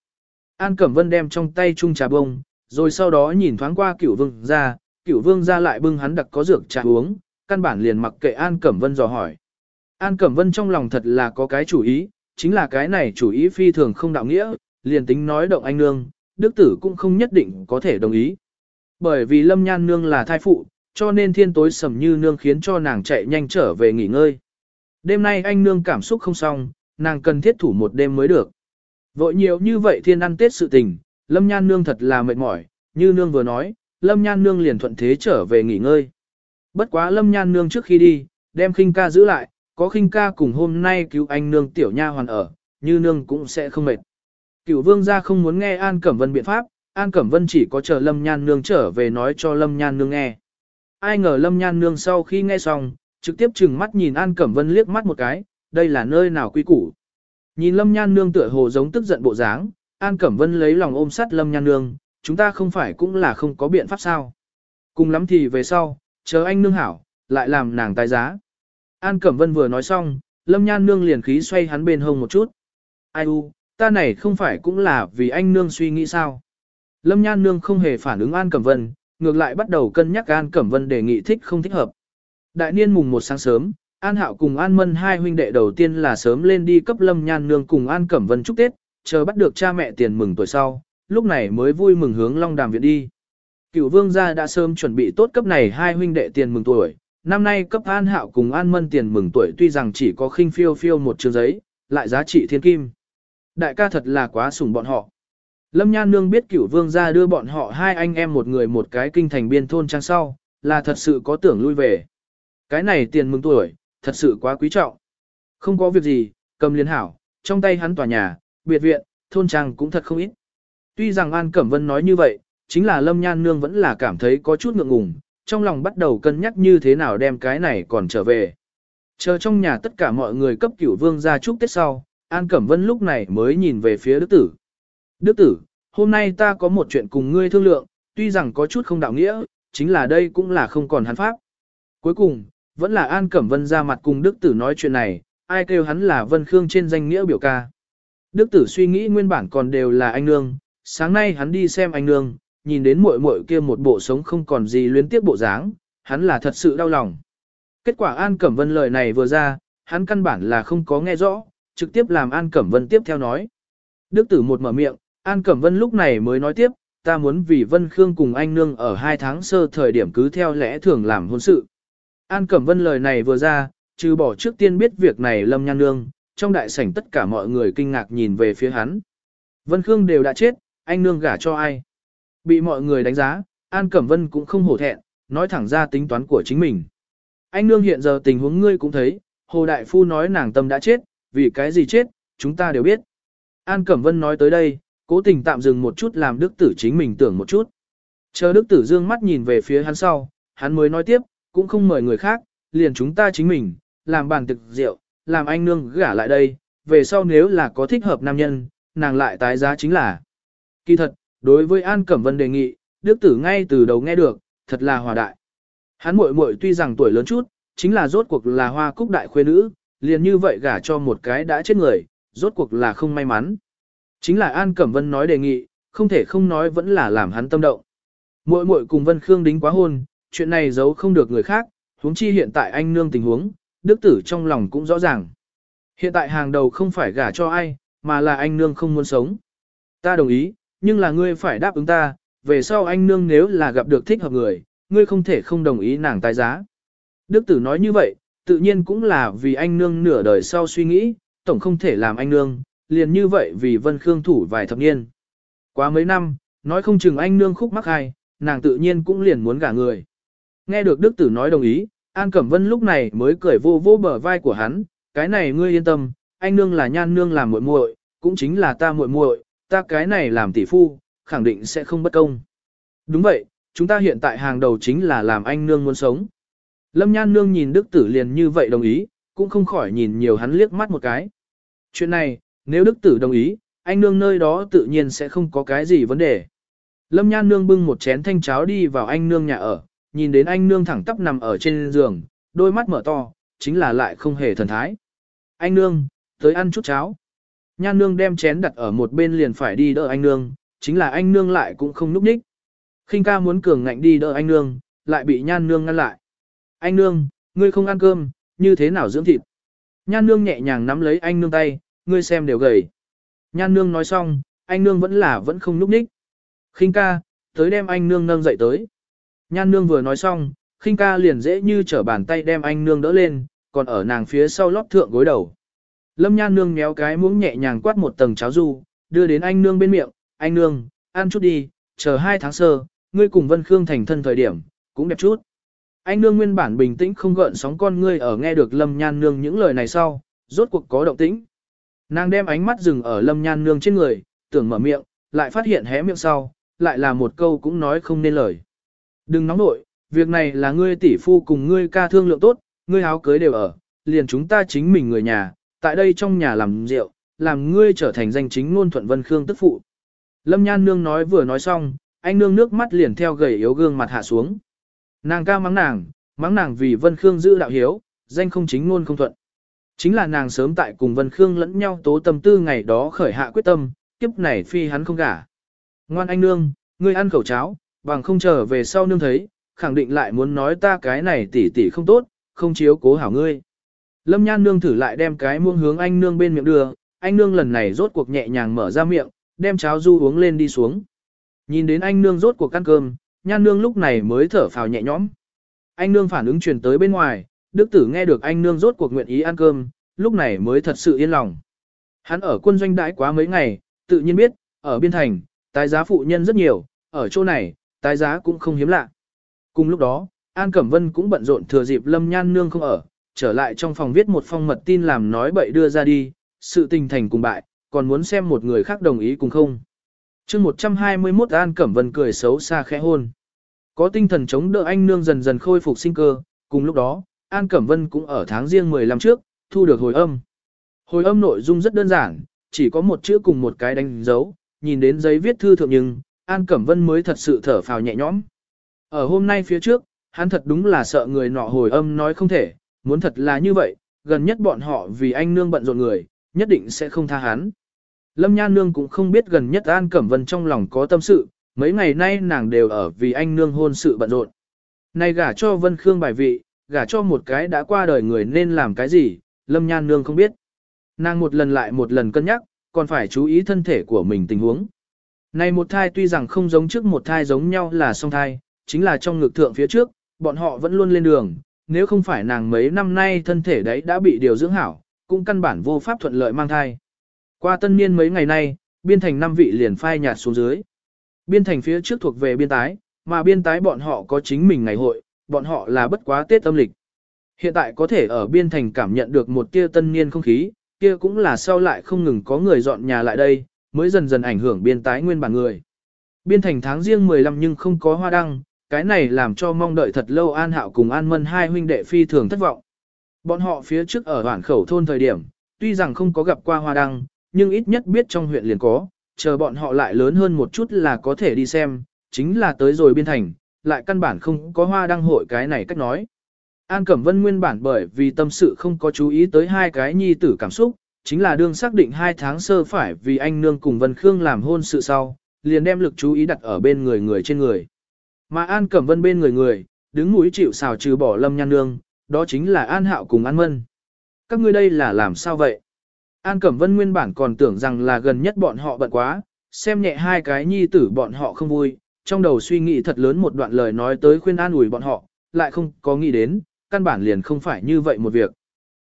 An Cẩm Vân đem trong tay chung trà bông, rồi sau đó nhìn thoáng qua cửu vương ra, cửu vương ra lại bưng hắn đặc có dược trà uống, căn bản liền mặc kệ An Cẩm Vân dò hỏi. An Cẩm Vân trong lòng thật là có cái chủ ý, chính là cái này chủ ý phi thường không đạo nghĩa, liền tính nói động anh nương, đức tử cũng không nhất định có thể đồng ý. Bởi vì lâm nhan nương là thai phụ, cho nên thiên tối sầm như nương khiến cho nàng chạy nhanh trở về nghỉ ngơi. Đêm nay anh nương cảm xúc không xong, nàng cần thiết thủ một đêm mới được. Vội nhiều như vậy thiên ăn tết sự tình, lâm nhan nương thật là mệt mỏi, như nương vừa nói, lâm nhan nương liền thuận thế trở về nghỉ ngơi. Bất quá lâm nhan nương trước khi đi, đem khinh ca giữ lại, có khinh ca cùng hôm nay cứu anh nương tiểu nha hoàn ở, như nương cũng sẽ không mệt. Cửu vương gia không muốn nghe An Cẩm Vân biện pháp, An Cẩm Vân chỉ có chờ Lâm Nhan Nương trở về nói cho Lâm Nhan Nương nghe. Ai ngờ Lâm Nhan Nương sau khi nghe xong, trực tiếp chừng mắt nhìn An Cẩm Vân liếc mắt một cái, đây là nơi nào quy củ. Nhìn Lâm Nhan Nương tựa hồ giống tức giận bộ dáng, An Cẩm Vân lấy lòng ôm sát Lâm Nhan Nương, chúng ta không phải cũng là không có biện pháp sao. Cùng lắm thì về sau, chờ anh Nương hảo, lại làm nàng tài giá. An Cẩm Vân vừa nói xong, Lâm Nhan Nương liền khí xoay hắn bên hông một chút. Ai u, ta này không phải cũng là vì anh Nương suy nghĩ sao. Lâm Nhan Nương không hề phản ứng An Cẩm Vân, ngược lại bắt đầu cân nhắc An Cẩm Vân đề nghị thích không thích hợp. Đại niên mùng một sáng sớm, An Hạo cùng An Mân hai huynh đệ đầu tiên là sớm lên đi cấp Lâm Nhan Nương cùng An Cẩm Vân chúc Tết, chờ bắt được cha mẹ tiền mừng tuổi sau, lúc này mới vui mừng hướng Long Đàm Viện đi. Cựu vương gia đã sớm chuẩn bị tốt cấp này hai huynh đệ tiền mừng tuổi, năm nay cấp An Hạo cùng An Mân tiền mừng tuổi tuy rằng chỉ có khinh phiêu phiêu một trường giấy, lại giá trị thiên kim. Đại ca thật là quá sủng bọn họ. Lâm Nhan Nương biết cửu vương gia đưa bọn họ hai anh em một người một cái kinh thành biên thôn trang sau, là thật sự có tưởng lui về. Cái này tiền mừng tuổi, thật sự quá quý trọng. Không có việc gì, cầm liên hảo, trong tay hắn tòa nhà, biệt viện, thôn trang cũng thật không ít. Tuy rằng An Cẩm Vân nói như vậy, chính là Lâm Nhan Nương vẫn là cảm thấy có chút ngượng ngùng, trong lòng bắt đầu cân nhắc như thế nào đem cái này còn trở về. Chờ trong nhà tất cả mọi người cấp cửu vương ra chúc Tết sau, An Cẩm Vân lúc này mới nhìn về phía đức tử. Đức tử, hôm nay ta có một chuyện cùng ngươi thương lượng, tuy rằng có chút không đạo nghĩa, chính là đây cũng là không còn hắn pháp. Cuối cùng, vẫn là An Cẩm Vân ra mặt cùng Đức tử nói chuyện này, ai kêu hắn là Vân Khương trên danh nghĩa biểu ca. Đức tử suy nghĩ nguyên bản còn đều là anh nương, sáng nay hắn đi xem anh nương, nhìn đến muội muội kia một bộ sống không còn gì luyến tiếp bộ dáng, hắn là thật sự đau lòng. Kết quả An Cẩm Vân lời này vừa ra, hắn căn bản là không có nghe rõ, trực tiếp làm An Cẩm Vân tiếp theo nói. Đức tử một mở miệng, An Cẩm Vân lúc này mới nói tiếp, ta muốn vì Vân Khương cùng anh nương ở hai tháng sơ thời điểm cứ theo lẽ thường làm hôn sự. An Cẩm Vân lời này vừa ra, trừ bỏ trước tiên biết việc này Lâm Nhan Nương, trong đại sảnh tất cả mọi người kinh ngạc nhìn về phía hắn. Vân Khương đều đã chết, anh nương gả cho ai? Bị mọi người đánh giá, An Cẩm Vân cũng không hổ thẹn, nói thẳng ra tính toán của chính mình. Anh nương hiện giờ tình huống ngươi cũng thấy, Hồ Đại Phu nói nàng tâm đã chết, vì cái gì chết, chúng ta đều biết. An Cẩm Vân nói tới đây, cố tình tạm dừng một chút làm đức tử chính mình tưởng một chút. Chờ đức tử dương mắt nhìn về phía hắn sau, hắn mới nói tiếp, cũng không mời người khác, liền chúng ta chính mình, làm bàn thực rượu, làm anh nương gả lại đây, về sau nếu là có thích hợp nam nhân, nàng lại tái giá chính là. Kỳ thật, đối với An Cẩm Vân đề nghị, đức tử ngay từ đầu nghe được, thật là hòa đại. Hắn muội muội tuy rằng tuổi lớn chút, chính là rốt cuộc là hoa cúc đại khuê nữ, liền như vậy gả cho một cái đã chết người, rốt cuộc là không may mắn. Chính là An Cẩm Vân nói đề nghị, không thể không nói vẫn là làm hắn tâm động. Muội muội cùng Vân Khương đính quá hôn, chuyện này giấu không được người khác, huống chi hiện tại anh nương tình huống, đức tử trong lòng cũng rõ ràng. Hiện tại hàng đầu không phải gả cho ai, mà là anh nương không muốn sống. Ta đồng ý, nhưng là ngươi phải đáp ứng ta, về sau anh nương nếu là gặp được thích hợp người, ngươi không thể không đồng ý nàng tái giá. Đức tử nói như vậy, tự nhiên cũng là vì anh nương nửa đời sau suy nghĩ, tổng không thể làm anh nương, liền như vậy vì Vân Khương thủ vài thập niên. Quá mấy năm, nói không chừng anh nương khúc mắc ai, nàng tự nhiên cũng liền muốn gả người. Nghe được Đức Tử nói đồng ý, An Cẩm Vân lúc này mới cười vô vô bờ vai của hắn, cái này ngươi yên tâm, anh nương là nhan nương làm muội muội, cũng chính là ta muội muội, ta cái này làm tỷ phu, khẳng định sẽ không bất công. Đúng vậy, chúng ta hiện tại hàng đầu chính là làm anh nương muốn sống. Lâm nhan nương nhìn Đức Tử liền như vậy đồng ý, cũng không khỏi nhìn nhiều hắn liếc mắt một cái. Chuyện này, nếu Đức Tử đồng ý, anh nương nơi đó tự nhiên sẽ không có cái gì vấn đề. Lâm nhan nương bưng một chén thanh cháo đi vào anh nương nhà ở, nhìn đến anh nương thẳng tắp nằm ở trên giường, đôi mắt mở to, chính là lại không hề thần thái. Anh nương, tới ăn chút cháo. Nhan nương đem chén đặt ở một bên liền phải đi đỡ anh nương, chính là anh nương lại cũng không núp ních. khinh ca muốn cường ngạnh đi đỡ anh nương, lại bị nhan nương ngăn lại. Anh nương, ngươi không ăn cơm, như thế nào dưỡng thịt? Nhan nương nhẹ nhàng nắm lấy anh nương tay, ngươi xem đều gầy. Nhan nương nói xong, anh nương vẫn là vẫn không núp ních. khinh ca, tới đem anh nương nâng dậy tới. Nhan nương vừa nói xong, khinh ca liền dễ như trở bàn tay đem anh nương đỡ lên, còn ở nàng phía sau lót thượng gối đầu. Lâm nhan nương méo cái muỗng nhẹ nhàng quát một tầng cháo du, đưa đến anh nương bên miệng, anh nương, ăn chút đi, chờ hai tháng sơ, ngươi cùng Vân Khương thành thân thời điểm, cũng đẹp chút. Anh nương nguyên bản bình tĩnh không gợn sóng con ngươi ở nghe được Lâm Nhan nương những lời này sau, rốt cuộc có động tĩnh. Nàng đem ánh mắt dừng ở Lâm Nhan nương trên người, tưởng mở miệng, lại phát hiện hé miệng sau, lại là một câu cũng nói không nên lời. Đừng nóng nội, việc này là ngươi tỷ phu cùng ngươi ca thương lượng tốt, ngươi áo cưới đều ở, liền chúng ta chính mình người nhà, tại đây trong nhà làm rượu, làm ngươi trở thành danh chính ngôn thuận Vân Khương tức phụ. Lâm Nhan nương nói vừa nói xong, anh nương nước mắt liền theo gầy yếu gương mặt hạ xuống. Nàng ca mắng nàng, mắng nàng vì Vân Khương giữ đạo hiếu, danh không chính ngôn không thuận. Chính là nàng sớm tại cùng Vân Khương lẫn nhau tố tâm tư ngày đó khởi hạ quyết tâm, kiếp này phi hắn không gả. Ngoan anh nương, ngươi ăn khẩu cháo, bằng không chờ về sau nương thấy, khẳng định lại muốn nói ta cái này tỉ tỉ không tốt, không chiếu cố hảo ngươi. Lâm nhan nương thử lại đem cái muông hướng anh nương bên miệng đưa, anh nương lần này rốt cuộc nhẹ nhàng mở ra miệng, đem cháo du uống lên đi xuống. Nhìn đến anh nương rốt cuộc ăn cơm, nhan nương lúc này mới thở phào nhẹ nhõm. Anh nương phản ứng truyền tới bên ngoài, đức tử nghe được anh nương rốt cuộc nguyện ý ăn cơm, lúc này mới thật sự yên lòng. Hắn ở quân doanh đãi quá mấy ngày, tự nhiên biết, ở biên thành, tái giá phụ nhân rất nhiều, ở chỗ này, tái giá cũng không hiếm lạ. Cùng lúc đó, An Cẩm Vân cũng bận rộn thừa dịp Lâm Nhan Nương không ở, trở lại trong phòng viết một phong mật tin làm nói bậy đưa ra đi, sự tình thành cùng bại, còn muốn xem một người khác đồng ý cùng không. chương 121 An Cẩm Vân cười xấu xa khẽ hôn. Có tinh thần chống đỡ anh nương dần dần khôi phục sinh cơ, cùng lúc đó, An Cẩm Vân cũng ở tháng riêng 15 trước, thu được hồi âm. Hồi âm nội dung rất đơn giản, chỉ có một chữ cùng một cái đánh dấu, nhìn đến giấy viết thư thượng nhưng, An Cẩm Vân mới thật sự thở phào nhẹ nhõm. Ở hôm nay phía trước, hắn thật đúng là sợ người nọ hồi âm nói không thể, muốn thật là như vậy, gần nhất bọn họ vì anh nương bận rộn người, nhất định sẽ không tha hắn. Lâm Nhan Nương cũng không biết gần nhất An Cẩm Vân trong lòng có tâm sự, mấy ngày nay nàng đều ở vì anh nương hôn sự bận rộn. Này gả cho Vân Khương bài vị, gả cho một cái đã qua đời người nên làm cái gì, Lâm Nhan Nương không biết. Nàng một lần lại một lần cân nhắc, còn phải chú ý thân thể của mình tình huống. Này một thai tuy rằng không giống trước một thai giống nhau là song thai, chính là trong ngực thượng phía trước, bọn họ vẫn luôn lên đường, nếu không phải nàng mấy năm nay thân thể đấy đã bị điều dưỡng hảo, cũng căn bản vô pháp thuận lợi mang thai. Qua tân niên mấy ngày nay, biên thành năm vị liền phai nhạt xuống dưới. Biên thành phía trước thuộc về biên tái, mà biên tái bọn họ có chính mình ngày hội, bọn họ là bất quá Tết âm lịch. Hiện tại có thể ở biên thành cảm nhận được một tia tân niên không khí, kia cũng là sau lại không ngừng có người dọn nhà lại đây, mới dần dần ảnh hưởng biên tái nguyên bản người. Biên thành tháng riêng 15 nhưng không có hoa đăng, cái này làm cho mong đợi thật lâu An Hạo cùng An Mân hai huynh đệ phi thường thất vọng. Bọn họ phía trước ở hoảng khẩu thôn thời điểm, tuy rằng không có gặp qua hoa đăng, nhưng ít nhất biết trong huyện liền có, chờ bọn họ lại lớn hơn một chút là có thể đi xem, chính là tới rồi biên thành, lại căn bản không có hoa đăng hội cái này cách nói. An Cẩm Vân nguyên bản bởi vì tâm sự không có chú ý tới hai cái nhi tử cảm xúc, chính là đương xác định hai tháng sơ phải vì anh nương cùng Vân Khương làm hôn sự sau, liền đem lực chú ý đặt ở bên người người trên người. Mà An Cẩm Vân bên người người, đứng mũi chịu xào trừ bỏ lâm nhan nương, đó chính là An Hạo cùng An Mân. Các ngươi đây là làm sao vậy? An Cẩm Vân nguyên bản còn tưởng rằng là gần nhất bọn họ bận quá, xem nhẹ hai cái nhi tử bọn họ không vui, trong đầu suy nghĩ thật lớn một đoạn lời nói tới khuyên an ủi bọn họ, lại không có nghĩ đến, căn bản liền không phải như vậy một việc.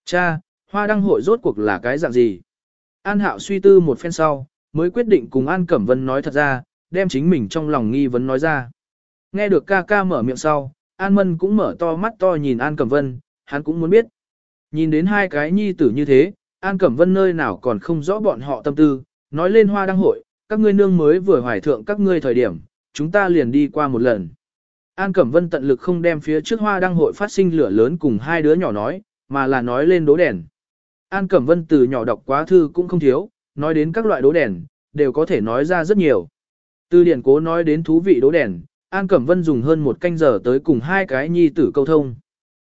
Cha, hoa đăng hội rốt cuộc là cái dạng gì? An Hạo suy tư một phen sau, mới quyết định cùng An Cẩm Vân nói thật ra, đem chính mình trong lòng nghi vấn nói ra. Nghe được ca ca mở miệng sau, An Mân cũng mở to mắt to nhìn An Cẩm Vân, hắn cũng muốn biết. Nhìn đến hai cái nhi tử như thế, An Cẩm Vân nơi nào còn không rõ bọn họ tâm tư, nói lên hoa đăng hội, các ngươi nương mới vừa hoài thượng các ngươi thời điểm, chúng ta liền đi qua một lần. An Cẩm Vân tận lực không đem phía trước hoa đăng hội phát sinh lửa lớn cùng hai đứa nhỏ nói, mà là nói lên đố đèn. An Cẩm Vân từ nhỏ đọc quá thư cũng không thiếu, nói đến các loại đố đèn, đều có thể nói ra rất nhiều. Từ điển cố nói đến thú vị đố đèn, An Cẩm Vân dùng hơn một canh giờ tới cùng hai cái nhi tử câu thông.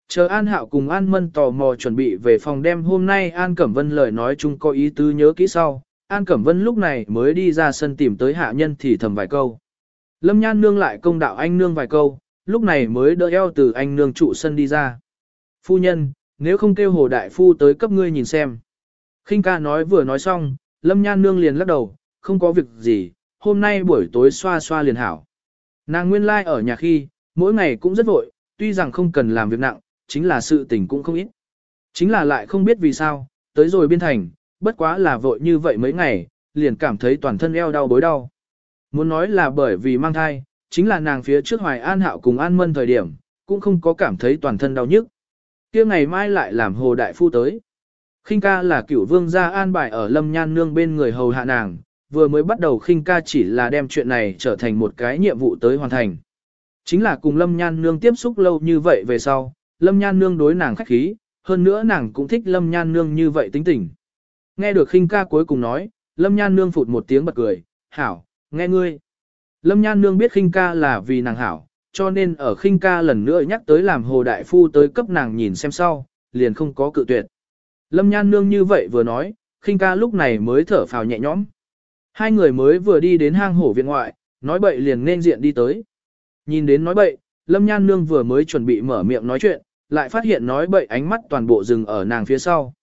Chờ An Hạo cùng An Mân tò mò chuẩn bị về phòng đêm hôm nay An Cẩm Vân lời nói chung có ý tứ nhớ kỹ sau, An Cẩm Vân lúc này mới đi ra sân tìm tới hạ nhân thì thầm vài câu. Lâm Nhan nương lại công đạo anh nương vài câu, lúc này mới đỡ eo từ anh nương trụ sân đi ra. Phu nhân, nếu không kêu hồ đại phu tới cấp ngươi nhìn xem. khinh ca nói vừa nói xong, Lâm Nhan nương liền lắc đầu, không có việc gì, hôm nay buổi tối xoa xoa liền hảo. Nàng nguyên lai like ở nhà khi, mỗi ngày cũng rất vội, tuy rằng không cần làm việc nặng, chính là sự tình cũng không ít. Chính là lại không biết vì sao, tới rồi biên thành, bất quá là vội như vậy mấy ngày, liền cảm thấy toàn thân eo đau bối đau. Muốn nói là bởi vì mang thai, chính là nàng phía trước hoài an hạo cùng an mân thời điểm, cũng không có cảm thấy toàn thân đau nhức kia ngày mai lại làm hồ đại phu tới. khinh ca là cửu vương gia an bài ở lâm nhan nương bên người hầu hạ nàng, vừa mới bắt đầu khinh ca chỉ là đem chuyện này trở thành một cái nhiệm vụ tới hoàn thành. Chính là cùng lâm nhan nương tiếp xúc lâu như vậy về sau, lâm nhan nương đối nàng khách khí, hơn nữa nàng cũng thích lâm nhan nương như vậy tính tình. Nghe được khinh ca cuối cùng nói, lâm nhan nương phụt một tiếng bật cười, hảo, nghe ngươi. Lâm nhan nương biết khinh ca là vì nàng hảo, cho nên ở khinh ca lần nữa nhắc tới làm hồ đại phu tới cấp nàng nhìn xem sau, liền không có cự tuyệt. Lâm nhan nương như vậy vừa nói, khinh ca lúc này mới thở phào nhẹ nhõm. Hai người mới vừa đi đến hang hổ viện ngoại, nói bậy liền nên diện đi tới. Nhìn đến nói bậy, Lâm Nhan Nương vừa mới chuẩn bị mở miệng nói chuyện, lại phát hiện nói bậy ánh mắt toàn bộ dừng ở nàng phía sau.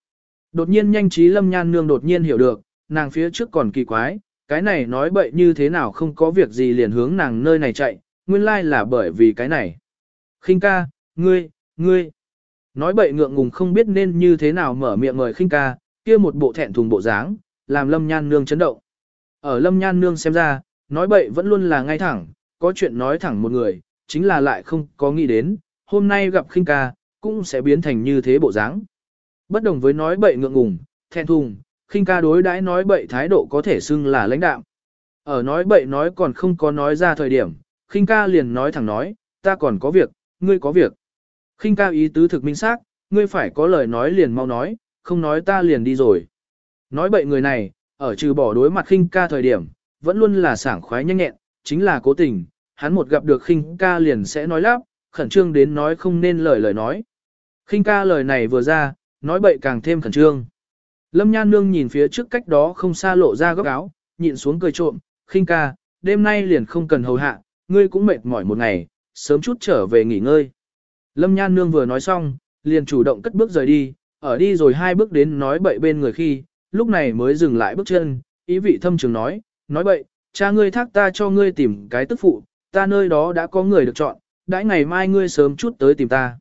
Đột nhiên nhanh trí Lâm Nhan Nương đột nhiên hiểu được, nàng phía trước còn kỳ quái, cái này nói bậy như thế nào không có việc gì liền hướng nàng nơi này chạy, nguyên lai là bởi vì cái này. khinh ca, ngươi, ngươi. Nói bậy ngượng ngùng không biết nên như thế nào mở miệng mời khinh ca, kia một bộ thẹn thùng bộ dáng, làm Lâm Nhan Nương chấn động. Ở Lâm Nhan Nương xem ra, nói bậy vẫn luôn là ngay thẳng, có chuyện nói thẳng một người, chính là lại không có nghĩ đến, hôm nay gặp khinh ca, cũng sẽ biến thành như thế bộ dáng. Bất đồng với nói bậy ngượng ngùng, thẹn thùng, khinh ca đối đãi nói bậy thái độ có thể xưng là lãnh đạo. Ở nói bậy nói còn không có nói ra thời điểm, khinh ca liền nói thẳng nói, ta còn có việc, ngươi có việc. khinh ca ý tứ thực minh xác, ngươi phải có lời nói liền mau nói, không nói ta liền đi rồi. Nói bậy người này, ở trừ bỏ đối mặt khinh ca thời điểm, vẫn luôn là sảng khoái nhanh nhẹn, chính là cố tình, hắn một gặp được khinh ca liền sẽ nói lắp, khẩn trương đến nói không nên lời lời nói. Khinh ca lời này vừa ra, nói bậy càng thêm khẩn trương. Lâm Nhan Nương nhìn phía trước cách đó không xa lộ ra góc áo, nhịn xuống cười trộm, khinh ca, đêm nay liền không cần hầu hạ, ngươi cũng mệt mỏi một ngày, sớm chút trở về nghỉ ngơi. Lâm Nhan Nương vừa nói xong, liền chủ động cất bước rời đi, ở đi rồi hai bước đến nói bậy bên người khi, lúc này mới dừng lại bước chân, ý vị thâm trường nói, nói bậy, cha ngươi thác ta cho ngươi tìm cái tức phụ, ta nơi đó đã có người được chọn, đãi ngày mai ngươi sớm chút tới tìm ta.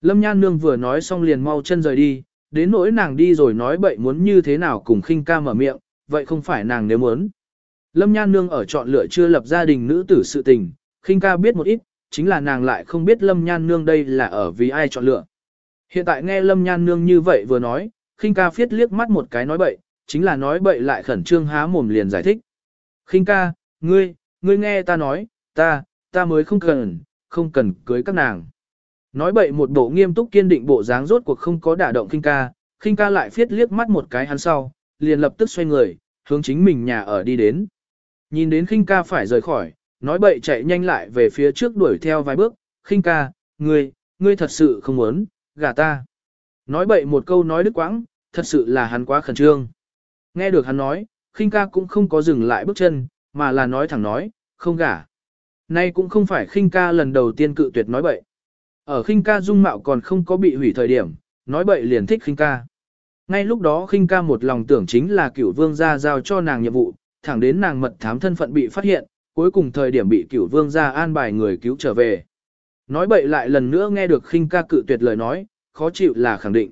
Lâm Nhan Nương vừa nói xong liền mau chân rời đi, đến nỗi nàng đi rồi nói bậy muốn như thế nào cùng khinh ca mở miệng, vậy không phải nàng nếu muốn. Lâm Nhan Nương ở chọn lựa chưa lập gia đình nữ tử sự tình, khinh ca biết một ít, chính là nàng lại không biết Lâm Nhan Nương đây là ở vì ai chọn lựa. Hiện tại nghe Lâm Nhan Nương như vậy vừa nói, khinh ca phiết liếc mắt một cái nói bậy, chính là nói bậy lại khẩn trương há mồm liền giải thích. khinh ca, ngươi, ngươi nghe ta nói, ta, ta mới không cần, không cần cưới các nàng. Nói bậy một bộ nghiêm túc kiên định bộ dáng rốt cuộc không có đả động khinh ca, khinh ca lại phiết liếc mắt một cái hắn sau, liền lập tức xoay người, hướng chính mình nhà ở đi đến. Nhìn đến khinh ca phải rời khỏi, nói bậy chạy nhanh lại về phía trước đuổi theo vài bước, khinh ca, ngươi, ngươi thật sự không muốn, gả ta. Nói bậy một câu nói đứt quãng, thật sự là hắn quá khẩn trương. Nghe được hắn nói, khinh ca cũng không có dừng lại bước chân, mà là nói thẳng nói, không gả. Nay cũng không phải khinh ca lần đầu tiên cự tuyệt nói bậy. Ở khinh ca dung mạo còn không có bị hủy thời điểm, nói bậy liền thích khinh ca. Ngay lúc đó khinh ca một lòng tưởng chính là cửu vương gia giao cho nàng nhiệm vụ, thẳng đến nàng mật thám thân phận bị phát hiện, cuối cùng thời điểm bị cửu vương gia an bài người cứu trở về. Nói bậy lại lần nữa nghe được khinh ca cự tuyệt lời nói, khó chịu là khẳng định.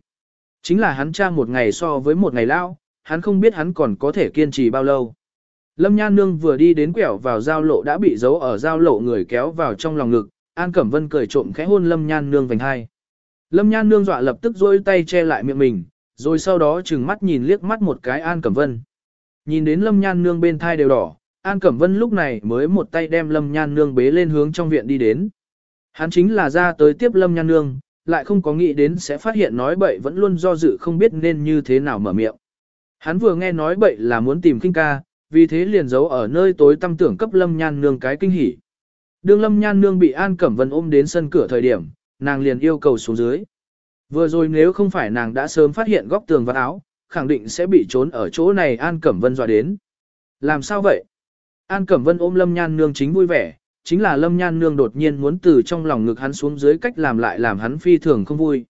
Chính là hắn cha một ngày so với một ngày lao, hắn không biết hắn còn có thể kiên trì bao lâu. Lâm Nhan Nương vừa đi đến quẹo vào giao lộ đã bị giấu ở giao lộ người kéo vào trong lòng ngực, An Cẩm Vân cười trộm khẽ hôn Lâm Nhan Nương vành hai. Lâm Nhan Nương dọa lập tức rôi tay che lại miệng mình, rồi sau đó trừng mắt nhìn liếc mắt một cái An Cẩm Vân. Nhìn đến Lâm Nhan Nương bên thai đều đỏ, An Cẩm Vân lúc này mới một tay đem Lâm Nhan Nương bế lên hướng trong viện đi đến. Hắn chính là ra tới tiếp Lâm Nhan Nương, lại không có nghĩ đến sẽ phát hiện nói bậy vẫn luôn do dự không biết nên như thế nào mở miệng. Hắn vừa nghe nói bậy là muốn tìm kinh ca, vì thế liền giấu ở nơi tối tâm tưởng cấp Lâm Nhan Nương cái kinh hỉ. Đương Lâm Nhan Nương bị An Cẩm Vân ôm đến sân cửa thời điểm, nàng liền yêu cầu xuống dưới. Vừa rồi nếu không phải nàng đã sớm phát hiện góc tường và áo, khẳng định sẽ bị trốn ở chỗ này An Cẩm Vân dọa đến. Làm sao vậy? An Cẩm Vân ôm Lâm Nhan Nương chính vui vẻ, chính là Lâm Nhan Nương đột nhiên muốn từ trong lòng ngực hắn xuống dưới cách làm lại làm hắn phi thường không vui.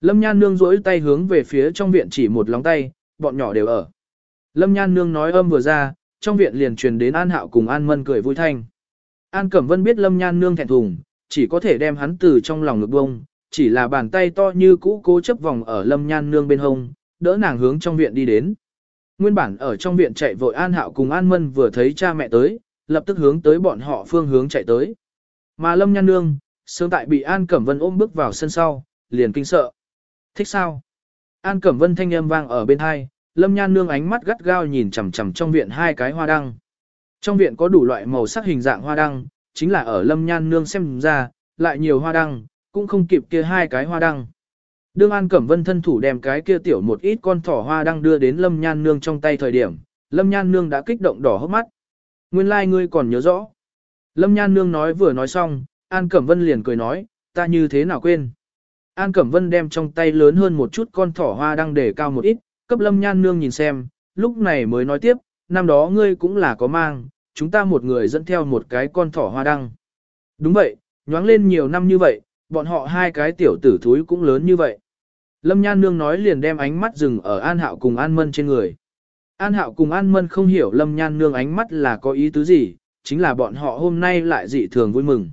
Lâm Nhan Nương rỗi tay hướng về phía trong viện chỉ một lóng tay, bọn nhỏ đều ở. Lâm Nhan Nương nói âm vừa ra, trong viện liền truyền đến An Hạo cùng An Mân cười vui thanh. An Cẩm Vân biết Lâm Nhan Nương thẹn thùng, chỉ có thể đem hắn từ trong lòng ngực bông, chỉ là bàn tay to như cũ cố chấp vòng ở Lâm Nhan Nương bên hông, đỡ nàng hướng trong viện đi đến. Nguyên bản ở trong viện chạy vội An Hạo cùng An Mân vừa thấy cha mẹ tới, lập tức hướng tới bọn họ phương hướng chạy tới. Mà Lâm Nhan Nương, sớm tại bị An Cẩm Vân ôm bước vào sân sau, liền kinh sợ. Thích sao? An Cẩm Vân thanh âm vang ở bên hai, Lâm Nhan Nương ánh mắt gắt gao nhìn chằm chằm trong viện hai cái hoa đăng. Trong viện có đủ loại màu sắc hình dạng hoa đăng, chính là ở Lâm Nhan Nương xem ra, lại nhiều hoa đăng, cũng không kịp kia hai cái hoa đăng. Đương An Cẩm Vân thân thủ đem cái kia tiểu một ít con thỏ hoa đang đưa đến Lâm Nhan Nương trong tay thời điểm, Lâm Nhan Nương đã kích động đỏ hốc mắt. Nguyên lai like ngươi còn nhớ rõ. Lâm Nhan Nương nói vừa nói xong, An Cẩm Vân liền cười nói, ta như thế nào quên. An Cẩm Vân đem trong tay lớn hơn một chút con thỏ hoa đang để cao một ít, cấp Lâm Nhan Nương nhìn xem, lúc này mới nói tiếp, năm đó ngươi cũng là có mang, chúng ta một người dẫn theo một cái con thỏ hoa đăng. Đúng vậy, nhoáng lên nhiều năm như vậy, bọn họ hai cái tiểu tử thúi cũng lớn như vậy. Lâm Nhan Nương nói liền đem ánh mắt dừng ở An Hạo cùng An Mân trên người. An Hạo cùng An Mân không hiểu Lâm Nhan Nương ánh mắt là có ý tứ gì, chính là bọn họ hôm nay lại dị thường vui mừng.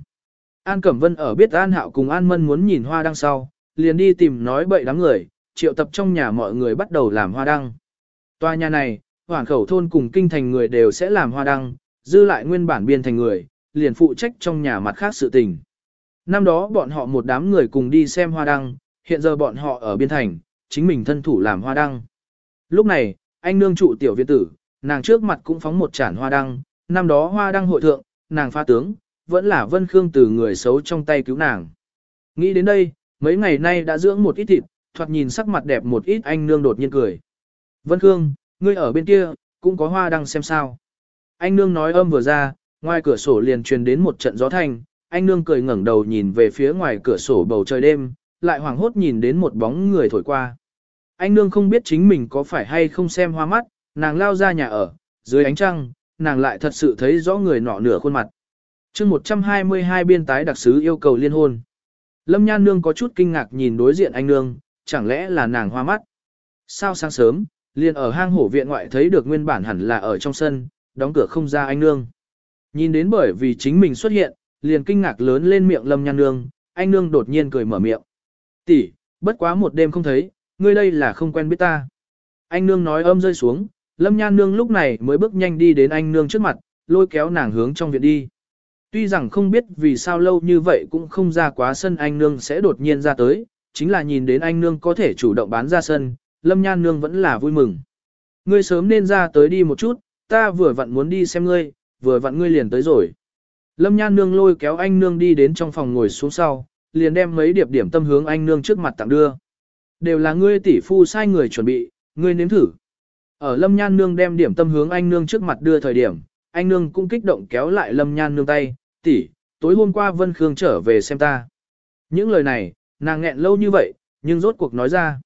An Cẩm Vân ở biết An Hạo cùng An Mân muốn nhìn hoa đăng sau, liền đi tìm nói bậy đám người, triệu tập trong nhà mọi người bắt đầu làm hoa đăng. Tòa nhà này, hoảng khẩu thôn cùng kinh thành người đều sẽ làm hoa đăng, dư lại nguyên bản biên thành người, liền phụ trách trong nhà mặt khác sự tình. Năm đó bọn họ một đám người cùng đi xem hoa đăng, hiện giờ bọn họ ở biên thành, chính mình thân thủ làm hoa đăng. Lúc này, anh nương trụ tiểu viện tử, nàng trước mặt cũng phóng một chản hoa đăng, năm đó hoa đăng hội thượng, nàng pha tướng, vẫn là Vân Khương từ người xấu trong tay cứu nàng. Nghĩ đến đây, mấy ngày nay đã dưỡng một ít thịt, thoạt nhìn sắc mặt đẹp một ít anh nương đột nhiên cười. Vân Khương, ngươi ở bên kia, cũng có hoa đăng xem sao. Anh nương nói âm vừa ra, ngoài cửa sổ liền truyền đến một trận gió thanh, anh nương cười ngẩng đầu nhìn về phía ngoài cửa sổ bầu trời đêm, lại hoảng hốt nhìn đến một bóng người thổi qua. Anh nương không biết chính mình có phải hay không xem hoa mắt, nàng lao ra nhà ở, dưới ánh trăng, nàng lại thật sự thấy rõ người nọ nửa khuôn mặt. chương 122 biên tái đặc sứ yêu cầu liên hôn. Lâm Nhan Nương có chút kinh ngạc nhìn đối diện anh Nương, chẳng lẽ là nàng hoa mắt. Sao sáng sớm, liền ở hang hổ viện ngoại thấy được nguyên bản hẳn là ở trong sân, đóng cửa không ra anh Nương. Nhìn đến bởi vì chính mình xuất hiện, liền kinh ngạc lớn lên miệng Lâm Nhan Nương, anh Nương đột nhiên cười mở miệng. tỷ bất quá một đêm không thấy, ngươi đây là không quen biết ta. Anh Nương nói âm rơi xuống, Lâm Nhan Nương lúc này mới bước nhanh đi đến anh Nương trước mặt, lôi kéo nàng hướng trong viện đi. Tuy rằng không biết vì sao lâu như vậy cũng không ra quá sân anh Nương sẽ đột nhiên ra tới, chính là nhìn đến anh Nương có thể chủ động bán ra sân, Lâm Nhan Nương vẫn là vui mừng. Ngươi sớm nên ra tới đi một chút, ta vừa vặn muốn đi xem ngươi, vừa vặn ngươi liền tới rồi. Lâm Nhan Nương lôi kéo anh Nương đi đến trong phòng ngồi xuống sau, liền đem mấy điệp điểm tâm hướng anh Nương trước mặt tặng đưa. Đều là ngươi tỷ phu sai người chuẩn bị, ngươi nếm thử. Ở Lâm Nhan Nương đem điểm tâm hướng anh Nương trước mặt đưa thời điểm, anh Nương cũng kích động kéo lại Lâm Nhan Nương tay, tỷ, tối hôm qua Vân Khương trở về xem ta. Những lời này, nàng nghẹn lâu như vậy, nhưng rốt cuộc nói ra.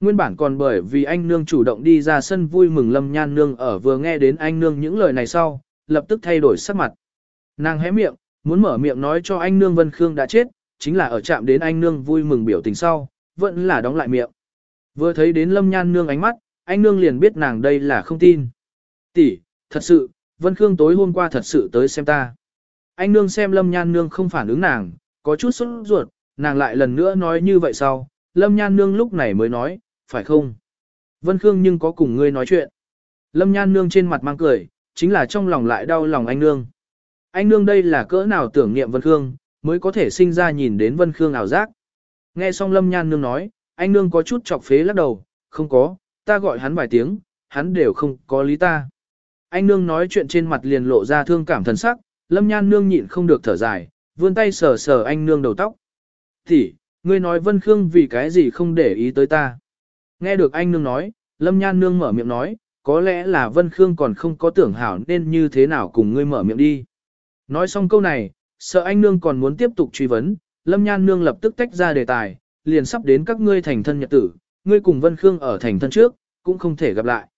Nguyên bản còn bởi vì anh Nương chủ động đi ra sân vui mừng Lâm Nhan Nương ở vừa nghe đến anh Nương những lời này sau, lập tức thay đổi sắc mặt. Nàng hé miệng, muốn mở miệng nói cho anh Nương Vân Khương đã chết, chính là ở chạm đến anh Nương vui mừng biểu tình sau, vẫn là đóng lại miệng. Vừa thấy đến Lâm Nhan Nương ánh mắt, anh Nương liền biết nàng đây là không tin. Tỷ, thật sự, Vân Khương tối hôm qua thật sự tới xem ta. Anh Nương xem Lâm Nhan Nương không phản ứng nàng, có chút sốt ruột, nàng lại lần nữa nói như vậy sau, Lâm Nhan Nương lúc này mới nói, phải không? Vân Khương nhưng có cùng ngươi nói chuyện. Lâm Nhan Nương trên mặt mang cười, chính là trong lòng lại đau lòng anh Nương. Anh Nương đây là cỡ nào tưởng niệm Vân Khương, mới có thể sinh ra nhìn đến Vân Khương ảo giác. Nghe xong Lâm Nhan Nương nói, anh Nương có chút chọc phế lắc đầu, không có, ta gọi hắn vài tiếng, hắn đều không có lý ta. Anh Nương nói chuyện trên mặt liền lộ ra thương cảm thần sắc, Lâm Nhan Nương nhịn không được thở dài, vươn tay sờ sờ anh Nương đầu tóc. Thì, ngươi nói Vân Khương vì cái gì không để ý tới ta. Nghe được anh Nương nói, Lâm Nhan Nương mở miệng nói, có lẽ là Vân Khương còn không có tưởng hảo nên như thế nào cùng ngươi mở miệng đi. Nói xong câu này, sợ anh Nương còn muốn tiếp tục truy vấn, Lâm Nhan Nương lập tức tách ra đề tài, liền sắp đến các ngươi thành thân nhật tử, ngươi cùng Vân Khương ở thành thân trước, cũng không thể gặp lại.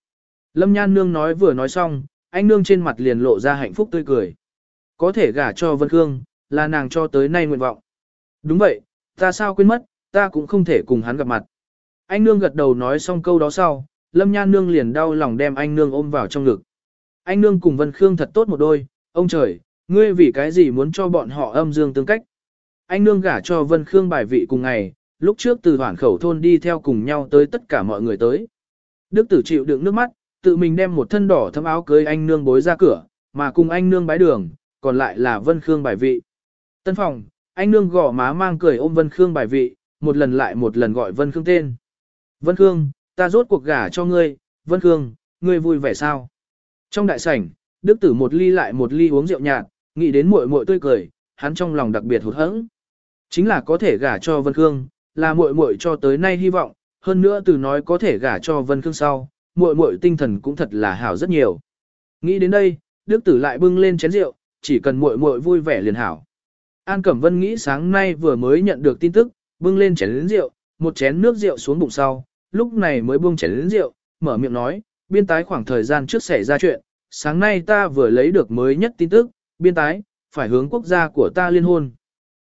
Lâm Nhan Nương nói vừa nói xong, anh Nương trên mặt liền lộ ra hạnh phúc tươi cười. Có thể gả cho Vân Khương, là nàng cho tới nay nguyện vọng. Đúng vậy, ta sao quên mất, ta cũng không thể cùng hắn gặp mặt. Anh Nương gật đầu nói xong câu đó sau, Lâm Nhan Nương liền đau lòng đem anh Nương ôm vào trong ngực. Anh Nương cùng Vân Khương thật tốt một đôi, ông trời, ngươi vì cái gì muốn cho bọn họ âm dương tương cách. Anh Nương gả cho Vân Khương bài vị cùng ngày, lúc trước từ hoảng khẩu thôn đi theo cùng nhau tới tất cả mọi người tới. Đức tử chịu đựng nước mắt, tự mình đem một thân đỏ thấm áo cưới anh Nương bối ra cửa, mà cùng anh Nương bái đường, còn lại là Vân Khương bài vị. Tân phòng, anh Nương gõ má mang cười ôm Vân Khương bài vị, một lần lại một lần gọi Vân Khương tên. Vân Khương, ta rốt cuộc gả cho ngươi, Vân Khương, ngươi vui vẻ sao? Trong đại sảnh, Đức tử một ly lại một ly uống rượu nhạt, nghĩ đến muội muội tươi cười, hắn trong lòng đặc biệt hụt hẫng. Chính là có thể gả cho Vân Khương, là muội muội cho tới nay hy vọng, hơn nữa từ nói có thể gả cho Vân Khương sau, muội muội tinh thần cũng thật là hảo rất nhiều. Nghĩ đến đây, Đức tử lại bưng lên chén rượu, chỉ cần muội muội vui vẻ liền hảo. An Cẩm Vân nghĩ sáng nay vừa mới nhận được tin tức, bưng lên chén rượu, một chén nước rượu xuống bụng sau, lúc này mới buông chén rượu, mở miệng nói, biên tái khoảng thời gian trước xảy ra chuyện, sáng nay ta vừa lấy được mới nhất tin tức, biên tái, phải hướng quốc gia của ta liên hôn.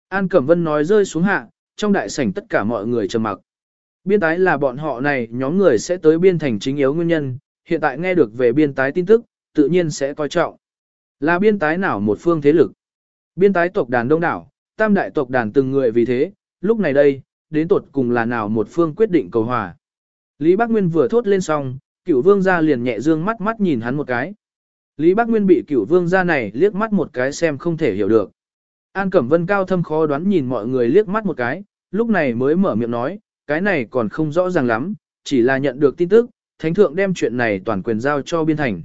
An Cẩm Vân nói rơi xuống hạ, trong đại sảnh tất cả mọi người trầm mặc. Biên tái là bọn họ này nhóm người sẽ tới biên thành chính yếu nguyên nhân, hiện tại nghe được về biên tái tin tức, tự nhiên sẽ coi trọng. Là biên tái nào một phương thế lực? Biên tái tộc đàn đông đảo, tam đại tộc đàn từng người vì thế, lúc này đây, đến tột cùng là nào một phương quyết định cầu hòa. Lý Bác Nguyên vừa thốt lên xong, cửu vương gia liền nhẹ dương mắt mắt nhìn hắn một cái. Lý Bác Nguyên bị cửu vương gia này liếc mắt một cái xem không thể hiểu được. An Cẩm Vân cao thâm khó đoán nhìn mọi người liếc mắt một cái, lúc này mới mở miệng nói, cái này còn không rõ ràng lắm, chỉ là nhận được tin tức, Thánh Thượng đem chuyện này toàn quyền giao cho biên thành.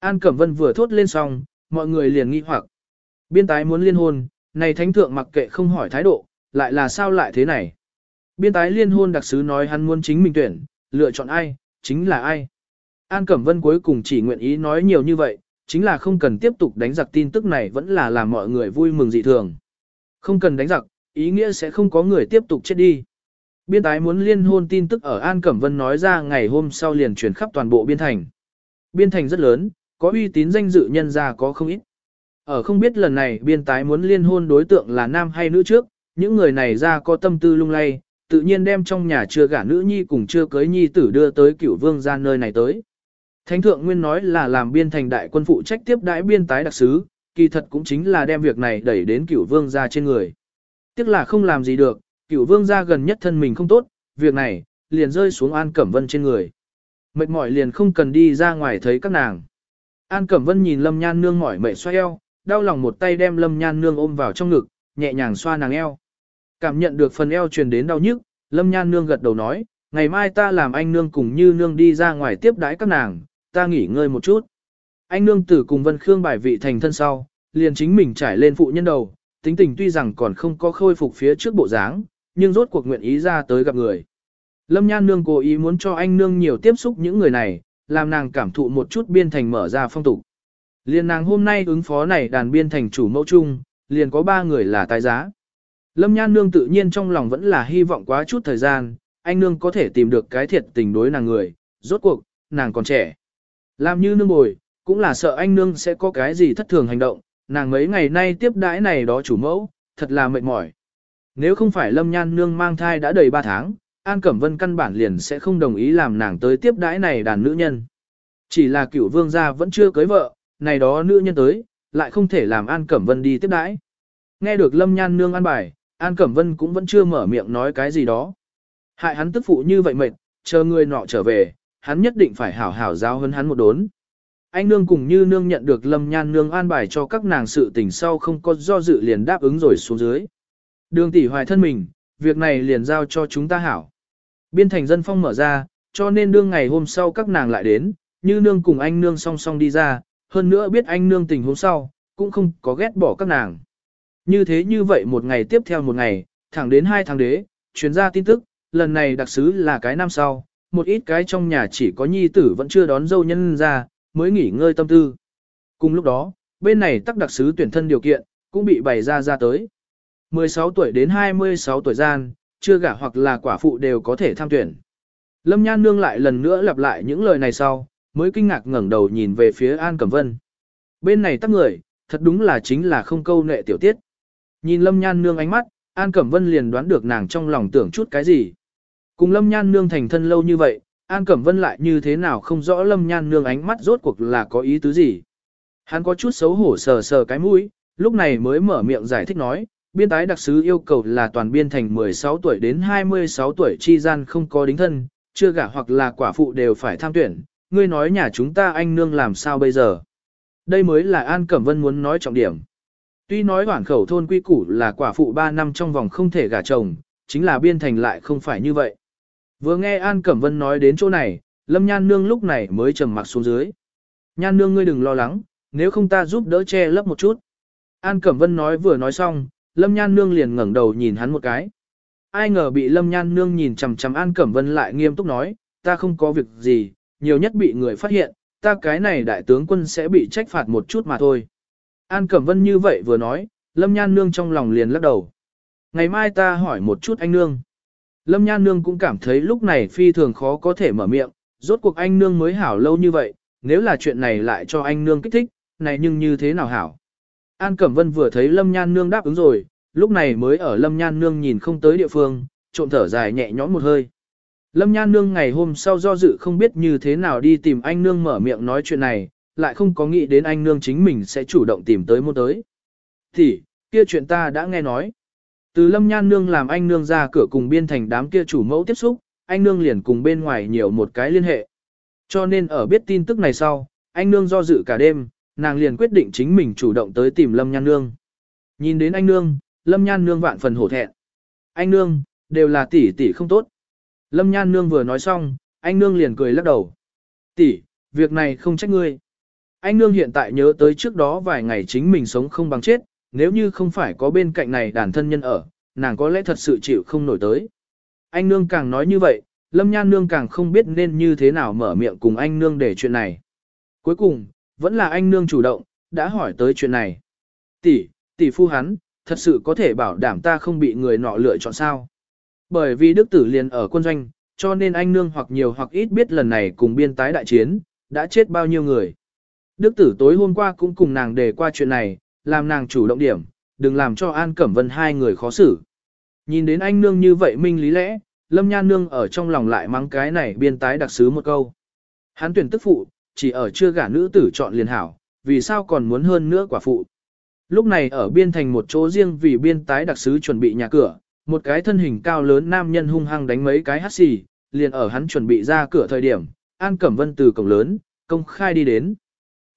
An Cẩm Vân vừa thốt lên xong, mọi người liền nghi hoặc. Biên tái muốn liên hôn, này Thánh Thượng mặc kệ không hỏi thái độ, lại là sao lại thế này. Biên tái liên hôn đặc sứ nói hắn muốn chính mình tuyển, lựa chọn ai, chính là ai. An Cẩm Vân cuối cùng chỉ nguyện ý nói nhiều như vậy, chính là không cần tiếp tục đánh giặc tin tức này vẫn là làm mọi người vui mừng dị thường. Không cần đánh giặc, ý nghĩa sẽ không có người tiếp tục chết đi. Biên tái muốn liên hôn tin tức ở An Cẩm Vân nói ra ngày hôm sau liền truyền khắp toàn bộ biên thành. Biên thành rất lớn, có uy tín danh dự nhân ra có không ít. Ở không biết lần này biên tái muốn liên hôn đối tượng là nam hay nữ trước, những người này ra có tâm tư lung lay, tự nhiên đem trong nhà chưa gả nữ nhi cùng chưa cưới nhi tử đưa tới cửu vương ra nơi này tới. Thánh thượng nguyên nói là làm biên thành đại quân phụ trách tiếp đãi biên tái đặc sứ, kỳ thật cũng chính là đem việc này đẩy đến cửu vương ra trên người. Tiếc là không làm gì được, cửu vương ra gần nhất thân mình không tốt, việc này, liền rơi xuống An Cẩm Vân trên người. Mệt mỏi liền không cần đi ra ngoài thấy các nàng. An Cẩm Vân nhìn Lâm Nhan Nương mỏi mệt xoay eo, đau lòng một tay đem Lâm Nhan Nương ôm vào trong ngực, nhẹ nhàng xoa nàng eo. Cảm nhận được phần eo truyền đến đau nhức, Lâm Nhan Nương gật đầu nói, ngày mai ta làm anh Nương cùng như Nương đi ra ngoài tiếp đãi các nàng, ta nghỉ ngơi một chút. Anh Nương tử cùng Vân Khương bài vị thành thân sau, liền chính mình trải lên phụ nhân đầu, tính tình tuy rằng còn không có khôi phục phía trước bộ dáng, nhưng rốt cuộc nguyện ý ra tới gặp người. Lâm Nhan Nương cố ý muốn cho anh Nương nhiều tiếp xúc những người này, làm nàng cảm thụ một chút biên thành mở ra phong tục. Liên nàng hôm nay ứng phó này đàn biên thành chủ mẫu chung, liền có ba người là tài giá. Lâm Nhan Nương tự nhiên trong lòng vẫn là hy vọng quá chút thời gian, anh Nương có thể tìm được cái thiệt tình đối nàng người, rốt cuộc, nàng còn trẻ. Làm như nương bồi, cũng là sợ anh Nương sẽ có cái gì thất thường hành động, nàng mấy ngày nay tiếp đãi này đó chủ mẫu, thật là mệt mỏi. Nếu không phải Lâm Nhan Nương mang thai đã đầy 3 tháng, An Cẩm Vân căn bản liền sẽ không đồng ý làm nàng tới tiếp đãi này đàn nữ nhân. Chỉ là cửu vương gia vẫn chưa cưới vợ, này đó nữ nhân tới, lại không thể làm An Cẩm Vân đi tiếp đãi. Nghe được Lâm Nhan Nương an bài, An Cẩm Vân cũng vẫn chưa mở miệng nói cái gì đó. Hại hắn tức phụ như vậy mệt, chờ người nọ trở về, hắn nhất định phải hảo hảo giáo hơn hắn một đốn. Anh nương cùng như nương nhận được lâm nhan nương an bài cho các nàng sự tình sau không có do dự liền đáp ứng rồi xuống dưới. Đường tỷ hoài thân mình, việc này liền giao cho chúng ta hảo. Biên thành dân phong mở ra, cho nên đương ngày hôm sau các nàng lại đến, như nương cùng anh nương song song đi ra, hơn nữa biết anh nương tình hôm sau, cũng không có ghét bỏ các nàng. Như thế như vậy một ngày tiếp theo một ngày, thẳng đến hai tháng đế, chuyến ra tin tức, lần này đặc sứ là cái năm sau, một ít cái trong nhà chỉ có nhi tử vẫn chưa đón dâu nhân ra, mới nghỉ ngơi tâm tư. Cùng lúc đó, bên này tắc đặc sứ tuyển thân điều kiện, cũng bị bày ra ra tới. 16 tuổi đến 26 tuổi gian, chưa gả hoặc là quả phụ đều có thể tham tuyển. Lâm Nhan Nương lại lần nữa lặp lại những lời này sau, mới kinh ngạc ngẩng đầu nhìn về phía An Cẩm Vân. Bên này tắc người, thật đúng là chính là không câu nệ tiểu tiết. Nhìn Lâm Nhan Nương ánh mắt, An Cẩm Vân liền đoán được nàng trong lòng tưởng chút cái gì. Cùng Lâm Nhan Nương thành thân lâu như vậy, An Cẩm Vân lại như thế nào không rõ Lâm Nhan Nương ánh mắt rốt cuộc là có ý tứ gì. Hắn có chút xấu hổ sờ sờ cái mũi, lúc này mới mở miệng giải thích nói, biên tái đặc sứ yêu cầu là toàn biên thành 16 tuổi đến 26 tuổi chi gian không có đính thân, chưa gả hoặc là quả phụ đều phải tham tuyển, ngươi nói nhà chúng ta anh nương làm sao bây giờ. Đây mới là An Cẩm Vân muốn nói trọng điểm. Tuy nói bản khẩu thôn quy củ là quả phụ 3 năm trong vòng không thể gả chồng, chính là biên thành lại không phải như vậy. Vừa nghe An Cẩm Vân nói đến chỗ này, Lâm Nhan Nương lúc này mới trầm mặc xuống dưới. Nhan Nương ngươi đừng lo lắng, nếu không ta giúp đỡ che lấp một chút. An Cẩm Vân nói vừa nói xong, Lâm Nhan Nương liền ngẩng đầu nhìn hắn một cái. Ai ngờ bị Lâm Nhan Nương nhìn chằm chằm An Cẩm Vân lại nghiêm túc nói, ta không có việc gì, nhiều nhất bị người phát hiện, ta cái này đại tướng quân sẽ bị trách phạt một chút mà thôi. An Cẩm Vân như vậy vừa nói, Lâm Nhan Nương trong lòng liền lắc đầu. Ngày mai ta hỏi một chút anh Nương. Lâm Nhan Nương cũng cảm thấy lúc này phi thường khó có thể mở miệng, rốt cuộc anh Nương mới hảo lâu như vậy, nếu là chuyện này lại cho anh Nương kích thích, này nhưng như thế nào hảo. An Cẩm Vân vừa thấy Lâm Nhan Nương đáp ứng rồi, lúc này mới ở Lâm Nhan Nương nhìn không tới địa phương, trộm thở dài nhẹ nhõm một hơi. Lâm Nhan Nương ngày hôm sau do dự không biết như thế nào đi tìm anh Nương mở miệng nói chuyện này, lại không có nghĩ đến anh Nương chính mình sẽ chủ động tìm tới môn tới. Thì, kia chuyện ta đã nghe nói. Từ Lâm Nhan Nương làm anh Nương ra cửa cùng biên thành đám kia chủ mẫu tiếp xúc, anh Nương liền cùng bên ngoài nhiều một cái liên hệ. Cho nên ở biết tin tức này sau, anh Nương do dự cả đêm, nàng liền quyết định chính mình chủ động tới tìm Lâm Nhan Nương. Nhìn đến anh Nương, Lâm Nhan Nương vạn phần hổ thẹn. Anh Nương, đều là tỷ tỷ không tốt. Lâm Nhan Nương vừa nói xong, anh Nương liền cười lắc đầu. Tỷ, việc này không trách ngươi. Anh Nương hiện tại nhớ tới trước đó vài ngày chính mình sống không bằng chết, nếu như không phải có bên cạnh này đàn thân nhân ở, nàng có lẽ thật sự chịu không nổi tới. Anh Nương càng nói như vậy, Lâm Nhan Nương càng không biết nên như thế nào mở miệng cùng anh Nương để chuyện này. Cuối cùng, vẫn là anh Nương chủ động, đã hỏi tới chuyện này. Tỷ, tỷ phu hắn, thật sự có thể bảo đảm ta không bị người nọ lựa chọn sao. Bởi vì Đức Tử liền ở quân doanh, cho nên anh Nương hoặc nhiều hoặc ít biết lần này cùng biên tái đại chiến, đã chết bao nhiêu người. Đức Tử tối hôm qua cũng cùng nàng đề qua chuyện này, làm nàng chủ động điểm, đừng làm cho An Cẩm Vân hai người khó xử. Nhìn đến anh nương như vậy minh lý lẽ, Lâm Nhan nương ở trong lòng lại mắng cái này biên tái đặc sứ một câu. Hắn tuyển tức phụ, chỉ ở chưa gả nữ tử chọn liền hảo, vì sao còn muốn hơn nữa quả phụ. Lúc này ở biên thành một chỗ riêng vì biên tái đặc sứ chuẩn bị nhà cửa, một cái thân hình cao lớn nam nhân hung hăng đánh mấy cái hát xì, liền ở hắn chuẩn bị ra cửa thời điểm, An Cẩm Vân từ cổng lớn, công khai đi đến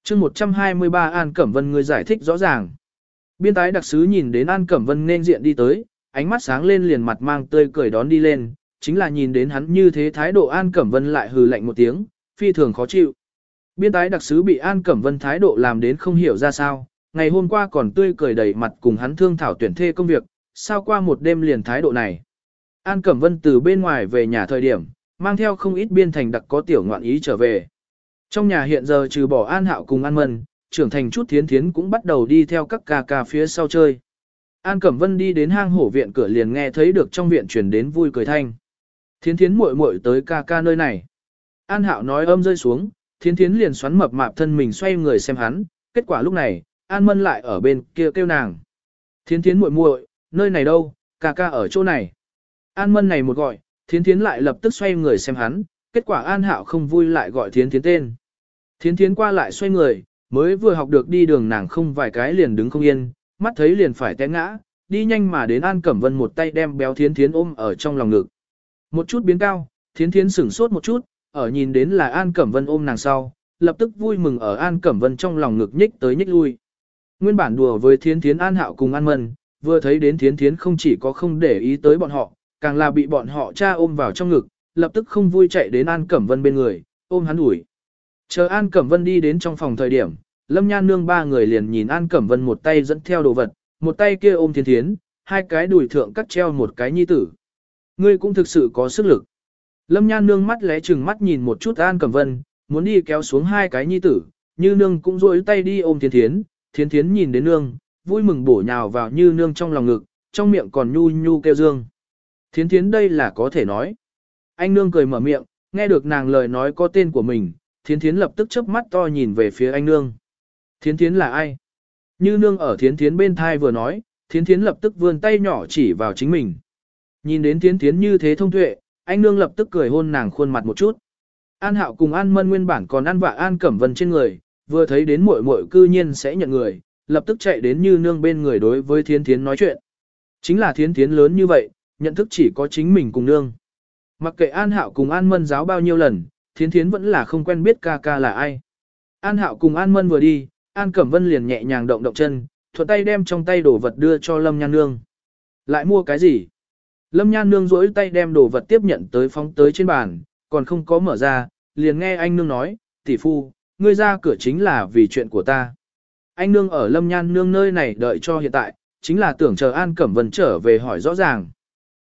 chương 123 An Cẩm Vân người giải thích rõ ràng. Biên tái đặc sứ nhìn đến An Cẩm Vân nên diện đi tới, ánh mắt sáng lên liền mặt mang tươi cười đón đi lên, chính là nhìn đến hắn như thế thái độ An Cẩm Vân lại hừ lạnh một tiếng, phi thường khó chịu. Biên tái đặc sứ bị An Cẩm Vân thái độ làm đến không hiểu ra sao, ngày hôm qua còn tươi cười đầy mặt cùng hắn thương thảo tuyển thê công việc, sao qua một đêm liền thái độ này. An Cẩm Vân từ bên ngoài về nhà thời điểm, mang theo không ít biên thành đặc có tiểu ngoạn ý trở về. Trong nhà hiện giờ trừ bỏ An Hạo cùng An Mân, trưởng thành chút thiến thiến cũng bắt đầu đi theo các ca ca phía sau chơi. An Cẩm Vân đi đến hang hổ viện cửa liền nghe thấy được trong viện truyền đến vui cười thanh. Thiến thiến muội muội tới ca ca nơi này. An Hạo nói âm rơi xuống, thiến thiến liền xoắn mập mạp thân mình xoay người xem hắn, kết quả lúc này, An Mân lại ở bên kia kêu nàng. Thiến thiến muội muội, nơi này đâu, ca ca ở chỗ này. An Mân này một gọi, thiến thiến lại lập tức xoay người xem hắn, kết quả An Hạo không vui lại gọi Thiến Thiến tên. Thiến Thiến qua lại xoay người, mới vừa học được đi đường nàng không vài cái liền đứng không yên, mắt thấy liền phải té ngã, đi nhanh mà đến An Cẩm Vân một tay đem béo thiến thiến ôm ở trong lòng ngực. Một chút biến cao, thiến thiến sửng sốt một chút, ở nhìn đến là An Cẩm Vân ôm nàng sau, lập tức vui mừng ở An Cẩm Vân trong lòng ngực nhích tới nhích lui. Nguyên bản đùa với thiến thiến An Hạo cùng An Mân, vừa thấy đến thiến thiến không chỉ có không để ý tới bọn họ, càng là bị bọn họ cha ôm vào trong ngực, lập tức không vui chạy đến An Cẩm Vân bên người, ôm hắn ủi. Chờ An Cẩm Vân đi đến trong phòng thời điểm, Lâm Nhan Nương ba người liền nhìn An Cẩm Vân một tay dẫn theo đồ vật, một tay kia ôm thiên thiến, hai cái đùi thượng cắt treo một cái nhi tử. Ngươi cũng thực sự có sức lực. Lâm Nhan Nương mắt lẽ chừng mắt nhìn một chút An Cẩm Vân, muốn đi kéo xuống hai cái nhi tử, như nương cũng rôi tay đi ôm thiên thiến, thiên thiến nhìn đến nương, vui mừng bổ nhào vào như nương trong lòng ngực, trong miệng còn nhu nhu kêu dương. thiên thiến đây là có thể nói. Anh nương cười mở miệng, nghe được nàng lời nói có tên của mình, thiến thiến lập tức chớp mắt to nhìn về phía anh nương. Thiến thiến là ai? Như nương ở thiến thiến bên thai vừa nói, thiến thiến lập tức vươn tay nhỏ chỉ vào chính mình. Nhìn đến thiến thiến như thế thông tuệ, anh nương lập tức cười hôn nàng khuôn mặt một chút. An hạo cùng an mân nguyên bản còn ăn vạ an cẩm vân trên người, vừa thấy đến muội muội cư nhiên sẽ nhận người, lập tức chạy đến như nương bên người đối với thiến thiến nói chuyện. Chính là thiến thiến lớn như vậy, nhận thức chỉ có chính mình cùng nương. Mặc kệ an hạo cùng an mân giáo bao nhiêu lần, thiến thiến vẫn là không quen biết ca ca là ai. An hạo cùng an mân vừa đi, An Cẩm Vân liền nhẹ nhàng động động chân, thuận tay đem trong tay đồ vật đưa cho Lâm Nhan Nương. Lại mua cái gì? Lâm Nhan Nương rỗi tay đem đồ vật tiếp nhận tới phóng tới trên bàn, còn không có mở ra, liền nghe anh Nương nói, tỷ phu, ngươi ra cửa chính là vì chuyện của ta. Anh Nương ở Lâm Nhan Nương nơi này đợi cho hiện tại, chính là tưởng chờ An Cẩm Vân trở về hỏi rõ ràng.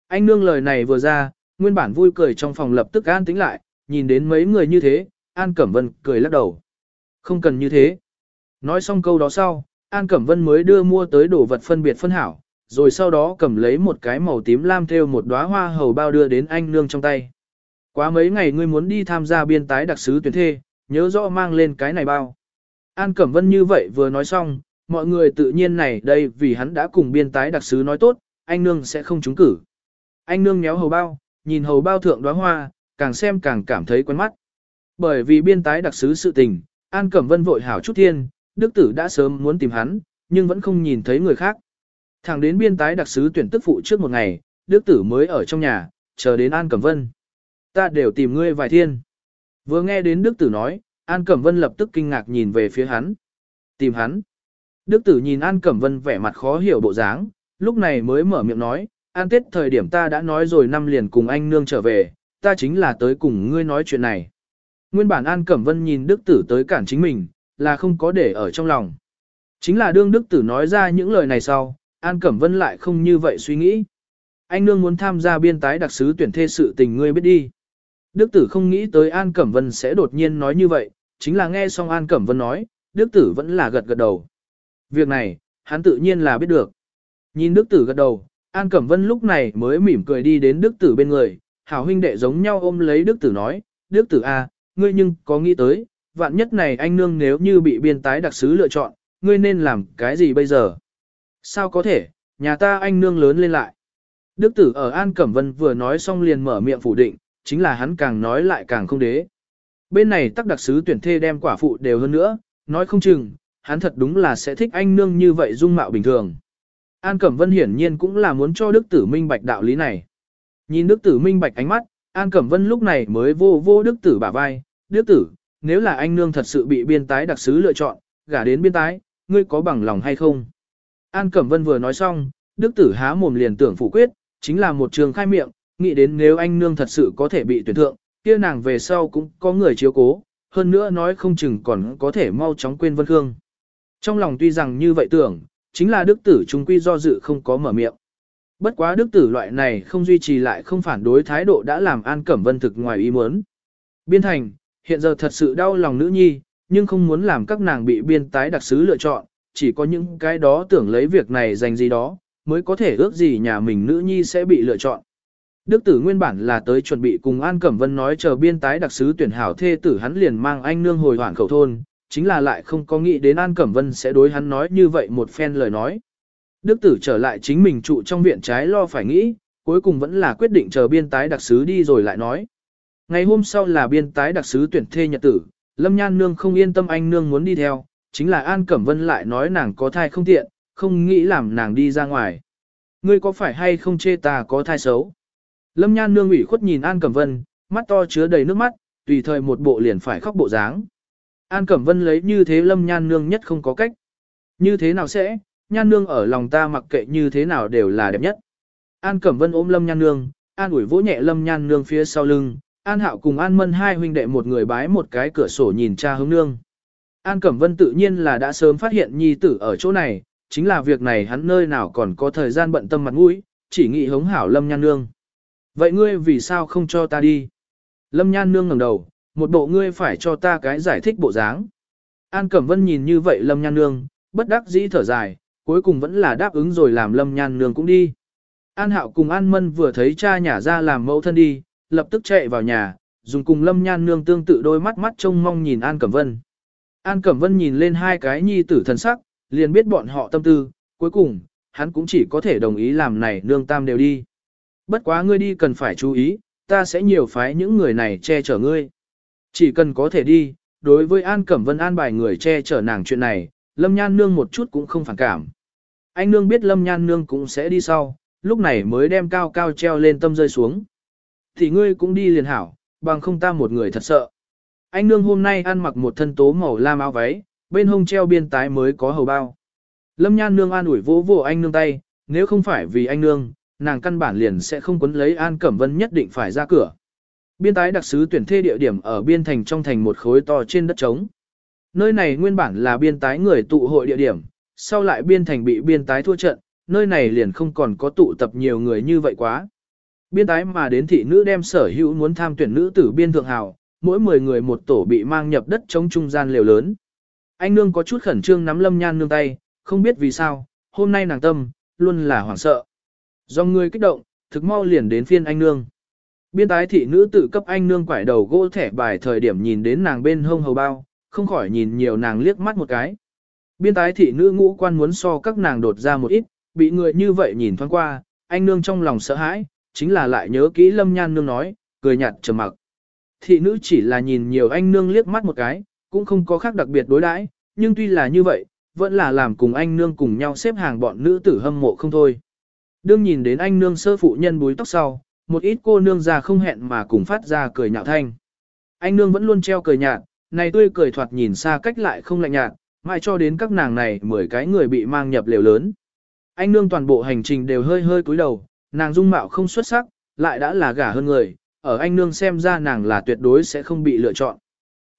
Anh Nương lời này vừa ra, nguyên bản vui cười trong phòng lập tức an tĩnh lại, nhìn đến mấy người như thế, An Cẩm Vân cười lắc đầu. Không cần như thế. Nói xong câu đó sau, An Cẩm Vân mới đưa mua tới đồ vật phân biệt phân hảo, rồi sau đó cầm lấy một cái màu tím lam theo một đóa hoa hầu bao đưa đến anh nương trong tay. Quá mấy ngày ngươi muốn đi tham gia biên tái đặc sứ tuyển thê, nhớ rõ mang lên cái này bao. An Cẩm Vân như vậy vừa nói xong, mọi người tự nhiên này đây vì hắn đã cùng biên tái đặc sứ nói tốt, anh nương sẽ không trúng cử. Anh nương nhéo hầu bao, nhìn hầu bao thượng đóa hoa, càng xem càng cảm thấy quen mắt. Bởi vì biên tái đặc sứ sự tình, An Cẩm Vân vội hảo chút thiên, Đức tử đã sớm muốn tìm hắn, nhưng vẫn không nhìn thấy người khác. Thẳng đến biên tái đặc sứ tuyển tức phụ trước một ngày, Đức tử mới ở trong nhà, chờ đến An Cẩm Vân. Ta đều tìm ngươi vài thiên. Vừa nghe đến Đức tử nói, An Cẩm Vân lập tức kinh ngạc nhìn về phía hắn. Tìm hắn. Đức tử nhìn An Cẩm Vân vẻ mặt khó hiểu bộ dáng, lúc này mới mở miệng nói, An Tết thời điểm ta đã nói rồi năm liền cùng anh nương trở về, ta chính là tới cùng ngươi nói chuyện này. Nguyên bản An Cẩm Vân nhìn Đức tử tới cản chính mình, là không có để ở trong lòng. Chính là đương đức tử nói ra những lời này sau, An Cẩm Vân lại không như vậy suy nghĩ. Anh nương muốn tham gia biên tái đặc sứ tuyển thê sự tình ngươi biết đi. Đức tử không nghĩ tới An Cẩm Vân sẽ đột nhiên nói như vậy, chính là nghe xong An Cẩm Vân nói, Đức tử vẫn là gật gật đầu. Việc này, hắn tự nhiên là biết được. Nhìn Đức tử gật đầu, An Cẩm Vân lúc này mới mỉm cười đi đến Đức tử bên người, hảo huynh đệ giống nhau ôm lấy Đức tử nói, Đức tử a, à, ngươi nhưng có nghĩ tới, vạn nhất này anh nương nếu như bị biên tái đặc sứ lựa chọn, ngươi nên làm cái gì bây giờ? Sao có thể, nhà ta anh nương lớn lên lại. Đức tử ở An Cẩm Vân vừa nói xong liền mở miệng phủ định, chính là hắn càng nói lại càng không đế. Bên này tắc đặc sứ tuyển thê đem quả phụ đều hơn nữa, nói không chừng, hắn thật đúng là sẽ thích anh nương như vậy dung mạo bình thường. An Cẩm Vân hiển nhiên cũng là muốn cho Đức tử minh bạch đạo lý này. Nhìn Đức tử minh bạch ánh mắt, An Cẩm Vân lúc này mới vô vô Đức tử bả vai, Đức tử, nếu là anh nương thật sự bị biên tái đặc sứ lựa chọn, gả đến biên tái, ngươi có bằng lòng hay không? An Cẩm Vân vừa nói xong, đức tử há mồm liền tưởng phủ quyết, chính là một trường khai miệng, nghĩ đến nếu anh nương thật sự có thể bị tuyển thượng, kia nàng về sau cũng có người chiếu cố, hơn nữa nói không chừng còn có thể mau chóng quên Vân Khương. Trong lòng tuy rằng như vậy tưởng, chính là đức tử trung quy do dự không có mở miệng. Bất quá đức tử loại này không duy trì lại không phản đối thái độ đã làm An Cẩm Vân thực ngoài ý muốn. Biên thành, hiện giờ thật sự đau lòng nữ nhi, nhưng không muốn làm các nàng bị biên tái đặc sứ lựa chọn, chỉ có những cái đó tưởng lấy việc này dành gì đó, mới có thể ước gì nhà mình nữ nhi sẽ bị lựa chọn. Đức tử nguyên bản là tới chuẩn bị cùng An Cẩm Vân nói chờ biên tái đặc sứ tuyển hảo thê tử hắn liền mang anh nương hồi hoảng khẩu thôn, chính là lại không có nghĩ đến An Cẩm Vân sẽ đối hắn nói như vậy một phen lời nói. Đức tử trở lại chính mình trụ trong viện trái lo phải nghĩ, cuối cùng vẫn là quyết định chờ biên tái đặc sứ đi rồi lại nói. Ngày hôm sau là biên tái đặc sứ tuyển thê nhật tử, Lâm Nhan Nương không yên tâm anh Nương muốn đi theo, chính là An Cẩm Vân lại nói nàng có thai không tiện, không nghĩ làm nàng đi ra ngoài. Ngươi có phải hay không chê ta có thai xấu? Lâm Nhan nương ủy khuất nhìn An Cẩm Vân, mắt to chứa đầy nước mắt, tùy thời một bộ liền phải khóc bộ dáng. An Cẩm Vân lấy như thế Lâm Nhan nương nhất không có cách. Như thế nào sẽ, Nhan nương ở lòng ta mặc kệ như thế nào đều là đẹp nhất. An Cẩm Vân ôm Lâm Nhan nương, An ủi vỗ nhẹ Lâm Nhan nương phía sau lưng, An Hạo cùng An Mân hai huynh đệ một người bái một cái cửa sổ nhìn cha hướng nương. An Cẩm Vân tự nhiên là đã sớm phát hiện nhi tử ở chỗ này, chính là việc này hắn nơi nào còn có thời gian bận tâm mặt mũi, chỉ nghĩ hống hảo Lâm Nhan Nương. Vậy ngươi vì sao không cho ta đi? Lâm Nhan Nương ngẩng đầu, một bộ ngươi phải cho ta cái giải thích bộ dáng. An Cẩm Vân nhìn như vậy Lâm Nhan Nương, bất đắc dĩ thở dài, cuối cùng vẫn là đáp ứng rồi làm Lâm Nhan Nương cũng đi. An Hạo cùng An Mân vừa thấy cha nhả ra làm mẫu thân đi, lập tức chạy vào nhà, dùng cùng Lâm Nhan Nương tương tự đôi mắt mắt trông mong nhìn An Cẩm Vân. An Cẩm Vân nhìn lên hai cái nhi tử thần sắc, liền biết bọn họ tâm tư, cuối cùng, hắn cũng chỉ có thể đồng ý làm này nương tam đều đi. Bất quá ngươi đi cần phải chú ý, ta sẽ nhiều phái những người này che chở ngươi. Chỉ cần có thể đi, đối với An Cẩm Vân an bài người che chở nàng chuyện này, Lâm Nhan Nương một chút cũng không phản cảm. Anh Nương biết Lâm Nhan Nương cũng sẽ đi sau, lúc này mới đem cao cao treo lên tâm rơi xuống. Thì ngươi cũng đi liền hảo, bằng không ta một người thật sợ. Anh Nương hôm nay ăn mặc một thân tố màu lam áo váy, bên hông treo biên tái mới có hầu bao. Lâm Nhan Nương an ủi vỗ vỗ anh nương tay, nếu không phải vì anh nương, nàng căn bản liền sẽ không quấn lấy An Cẩm Vân nhất định phải ra cửa. Biên tái đặc sứ tuyển thê địa điểm ở biên thành trong thành một khối to trên đất trống. Nơi này nguyên bản là biên tái người tụ hội địa điểm, sau lại biên thành bị biên tái thua trận, nơi này liền không còn có tụ tập nhiều người như vậy quá. Biên tái mà đến thị nữ đem sở hữu muốn tham tuyển nữ tử biên thượng hào, mỗi 10 người một tổ bị mang nhập đất trống trung gian liều lớn. Anh nương có chút khẩn trương nắm lâm nhan nương tay, không biết vì sao, hôm nay nàng tâm, luôn là hoảng sợ. Do người kích động, thực mau liền đến phiên anh nương. Biên tái thị nữ tự cấp anh nương quải đầu gỗ thẻ bài thời điểm nhìn đến nàng bên hông hầu bao, không khỏi nhìn nhiều nàng liếc mắt một cái. Biên tái thị nữ ngũ quan muốn so các nàng đột ra một ít, bị người như vậy nhìn thoáng qua, anh nương trong lòng sợ hãi, chính là lại nhớ kỹ lâm nhan nương nói, cười nhạt trầm mặc. Thị nữ chỉ là nhìn nhiều anh nương liếc mắt một cái, cũng không có khác đặc biệt đối đãi, nhưng tuy là như vậy, vẫn là làm cùng anh nương cùng nhau xếp hàng bọn nữ tử hâm mộ không thôi. Đương nhìn đến anh nương sơ phụ nhân búi tóc sau, một ít cô nương già không hẹn mà cùng phát ra cười nhạo thanh. Anh nương vẫn luôn treo cười nhạt, này tươi cười thoạt nhìn xa cách lại không lạnh nhạt, mãi cho đến các nàng này mười cái người bị mang nhập lều lớn. Anh nương toàn bộ hành trình đều hơi hơi cúi đầu, nàng dung mạo không xuất sắc, lại đã là gả hơn người, ở anh nương xem ra nàng là tuyệt đối sẽ không bị lựa chọn.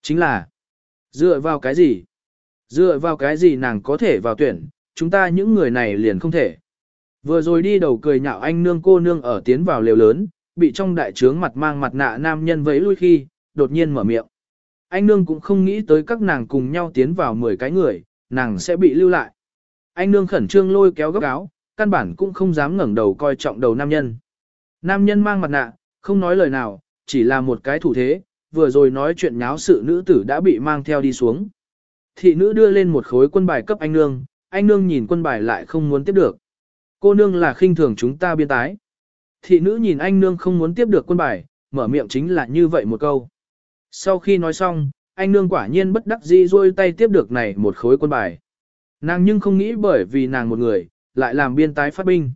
Chính là, dựa vào cái gì? Dựa vào cái gì nàng có thể vào tuyển, chúng ta những người này liền không thể. Vừa rồi đi đầu cười nhạo anh nương cô nương ở tiến vào lều lớn, bị trong đại trướng mặt mang mặt nạ nam nhân vẫy lui khi, đột nhiên mở miệng. Anh nương cũng không nghĩ tới các nàng cùng nhau tiến vào 10 cái người, nàng sẽ bị lưu lại. Anh nương khẩn trương lôi kéo góc áo, căn bản cũng không dám ngẩng đầu coi trọng đầu nam nhân. Nam nhân mang mặt nạ, không nói lời nào, chỉ là một cái thủ thế, vừa rồi nói chuyện nháo sự nữ tử đã bị mang theo đi xuống. Thị nữ đưa lên một khối quân bài cấp anh nương, anh nương nhìn quân bài lại không muốn tiếp được. Cô nương là khinh thường chúng ta biên tái. Thị nữ nhìn anh nương không muốn tiếp được quân bài, mở miệng chính là như vậy một câu. Sau khi nói xong, anh nương quả nhiên bất đắc dĩ rôi tay tiếp được này một khối quân bài. Nàng nhưng không nghĩ bởi vì nàng một người, lại làm biên tái phát binh.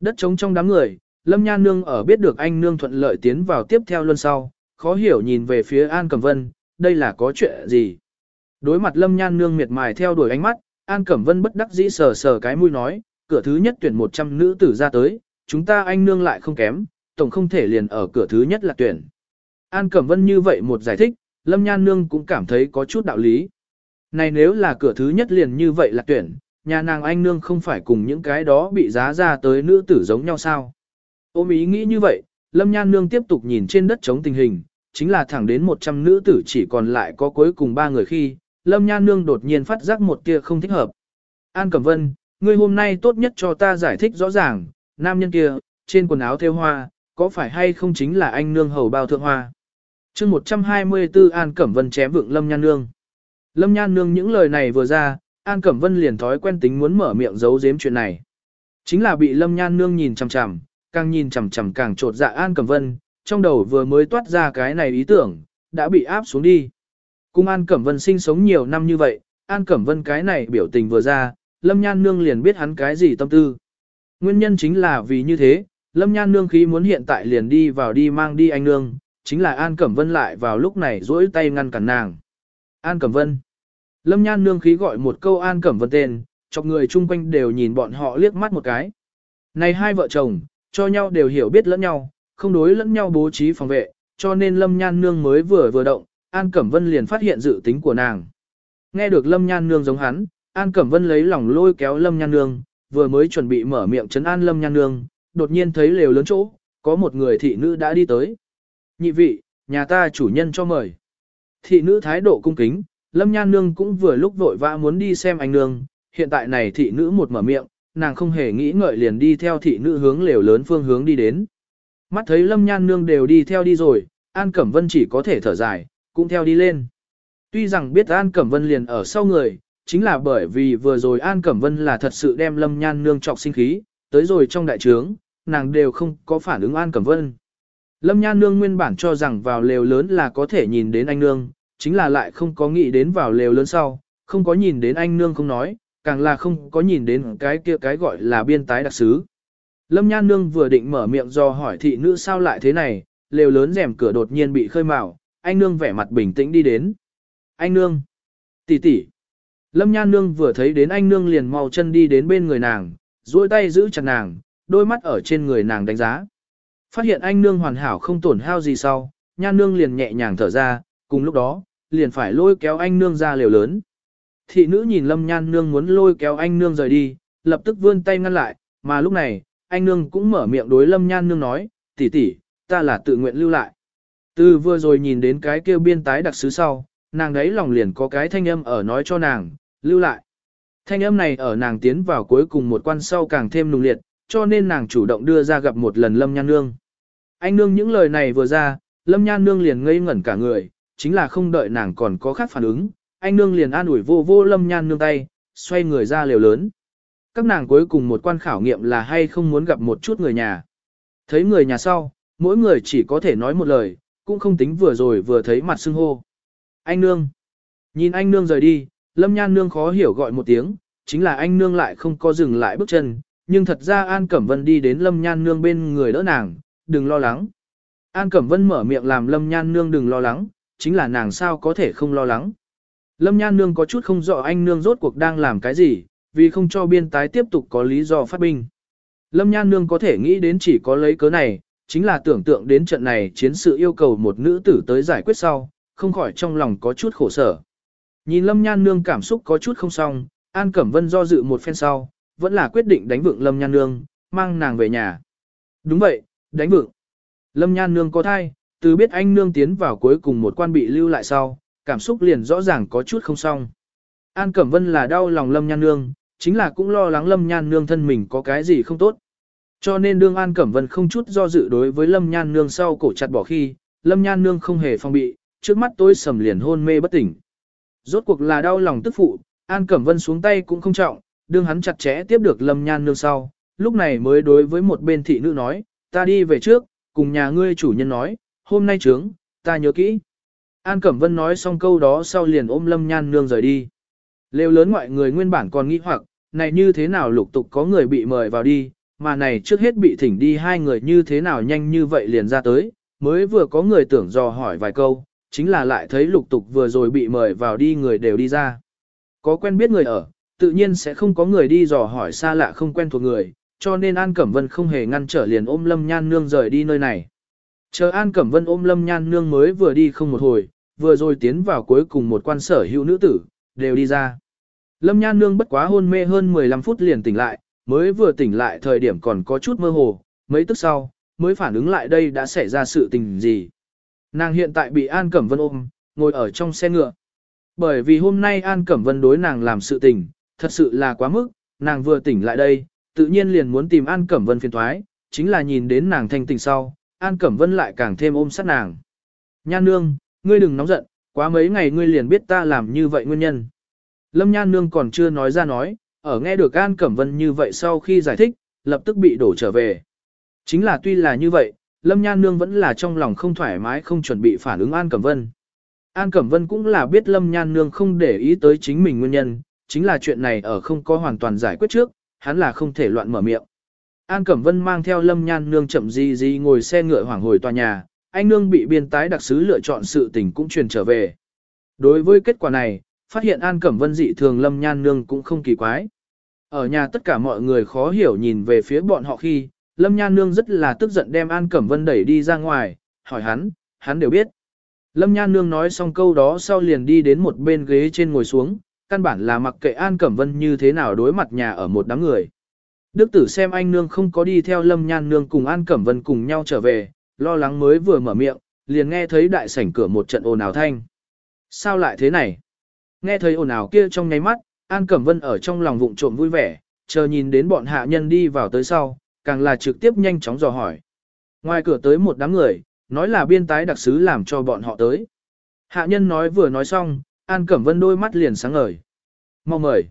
Đất trống trong đám người, Lâm Nhan Nương ở biết được anh Nương thuận lợi tiến vào tiếp theo luôn sau, khó hiểu nhìn về phía An Cẩm Vân, đây là có chuyện gì. Đối mặt Lâm Nhan Nương miệt mài theo đuổi ánh mắt, An Cẩm Vân bất đắc dĩ sờ sờ cái mũi nói, cửa thứ nhất tuyển 100 nữ tử ra tới, chúng ta anh Nương lại không kém, tổng không thể liền ở cửa thứ nhất là tuyển. An Cẩm Vân như vậy một giải thích, Lâm Nhan Nương cũng cảm thấy có chút đạo lý. Này nếu là cửa thứ nhất liền như vậy là tuyển, nhà nàng anh Nương không phải cùng những cái đó bị giá ra tới nữ tử giống nhau sao? Ôm ý nghĩ như vậy, Lâm Nhan Nương tiếp tục nhìn trên đất chống tình hình, chính là thẳng đến 100 nữ tử chỉ còn lại có cuối cùng ba người khi, Lâm Nhan Nương đột nhiên phát giác một tia không thích hợp. An Cẩm Vân, ngươi hôm nay tốt nhất cho ta giải thích rõ ràng, nam nhân kia, trên quần áo theo hoa, có phải hay không chính là anh Nương hầu bao thượng hoa. chương 124 An Cẩm Vân chém vượng Lâm Nhan Nương. Lâm Nhan Nương những lời này vừa ra, An Cẩm Vân liền thói quen tính muốn mở miệng giấu giếm chuyện này. Chính là bị Lâm Nhan Nương nhìn chằm chằm, càng nhìn chằm chằm càng trột dạ An Cẩm Vân, trong đầu vừa mới toát ra cái này ý tưởng, đã bị áp xuống đi. Cùng An Cẩm Vân sinh sống nhiều năm như vậy, An Cẩm Vân cái này biểu tình vừa ra, Lâm Nhan Nương liền biết hắn cái gì tâm tư. Nguyên nhân chính là vì như thế, Lâm Nhan Nương khí muốn hiện tại liền đi vào đi mang đi anh Nương, chính là An Cẩm Vân lại vào lúc này rỗi tay ngăn cản nàng. An Cẩm Vân. Lâm Nhan Nương khí gọi một câu An Cẩm Vân tên, chọc người chung quanh đều nhìn bọn họ liếc mắt một cái. Này hai vợ chồng, cho nhau đều hiểu biết lẫn nhau, không đối lẫn nhau bố trí phòng vệ, cho nên Lâm Nhan Nương mới vừa vừa động, An Cẩm Vân liền phát hiện dự tính của nàng. Nghe được Lâm Nhan Nương giống hắn, An Cẩm Vân lấy lòng lôi kéo Lâm Nhan Nương, vừa mới chuẩn bị mở miệng trấn an Lâm Nhan Nương, đột nhiên thấy lều lớn chỗ, có một người thị nữ đã đi tới. Nhị vị, nhà ta chủ nhân cho mời. Thị nữ thái độ cung kính, Lâm Nhan Nương cũng vừa lúc vội vã muốn đi xem anh Nương, hiện tại này thị nữ một mở miệng, nàng không hề nghĩ ngợi liền đi theo thị nữ hướng lều lớn phương hướng đi đến. Mắt thấy Lâm Nhan Nương đều đi theo đi rồi, An Cẩm Vân chỉ có thể thở dài, cũng theo đi lên. Tuy rằng biết An Cẩm Vân liền ở sau người, chính là bởi vì vừa rồi An Cẩm Vân là thật sự đem Lâm Nhan Nương trọc sinh khí, tới rồi trong đại trướng, nàng đều không có phản ứng An Cẩm Vân. Lâm Nhan Nương nguyên bản cho rằng vào lều lớn là có thể nhìn đến anh Nương, chính là lại không có nghĩ đến vào lều lớn sau, không có nhìn đến anh Nương không nói, càng là không có nhìn đến cái kia cái gọi là biên tái đặc sứ. Lâm Nhan Nương vừa định mở miệng do hỏi thị nữ sao lại thế này, lều lớn rèm cửa đột nhiên bị khơi mào, anh Nương vẻ mặt bình tĩnh đi đến. Anh Nương! tỷ tỷ. Lâm Nhan Nương vừa thấy đến anh Nương liền mau chân đi đến bên người nàng, duỗi tay giữ chặt nàng, đôi mắt ở trên người nàng đánh giá. Phát hiện anh Nương hoàn hảo không tổn hao gì sau, Nhan Nương liền nhẹ nhàng thở ra, cùng lúc đó, liền phải lôi kéo anh Nương ra liều lớn. Thị nữ nhìn Lâm Nhan Nương muốn lôi kéo anh Nương rời đi, lập tức vươn tay ngăn lại, mà lúc này, anh Nương cũng mở miệng đối Lâm Nhan Nương nói, tỷ tỷ, ta là tự nguyện lưu lại. Từ vừa rồi nhìn đến cái kêu biên tái đặc sứ sau, nàng đấy lòng liền có cái thanh âm ở nói cho nàng, lưu lại. Thanh âm này ở nàng tiến vào cuối cùng một quan sau càng thêm nùng liệt, cho nên nàng chủ động đưa ra gặp một lần Lâm Nhan Nương. Anh Nương những lời này vừa ra, Lâm Nhan Nương liền ngây ngẩn cả người, chính là không đợi nàng còn có khác phản ứng, anh Nương liền an ủi vô vô Lâm Nhan Nương tay, xoay người ra liều lớn. Các nàng cuối cùng một quan khảo nghiệm là hay không muốn gặp một chút người nhà. Thấy người nhà sau, mỗi người chỉ có thể nói một lời, cũng không tính vừa rồi vừa thấy mặt xưng hô. Anh Nương. Nhìn anh Nương rời đi, Lâm Nhan Nương khó hiểu gọi một tiếng, chính là anh Nương lại không có dừng lại bước chân, nhưng thật ra An Cẩm Vân đi đến Lâm Nhan Nương bên người đỡ nàng, đừng lo lắng. An Cẩm Vân mở miệng làm Lâm Nhan Nương đừng lo lắng, chính là nàng sao có thể không lo lắng. Lâm Nhan Nương có chút không rõ anh Nương rốt cuộc đang làm cái gì, vì không cho biên tái tiếp tục có lý do phát binh. Lâm Nhan Nương có thể nghĩ đến chỉ có lấy cớ này, chính là tưởng tượng đến trận này chiến sự yêu cầu một nữ tử tới giải quyết sau, không khỏi trong lòng có chút khổ sở. Nhìn Lâm Nhan Nương cảm xúc có chút không xong, An Cẩm Vân do dự một phen sau, vẫn là quyết định đánh vượng Lâm Nhan Nương, mang nàng về nhà. Đúng vậy, đánh vượng. Lâm Nhan Nương có thai, từ biết anh Nương tiến vào cuối cùng một quan bị lưu lại sau, cảm xúc liền rõ ràng có chút không xong. An Cẩm Vân là đau lòng Lâm Nhan Nương, chính là cũng lo lắng Lâm Nhan Nương thân mình có cái gì không tốt. Cho nên đương An Cẩm Vân không chút do dự đối với Lâm Nhan Nương sau cổ chặt bỏ khi, Lâm Nhan Nương không hề phong bị, trước mắt tôi sầm liền hôn mê bất tỉnh. Rốt cuộc là đau lòng tức phụ, An Cẩm Vân xuống tay cũng không trọng, đương hắn chặt chẽ tiếp được Lâm Nhan Nương sau, lúc này mới đối với một bên thị nữ nói, ta đi về trước, cùng nhà ngươi chủ nhân nói, hôm nay trướng, ta nhớ kỹ. An Cẩm Vân nói xong câu đó sau liền ôm Lâm Nhan Nương rời đi. Lêu lớn ngoại người nguyên bản còn nghĩ hoặc, này như thế nào lục tục có người bị mời vào đi, mà này trước hết bị thỉnh đi hai người như thế nào nhanh như vậy liền ra tới, mới vừa có người tưởng dò hỏi vài câu, chính là lại thấy lục tục vừa rồi bị mời vào đi người đều đi ra. Có quen biết người ở, tự nhiên sẽ không có người đi dò hỏi xa lạ không quen thuộc người, cho nên An Cẩm Vân không hề ngăn trở liền ôm Lâm Nhan Nương rời đi nơi này. Chờ An Cẩm Vân ôm Lâm Nhan Nương mới vừa đi không một hồi, vừa rồi tiến vào cuối cùng một quan sở hữu nữ tử, đều đi ra. Lâm Nhan Nương bất quá hôn mê hơn 15 phút liền tỉnh lại, mới vừa tỉnh lại thời điểm còn có chút mơ hồ, mấy tức sau, mới phản ứng lại đây đã xảy ra sự tình gì. Nàng hiện tại bị An Cẩm Vân ôm, ngồi ở trong xe ngựa. Bởi vì hôm nay An Cẩm Vân đối nàng làm sự tình, thật sự là quá mức, nàng vừa tỉnh lại đây, tự nhiên liền muốn tìm An Cẩm Vân phiền thoái, chính là nhìn đến nàng thanh tỉnh sau, An Cẩm Vân lại càng thêm ôm sát nàng. Nhan nương, ngươi đừng nóng giận, quá mấy ngày ngươi liền biết ta làm như vậy nguyên nhân. Lâm Nhan nương còn chưa nói ra nói, ở nghe được An Cẩm Vân như vậy sau khi giải thích, lập tức bị đổ trở về. Chính là tuy là như vậy, Lâm Nhan Nương vẫn là trong lòng không thoải mái không chuẩn bị phản ứng An Cẩm Vân. An Cẩm Vân cũng là biết Lâm Nhan Nương không để ý tới chính mình nguyên nhân, chính là chuyện này ở không có hoàn toàn giải quyết trước, hắn là không thể loạn mở miệng. An Cẩm Vân mang theo Lâm Nhan Nương chậm gì gì ngồi xe ngựa hoảng hồi tòa nhà, anh Nương bị biên tái đặc sứ lựa chọn sự tình cũng truyền trở về. Đối với kết quả này, phát hiện An Cẩm Vân dị thường Lâm Nhan Nương cũng không kỳ quái. Ở nhà tất cả mọi người khó hiểu nhìn về phía bọn họ khi, Lâm Nhan Nương rất là tức giận đem An Cẩm Vân đẩy đi ra ngoài, hỏi hắn, hắn đều biết. Lâm Nhan Nương nói xong câu đó sau liền đi đến một bên ghế trên ngồi xuống, căn bản là mặc kệ An Cẩm Vân như thế nào đối mặt nhà ở một đám người. Đức tử xem anh Nương không có đi theo Lâm Nhan Nương cùng An Cẩm Vân cùng nhau trở về, lo lắng mới vừa mở miệng, liền nghe thấy đại sảnh cửa một trận ồn ào thanh. Sao lại thế này? Nghe thấy ồn ào kia trong nháy mắt, An Cẩm Vân ở trong lòng vụng trộm vui vẻ, chờ nhìn đến bọn hạ nhân đi vào tới sau, càng là trực tiếp nhanh chóng dò hỏi. Ngoài cửa tới một đám người, nói là biên tái đặc sứ làm cho bọn họ tới. Hạ nhân nói vừa nói xong, An Cẩm Vân đôi mắt liền sáng ngời. Mau mời.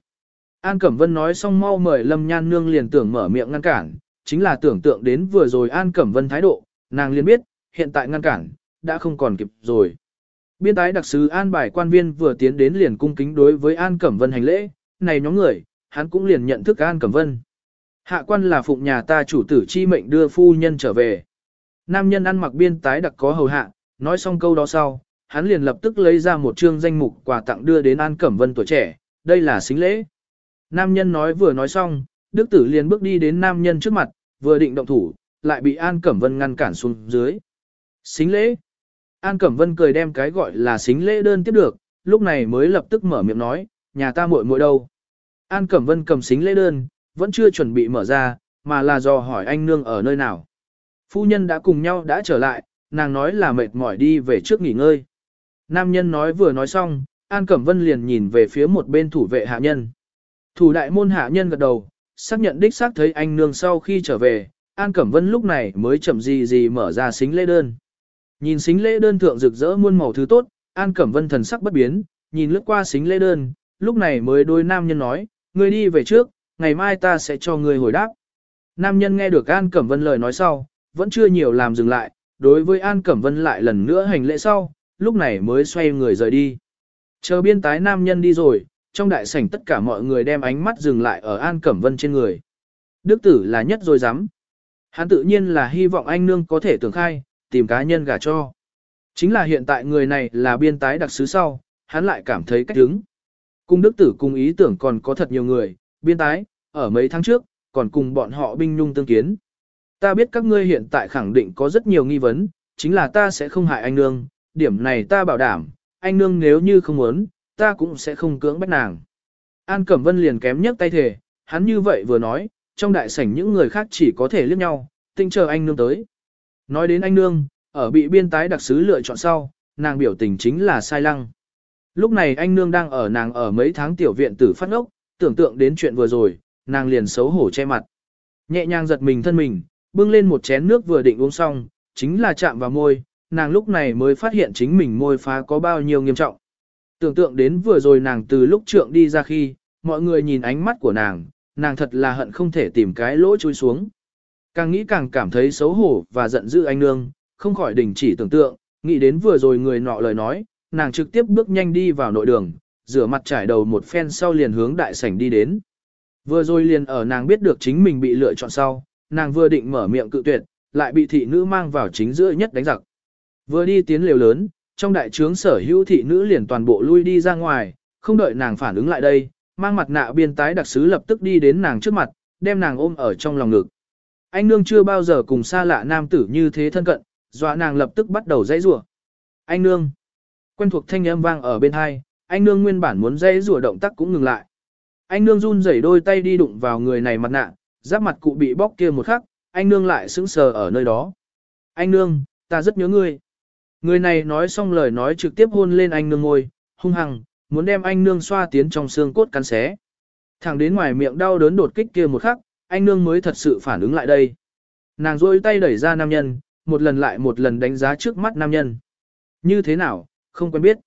An Cẩm Vân nói xong mau mời Lâm Nhan Nương liền tưởng mở miệng ngăn cản, chính là tưởng tượng đến vừa rồi An Cẩm Vân thái độ, nàng liền biết, hiện tại ngăn cản, đã không còn kịp rồi. Biên tái đặc sứ An bài quan viên vừa tiến đến liền cung kính đối với An Cẩm Vân hành lễ, này nhóm người, hắn cũng liền nhận thức An Cẩm Vân. Hạ quan là phụng nhà ta chủ tử chi mệnh đưa phu nhân trở về. Nam nhân ăn mặc biên tái đặc có hầu hạ, nói xong câu đó sau, hắn liền lập tức lấy ra một chương danh mục quà tặng đưa đến An Cẩm Vân tuổi trẻ, đây là xính lễ. Nam nhân nói vừa nói xong, Đức tử liền bước đi đến nam nhân trước mặt, vừa định động thủ, lại bị An Cẩm Vân ngăn cản xuống dưới. Xính lễ. An Cẩm Vân cười đem cái gọi là xính lễ đơn tiếp được, lúc này mới lập tức mở miệng nói, nhà ta muội muội đâu. An Cẩm Vân cầm xính lễ đơn, vẫn chưa chuẩn bị mở ra, mà là dò hỏi anh nương ở nơi nào. Phu nhân đã cùng nhau đã trở lại, nàng nói là mệt mỏi đi về trước nghỉ ngơi. Nam nhân nói vừa nói xong, An Cẩm Vân liền nhìn về phía một bên thủ vệ hạ nhân. Thủ đại môn hạ nhân gật đầu, xác nhận đích xác thấy anh nương sau khi trở về, An Cẩm Vân lúc này mới chậm gì gì mở ra xính lễ đơn. Nhìn xính lễ đơn thượng rực rỡ muôn màu thứ tốt, An Cẩm Vân thần sắc bất biến, nhìn lướt qua xính lễ đơn, lúc này mới đôi nam nhân nói, người đi về trước, ngày mai ta sẽ cho ngươi hồi đáp. Nam nhân nghe được An Cẩm Vân lời nói sau, vẫn chưa nhiều làm dừng lại, đối với An Cẩm Vân lại lần nữa hành lễ sau, lúc này mới xoay người rời đi. Chờ biên tái nam nhân đi rồi, trong đại sảnh tất cả mọi người đem ánh mắt dừng lại ở An Cẩm Vân trên người. Đức tử là nhất rồi dám. Hắn tự nhiên là hy vọng anh nương có thể tưởng khai, tìm cá nhân gả cho. Chính là hiện tại người này là biên tái đặc sứ sau, hắn lại cảm thấy cách đứng. Cung đức tử cùng ý tưởng còn có thật nhiều người, biên tái, ở mấy tháng trước, còn cùng bọn họ binh nhung tương kiến. Ta biết các ngươi hiện tại khẳng định có rất nhiều nghi vấn, chính là ta sẽ không hại anh nương, điểm này ta bảo đảm, anh nương nếu như không muốn, ta cũng sẽ không cưỡng bắt nàng. An Cẩm Vân liền kém nhất tay thể, hắn như vậy vừa nói, trong đại sảnh những người khác chỉ có thể liếc nhau, tinh chờ anh nương tới. Nói đến anh nương, ở bị biên tái đặc sứ lựa chọn sau, nàng biểu tình chính là sai lăng. Lúc này anh nương đang ở nàng ở mấy tháng tiểu viện tử phát ốc, tưởng tượng đến chuyện vừa rồi, nàng liền xấu hổ che mặt. Nhẹ nhàng giật mình thân mình, bưng lên một chén nước vừa định uống xong, chính là chạm vào môi, nàng lúc này mới phát hiện chính mình môi phá có bao nhiêu nghiêm trọng. Tưởng tượng đến vừa rồi nàng từ lúc trượng đi ra khi, mọi người nhìn ánh mắt của nàng, nàng thật là hận không thể tìm cái lỗ chui xuống. Càng nghĩ càng cảm thấy xấu hổ và giận dữ anh nương, không khỏi đình chỉ tưởng tượng, nghĩ đến vừa rồi người nọ lời nói, nàng trực tiếp bước nhanh đi vào nội đường, rửa mặt trải đầu một phen sau liền hướng đại sảnh đi đến. Vừa rồi liền ở nàng biết được chính mình bị lựa chọn sau, nàng vừa định mở miệng cự tuyệt, lại bị thị nữ mang vào chính giữa nhất đánh giặc. Vừa đi tiến liều lớn, trong đại trướng sở hữu thị nữ liền toàn bộ lui đi ra ngoài, không đợi nàng phản ứng lại đây, mang mặt nạ biên tái đặc sứ lập tức đi đến nàng trước mặt, đem nàng ôm ở trong lòng ngực. Anh nương chưa bao giờ cùng xa lạ nam tử như thế thân cận, dọa nàng lập tức bắt đầu dãy rủa. Anh nương. Quen thuộc thanh âm vang ở bên hai, anh nương nguyên bản muốn dây rùa động tác cũng ngừng lại. Anh nương run rẩy đôi tay đi đụng vào người này mặt nạ, giáp mặt cụ bị bóc kia một khắc, anh nương lại sững sờ ở nơi đó. Anh nương, ta rất nhớ ngươi. Người này nói xong lời nói trực tiếp hôn lên anh nương ngôi, hung hăng, muốn đem anh nương xoa tiến trong xương cốt cắn xé. Thẳng đến ngoài miệng đau đớn đột kích kia một khắc, anh nương mới thật sự phản ứng lại đây. Nàng rôi tay đẩy ra nam nhân, một lần lại một lần đánh giá trước mắt nam nhân. Như thế nào, không quen biết.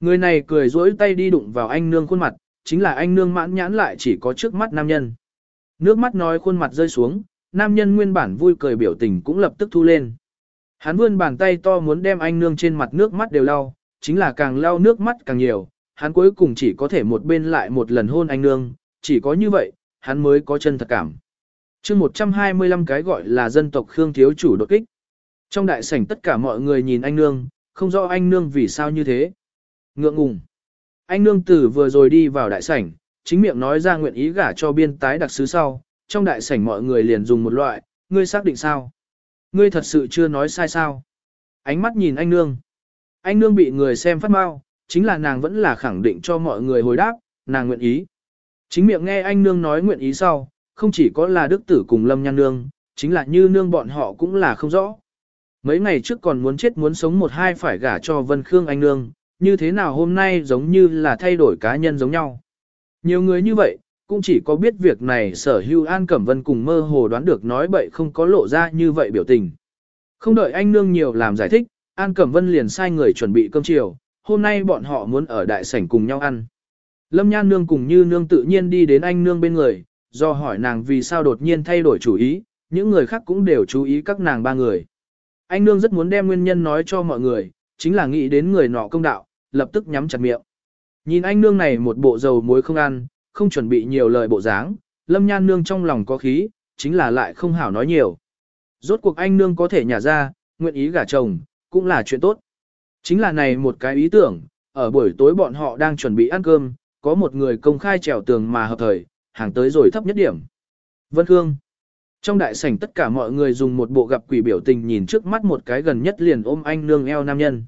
Người này cười rỗi tay đi đụng vào anh nương khuôn mặt, chính là anh nương mãn nhãn lại chỉ có trước mắt nam nhân. Nước mắt nói khuôn mặt rơi xuống, nam nhân nguyên bản vui cười biểu tình cũng lập tức thu lên. Hắn vươn bàn tay to muốn đem anh nương trên mặt nước mắt đều lau, chính là càng lau nước mắt càng nhiều, hắn cuối cùng chỉ có thể một bên lại một lần hôn anh nương, chỉ có như vậy, hắn mới có chân thật cảm. chương 125 cái gọi là dân tộc Khương thiếu chủ đột kích. Trong đại sảnh tất cả mọi người nhìn anh nương, không rõ anh nương vì sao như thế. Ngượng ngùng. Anh nương tử vừa rồi đi vào đại sảnh, chính miệng nói ra nguyện ý gả cho biên tái đặc sứ sau, trong đại sảnh mọi người liền dùng một loại, ngươi xác định sao? Ngươi thật sự chưa nói sai sao? Ánh mắt nhìn anh nương. Anh nương bị người xem phát mau, chính là nàng vẫn là khẳng định cho mọi người hồi đáp, nàng nguyện ý. Chính miệng nghe anh nương nói nguyện ý sau, không chỉ có là đức tử cùng lâm nhan nương, chính là như nương bọn họ cũng là không rõ. Mấy ngày trước còn muốn chết muốn sống một hai phải gả cho Vân Khương anh nương, như thế nào hôm nay giống như là thay đổi cá nhân giống nhau. Nhiều người như vậy, cũng chỉ có biết việc này sở hưu An Cẩm Vân cùng mơ hồ đoán được nói bậy không có lộ ra như vậy biểu tình. Không đợi anh nương nhiều làm giải thích, An Cẩm Vân liền sai người chuẩn bị cơm chiều, hôm nay bọn họ muốn ở đại sảnh cùng nhau ăn. Lâm Nhan nương cùng như nương tự nhiên đi đến anh nương bên người, do hỏi nàng vì sao đột nhiên thay đổi chủ ý, những người khác cũng đều chú ý các nàng ba người. Anh nương rất muốn đem nguyên nhân nói cho mọi người, chính là nghĩ đến người nọ công đạo, lập tức nhắm chặt miệng. Nhìn anh nương này một bộ dầu muối không ăn, không chuẩn bị nhiều lời bộ dáng, lâm nhan nương trong lòng có khí, chính là lại không hảo nói nhiều. Rốt cuộc anh nương có thể nhả ra, nguyện ý gả chồng, cũng là chuyện tốt. Chính là này một cái ý tưởng, ở buổi tối bọn họ đang chuẩn bị ăn cơm, có một người công khai trèo tường mà hợp thời, hàng tới rồi thấp nhất điểm. Vân Khương. Trong đại sảnh tất cả mọi người dùng một bộ gặp quỷ biểu tình nhìn trước mắt một cái gần nhất liền ôm anh nương eo nam nhân.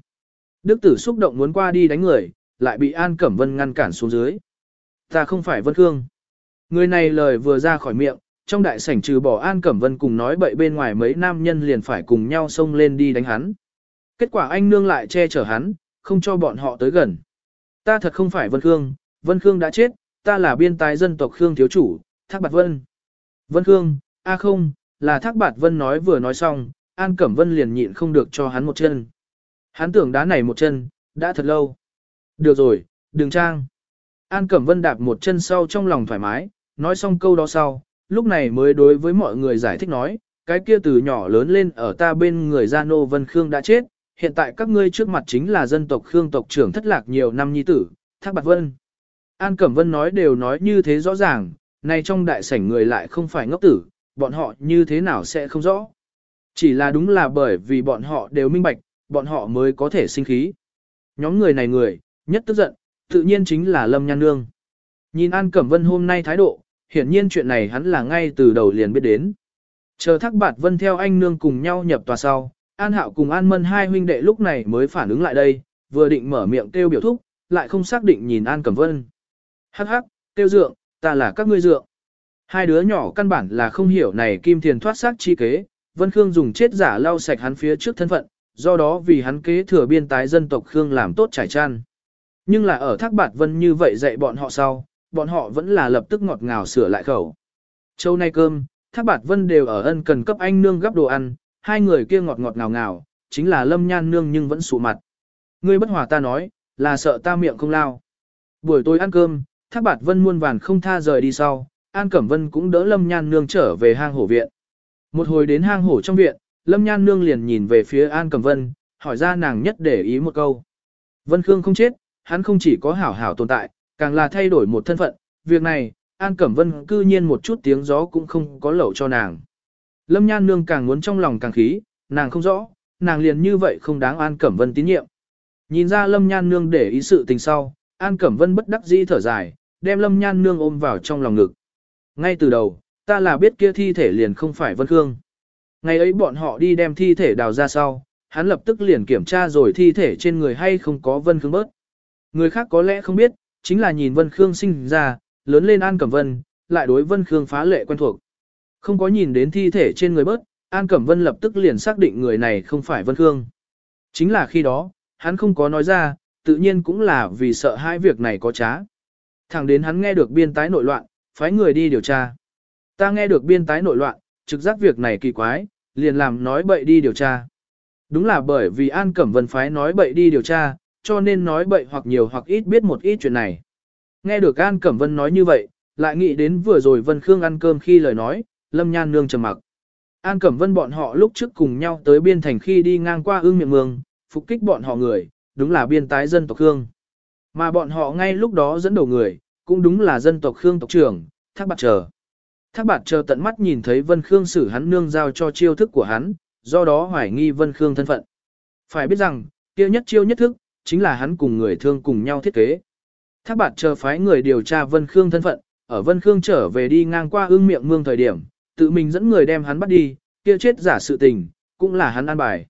Đức tử xúc động muốn qua đi đánh người, lại bị An Cẩm Vân ngăn cản xuống dưới. Ta không phải Vân Khương. Người này lời vừa ra khỏi miệng, trong đại sảnh trừ bỏ An Cẩm Vân cùng nói bậy bên ngoài mấy nam nhân liền phải cùng nhau xông lên đi đánh hắn. Kết quả anh nương lại che chở hắn, không cho bọn họ tới gần. Ta thật không phải Vân Khương, Vân Khương đã chết, ta là biên tài dân tộc Khương thiếu chủ, Thác Bạt Vân. Vân Khương, a không, là Thác Bạt Vân nói vừa nói xong, An Cẩm Vân liền nhịn không được cho hắn một chân. Hắn tưởng đá này một chân, đã thật lâu. Được rồi, đừng trang. An Cẩm Vân đạp một chân sau trong lòng thoải mái, nói xong câu đó sau, lúc này mới đối với mọi người giải thích nói, cái kia từ nhỏ lớn lên ở ta bên người Gia Nô Vân Khương đã chết, hiện tại các ngươi trước mặt chính là dân tộc Khương tộc trưởng thất lạc nhiều năm nhi tử, Thác Bạc Vân. An Cẩm Vân nói đều nói như thế rõ ràng, nay trong đại sảnh người lại không phải ngốc tử, bọn họ như thế nào sẽ không rõ. Chỉ là đúng là bởi vì bọn họ đều minh bạch, bọn họ mới có thể sinh khí. Nhóm người này người, nhất tức giận, tự nhiên chính là Lâm Nhan Nương. Nhìn An Cẩm Vân hôm nay thái độ, hiển nhiên chuyện này hắn là ngay từ đầu liền biết đến. Chờ thác bạt Vân theo anh Nương cùng nhau nhập tòa sau, An Hạo cùng An Mân hai huynh đệ lúc này mới phản ứng lại đây, vừa định mở miệng kêu biểu thúc, lại không xác định nhìn An Cẩm Vân. Hắc hắc, kêu dượng, ta là các ngươi dượng. Hai đứa nhỏ căn bản là không hiểu này kim thiền thoát xác chi kế, Vân Khương dùng chết giả lau sạch hắn phía trước thân phận, do đó vì hắn kế thừa biên tái dân tộc Khương làm tốt trải chăn. Nhưng là ở Thác Bạt Vân như vậy dạy bọn họ sau, bọn họ vẫn là lập tức ngọt ngào sửa lại khẩu. Châu nay cơm, Thác Bạt Vân đều ở ân cần cấp anh nương gấp đồ ăn, hai người kia ngọt ngọt ngào ngào, chính là Lâm Nhan nương nhưng vẫn sụ mặt. Ngươi bất hòa ta nói, là sợ ta miệng không lao. Buổi tối ăn cơm, Thác Bạt Vân muôn vàn không tha rời đi sau, An Cẩm Vân cũng đỡ Lâm Nhan nương trở về hang hổ viện. Một hồi đến hang hổ trong viện, Lâm Nhan Nương liền nhìn về phía An Cẩm Vân, hỏi ra nàng nhất để ý một câu. Vân Khương không chết, hắn không chỉ có hảo hảo tồn tại, càng là thay đổi một thân phận, việc này, An Cẩm Vân cư nhiên một chút tiếng gió cũng không có lẩu cho nàng. Lâm Nhan Nương càng muốn trong lòng càng khí, nàng không rõ, nàng liền như vậy không đáng An Cẩm Vân tín nhiệm. Nhìn ra Lâm Nhan Nương để ý sự tình sau, An Cẩm Vân bất đắc dĩ thở dài, đem Lâm Nhan Nương ôm vào trong lòng ngực. Ngay từ đầu, ta là biết kia thi thể liền không phải Vân Khương. Ngày ấy bọn họ đi đem thi thể đào ra sau, hắn lập tức liền kiểm tra rồi thi thể trên người hay không có Vân Khương bớt. Người khác có lẽ không biết, chính là nhìn Vân Khương sinh ra, lớn lên An Cẩm Vân, lại đối Vân Khương phá lệ quen thuộc. Không có nhìn đến thi thể trên người bớt, An Cẩm Vân lập tức liền xác định người này không phải Vân Khương. Chính là khi đó, hắn không có nói ra, tự nhiên cũng là vì sợ hai việc này có trá. Thẳng đến hắn nghe được biên tái nội loạn, phái người đi điều tra. Ta nghe được biên tái nội loạn, trực giác việc này kỳ quái, liền làm nói bậy đi điều tra. Đúng là bởi vì An Cẩm Vân phái nói bậy đi điều tra, cho nên nói bậy hoặc nhiều hoặc ít biết một ít chuyện này. Nghe được An Cẩm Vân nói như vậy, lại nghĩ đến vừa rồi Vân Khương ăn cơm khi lời nói, Lâm Nhan nương trầm mặc. An Cẩm Vân bọn họ lúc trước cùng nhau tới biên thành khi đi ngang qua ương miệng mương, phục kích bọn họ người, đúng là biên tái dân tộc Khương. Mà bọn họ ngay lúc đó dẫn đầu người, cũng đúng là dân tộc Khương tộc trưởng, Thác Bạc Trở. Thác bạt chờ tận mắt nhìn thấy Vân Khương xử hắn nương giao cho chiêu thức của hắn, do đó hoài nghi Vân Khương thân phận. Phải biết rằng, kia nhất chiêu nhất thức, chính là hắn cùng người thương cùng nhau thiết kế. Thác bạt chờ phái người điều tra Vân Khương thân phận, ở Vân Khương trở về đi ngang qua ương miệng mương thời điểm, tự mình dẫn người đem hắn bắt đi, kia chết giả sự tình, cũng là hắn an bài.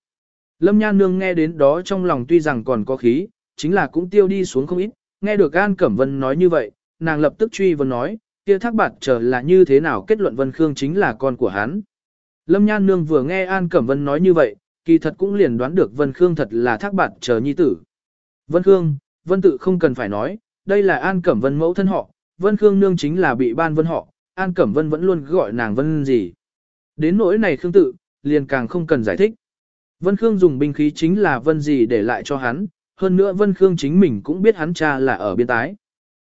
Lâm Nhan Nương nghe đến đó trong lòng tuy rằng còn có khí, chính là cũng tiêu đi xuống không ít, nghe được An Cẩm Vân nói như vậy, nàng lập tức truy vấn nói, kia thác bạt chờ là như thế nào kết luận Vân Khương chính là con của hắn. Lâm Nhan Nương vừa nghe An Cẩm Vân nói như vậy, kỳ thật cũng liền đoán được Vân Khương thật là thác bạt chờ nhi tử. Vân Khương, Vân tự không cần phải nói, đây là An Cẩm Vân mẫu thân họ, Vân Khương Nương chính là bị ban vân họ, An Cẩm Vân vẫn luôn gọi nàng Vân gì. Đến nỗi này Khương tự, liền càng không cần giải thích. Vân Khương dùng binh khí chính là Vân gì để lại cho hắn, hơn nữa Vân Khương chính mình cũng biết hắn cha là ở biên tái.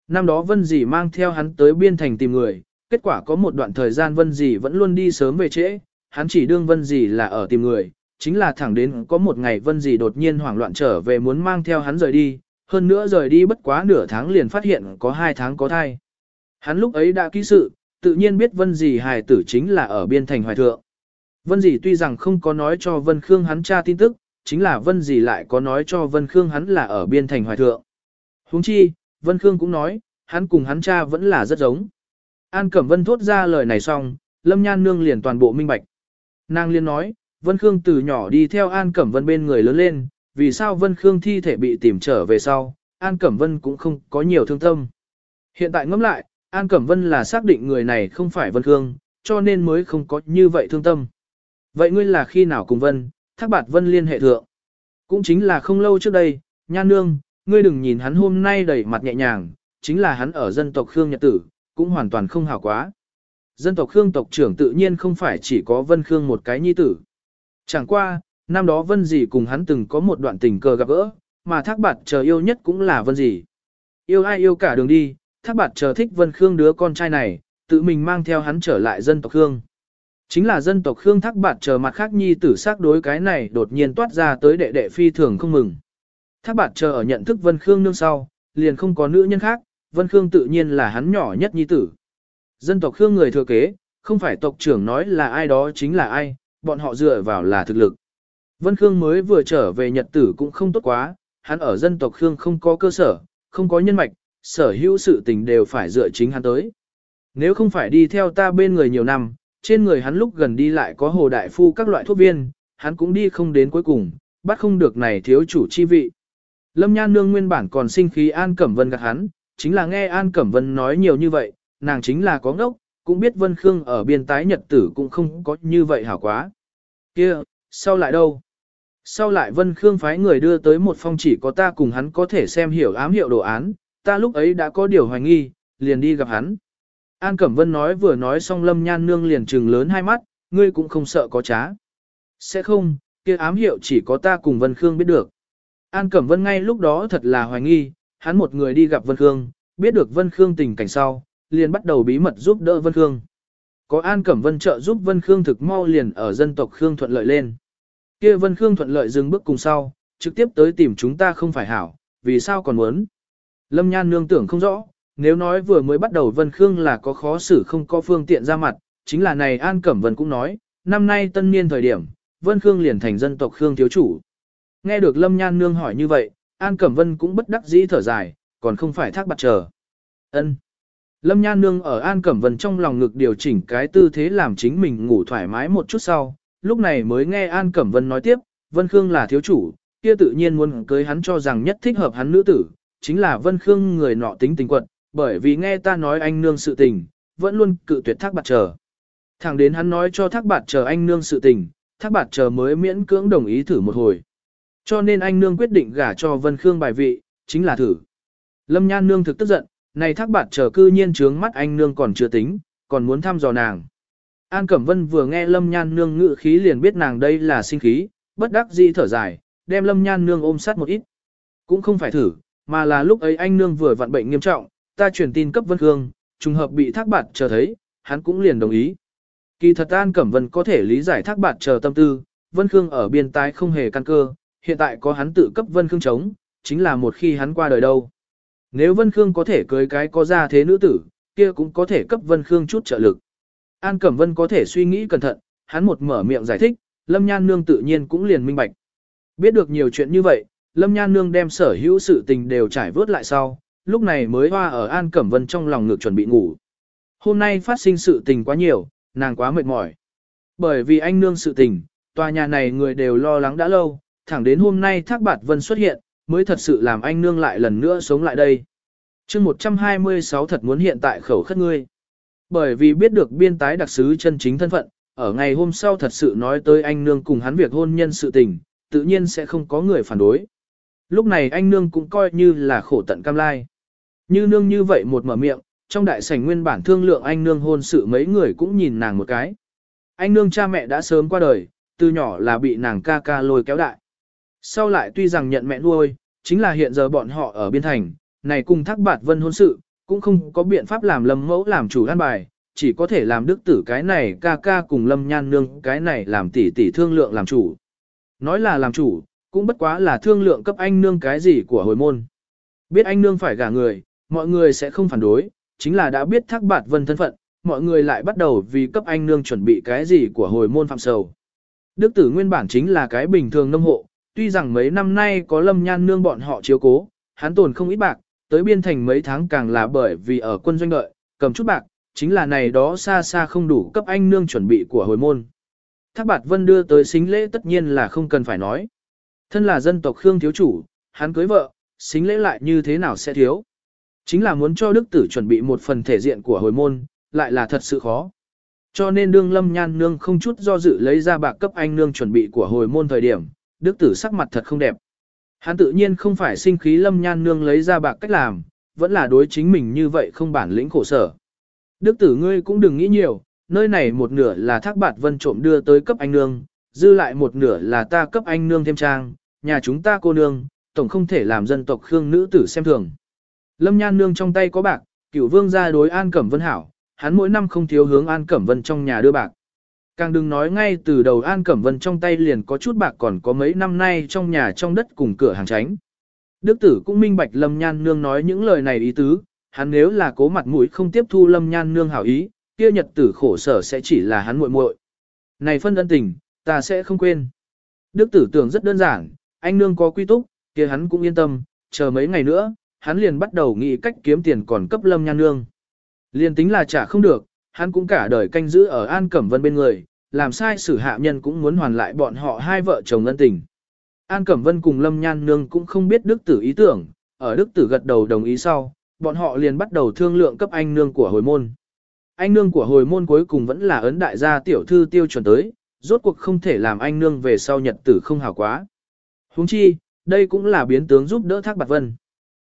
Năm đó Vân Dĩ mang theo hắn tới biên thành tìm người, kết quả có một đoạn thời gian Vân Dĩ vẫn luôn đi sớm về trễ, hắn chỉ đương Vân Dĩ là ở tìm người, chính là thẳng đến có một ngày Vân Dĩ đột nhiên hoảng loạn trở về muốn mang theo hắn rời đi, hơn nữa rời đi bất quá nửa tháng liền phát hiện có hai tháng có thai. Hắn lúc ấy đã ký sự, tự nhiên biết Vân Dĩ hài tử chính là ở biên thành hoài thượng. Vân Dĩ tuy rằng không có nói cho Vân Khương hắn tra tin tức, chính là Vân Dĩ lại có nói cho Vân Khương hắn là ở biên thành hoài thượng. Huống chi, Vân Khương cũng nói, hắn cùng hắn cha vẫn là rất giống. An Cẩm Vân thốt ra lời này xong, Lâm Nhan Nương liền toàn bộ minh bạch. Nàng Liên nói, Vân Khương từ nhỏ đi theo An Cẩm Vân bên người lớn lên, vì sao Vân Khương thi thể bị tìm trở về sau, An Cẩm Vân cũng không có nhiều thương tâm. Hiện tại ngẫm lại, An Cẩm Vân là xác định người này không phải Vân Khương, cho nên mới không có như vậy thương tâm. Vậy ngươi là khi nào cùng Vân, thác bạt Vân liên hệ thượng? Cũng chính là không lâu trước đây, Nhan Nương, ngươi đừng nhìn hắn hôm nay đầy mặt nhẹ nhàng, chính là hắn ở dân tộc Khương Nhật Tử, cũng hoàn toàn không hảo quá. Dân tộc Khương tộc trưởng tự nhiên không phải chỉ có Vân Khương một cái nhi tử. Chẳng qua, năm đó Vân Dì cùng hắn từng có một đoạn tình cờ gặp gỡ, mà thác bạt chờ yêu nhất cũng là Vân Dì. Yêu ai yêu cả đường đi, thác bạt chờ thích Vân Khương đứa con trai này, tự mình mang theo hắn trở lại dân tộc Khương. Chính là dân tộc Khương thác bạt chờ mặt khác nhi tử xác đối cái này đột nhiên toát ra tới đệ đệ phi thường không mừng. Thác bạt chờ ở nhận thức Vân Khương nương sau, liền không có nữ nhân khác, Vân Khương tự nhiên là hắn nhỏ nhất nhi tử. Dân tộc Khương người thừa kế, không phải tộc trưởng nói là ai đó chính là ai, bọn họ dựa vào là thực lực. Vân Khương mới vừa trở về Nhật tử cũng không tốt quá, hắn ở dân tộc Khương không có cơ sở, không có nhân mạch, sở hữu sự tình đều phải dựa chính hắn tới. Nếu không phải đi theo ta bên người nhiều năm, trên người hắn lúc gần đi lại có hồ đại phu các loại thuốc viên, hắn cũng đi không đến cuối cùng, bắt không được này thiếu chủ chi vị. Lâm Nhan Nương nguyên bản còn sinh khí An Cẩm Vân gạt hắn, chính là nghe An Cẩm Vân nói nhiều như vậy, nàng chính là có ngốc, cũng biết Vân Khương ở biên tái nhật tử cũng không có như vậy hảo quá. kia sau lại đâu? Sau lại Vân Khương phái người đưa tới một phong chỉ có ta cùng hắn có thể xem hiểu ám hiệu đồ án, ta lúc ấy đã có điều hoài nghi, liền đi gặp hắn. An Cẩm Vân nói vừa nói xong Lâm Nhan Nương liền trừng lớn hai mắt, ngươi cũng không sợ có trá. Sẽ không, kia ám hiệu chỉ có ta cùng Vân Khương biết được. An Cẩm Vân ngay lúc đó thật là hoài nghi, hắn một người đi gặp Vân Khương, biết được Vân Khương tình cảnh sau, liền bắt đầu bí mật giúp đỡ Vân Khương. Có An Cẩm Vân trợ giúp Vân Khương thực mau liền ở dân tộc Khương thuận lợi lên. Kia Vân Khương thuận lợi dừng bước cùng sau, trực tiếp tới tìm chúng ta không phải hảo, vì sao còn muốn. Lâm Nhan nương tưởng không rõ, nếu nói vừa mới bắt đầu Vân Khương là có khó xử không có phương tiện ra mặt, chính là này An Cẩm Vân cũng nói, năm nay tân niên thời điểm, Vân Khương liền thành dân tộc Khương thiếu chủ. Nghe được Lâm Nhan nương hỏi như vậy, An Cẩm Vân cũng bất đắc dĩ thở dài, còn không phải thác bạc chờ. ân Lâm Nhan nương ở An Cẩm Vân trong lòng ngực điều chỉnh cái tư thế làm chính mình ngủ thoải mái một chút sau, lúc này mới nghe An Cẩm Vân nói tiếp, Vân Khương là thiếu chủ, kia tự nhiên muốn cưới hắn cho rằng nhất thích hợp hắn nữ tử, chính là Vân Khương người nọ tính tình quận, bởi vì nghe ta nói anh nương sự tình, vẫn luôn cự tuyệt thác bạc chờ. Thẳng đến hắn nói cho thác bạc chờ anh nương sự tình, thác bạc chờ mới miễn cưỡng đồng ý thử một hồi. Cho nên anh nương quyết định gả cho Vân Khương bài vị, chính là thử. Lâm Nhan nương thực tức giận, này thác bạt chờ cư nhiên trướng mắt anh nương còn chưa tính, còn muốn thăm dò nàng. An Cẩm Vân vừa nghe Lâm Nhan nương ngự khí liền biết nàng đây là sinh khí, bất đắc dĩ thở dài, đem Lâm Nhan nương ôm sát một ít. Cũng không phải thử, mà là lúc ấy anh nương vừa vặn bệnh nghiêm trọng, ta truyền tin cấp Vân Khương, trùng hợp bị thác bạt chờ thấy, hắn cũng liền đồng ý. Kỳ thật An Cẩm Vân có thể lý giải thác bạt chờ tâm tư, Vân Khương ở biên tái không hề căn cơ, hiện tại có hắn tự cấp Vân Khương chống, chính là một khi hắn qua đời đâu. Nếu Vân Khương có thể cưới cái có ra thế nữ tử, kia cũng có thể cấp Vân Khương chút trợ lực. An Cẩm Vân có thể suy nghĩ cẩn thận, hắn một mở miệng giải thích, Lâm Nhan Nương tự nhiên cũng liền minh bạch. Biết được nhiều chuyện như vậy, Lâm Nhan Nương đem sở hữu sự tình đều trải vớt lại sau, lúc này mới hoa ở An Cẩm Vân trong lòng ngược chuẩn bị ngủ. Hôm nay phát sinh sự tình quá nhiều, nàng quá mệt mỏi. Bởi vì anh nương sự tình, tòa nhà này người đều lo lắng đã lâu, thẳng đến hôm nay Thác Bạt Vân xuất hiện, mới thật sự làm anh nương lại lần nữa sống lại đây. chương 126 thật muốn hiện tại khẩu khất ngươi. Bởi vì biết được biên tái đặc sứ chân chính thân phận, ở ngày hôm sau thật sự nói tới anh nương cùng hắn việc hôn nhân sự tình, tự nhiên sẽ không có người phản đối. Lúc này anh nương cũng coi như là khổ tận cam lai. Như nương như vậy một mở miệng, trong đại sảnh nguyên bản thương lượng anh nương hôn sự mấy người cũng nhìn nàng một cái. Anh nương cha mẹ đã sớm qua đời, từ nhỏ là bị nàng ca ca lôi kéo đại. Sau lại tuy rằng nhận mẹ nuôi, chính là hiện giờ bọn họ ở biên thành, này cùng thác bạt vân hôn sự, cũng không có biện pháp làm lâm mẫu làm chủ an bài, chỉ có thể làm đức tử cái này ca ca cùng lâm nhan nương cái này làm tỷ tỷ thương lượng làm chủ. Nói là làm chủ, cũng bất quá là thương lượng cấp anh nương cái gì của hồi môn. Biết anh nương phải gả người, mọi người sẽ không phản đối, chính là đã biết thác bạt vân thân phận, mọi người lại bắt đầu vì cấp anh nương chuẩn bị cái gì của hồi môn phạm sầu. Đức tử nguyên bản chính là cái bình thường nông hộ, tuy rằng mấy năm nay có lâm nhan nương bọn họ chiếu cố, hắn tồn không ít bạc, tới biên thành mấy tháng càng là bởi vì ở quân doanh đợi, cầm chút bạc, chính là này đó xa xa không đủ cấp anh nương chuẩn bị của hồi môn. Thác bạt vân đưa tới xính lễ tất nhiên là không cần phải nói. Thân là dân tộc Khương thiếu chủ, hắn cưới vợ, xính lễ lại như thế nào sẽ thiếu. Chính là muốn cho đức tử chuẩn bị một phần thể diện của hồi môn, lại là thật sự khó. Cho nên đương lâm nhan nương không chút do dự lấy ra bạc cấp anh nương chuẩn bị của hồi môn thời điểm, đức tử sắc mặt thật không đẹp. Hắn tự nhiên không phải sinh khí lâm nhan nương lấy ra bạc cách làm, vẫn là đối chính mình như vậy không bản lĩnh khổ sở. Đức tử ngươi cũng đừng nghĩ nhiều, nơi này một nửa là thác bạt vân trộm đưa tới cấp anh nương, dư lại một nửa là ta cấp anh nương thêm trang, nhà chúng ta cô nương, tổng không thể làm dân tộc khương nữ tử xem thường. Lâm nhan nương trong tay có bạc, cửu vương ra đối an cẩm vân hảo, hắn mỗi năm không thiếu hướng an cẩm vân trong nhà đưa bạc. Càng đừng nói ngay từ đầu An Cẩm Vân trong tay liền có chút bạc còn có mấy năm nay trong nhà trong đất cùng cửa hàng tránh. Đức tử cũng minh bạch Lâm Nhan Nương nói những lời này ý tứ, hắn nếu là cố mặt mũi không tiếp thu Lâm Nhan Nương hảo ý, kia nhật tử khổ sở sẽ chỉ là hắn muội muội. Này phân ân tình, ta sẽ không quên. Đức tử tưởng rất đơn giản, anh Nương có quy túc, kia hắn cũng yên tâm, chờ mấy ngày nữa, hắn liền bắt đầu nghĩ cách kiếm tiền còn cấp Lâm Nhan Nương. Liền tính là trả không được, hắn cũng cả đời canh giữ ở An Cẩm Vân bên người, làm sai xử hạ nhân cũng muốn hoàn lại bọn họ hai vợ chồng ân tình. An Cẩm Vân cùng Lâm Nhan Nương cũng không biết Đức Tử ý tưởng, ở Đức Tử gật đầu đồng ý sau, bọn họ liền bắt đầu thương lượng cấp anh nương của hồi môn. Anh nương của hồi môn cuối cùng vẫn là ấn đại gia tiểu thư tiêu chuẩn tới, rốt cuộc không thể làm anh nương về sau nhật tử không hảo quá. Huống chi, đây cũng là biến tướng giúp đỡ Thác Bạc Vân.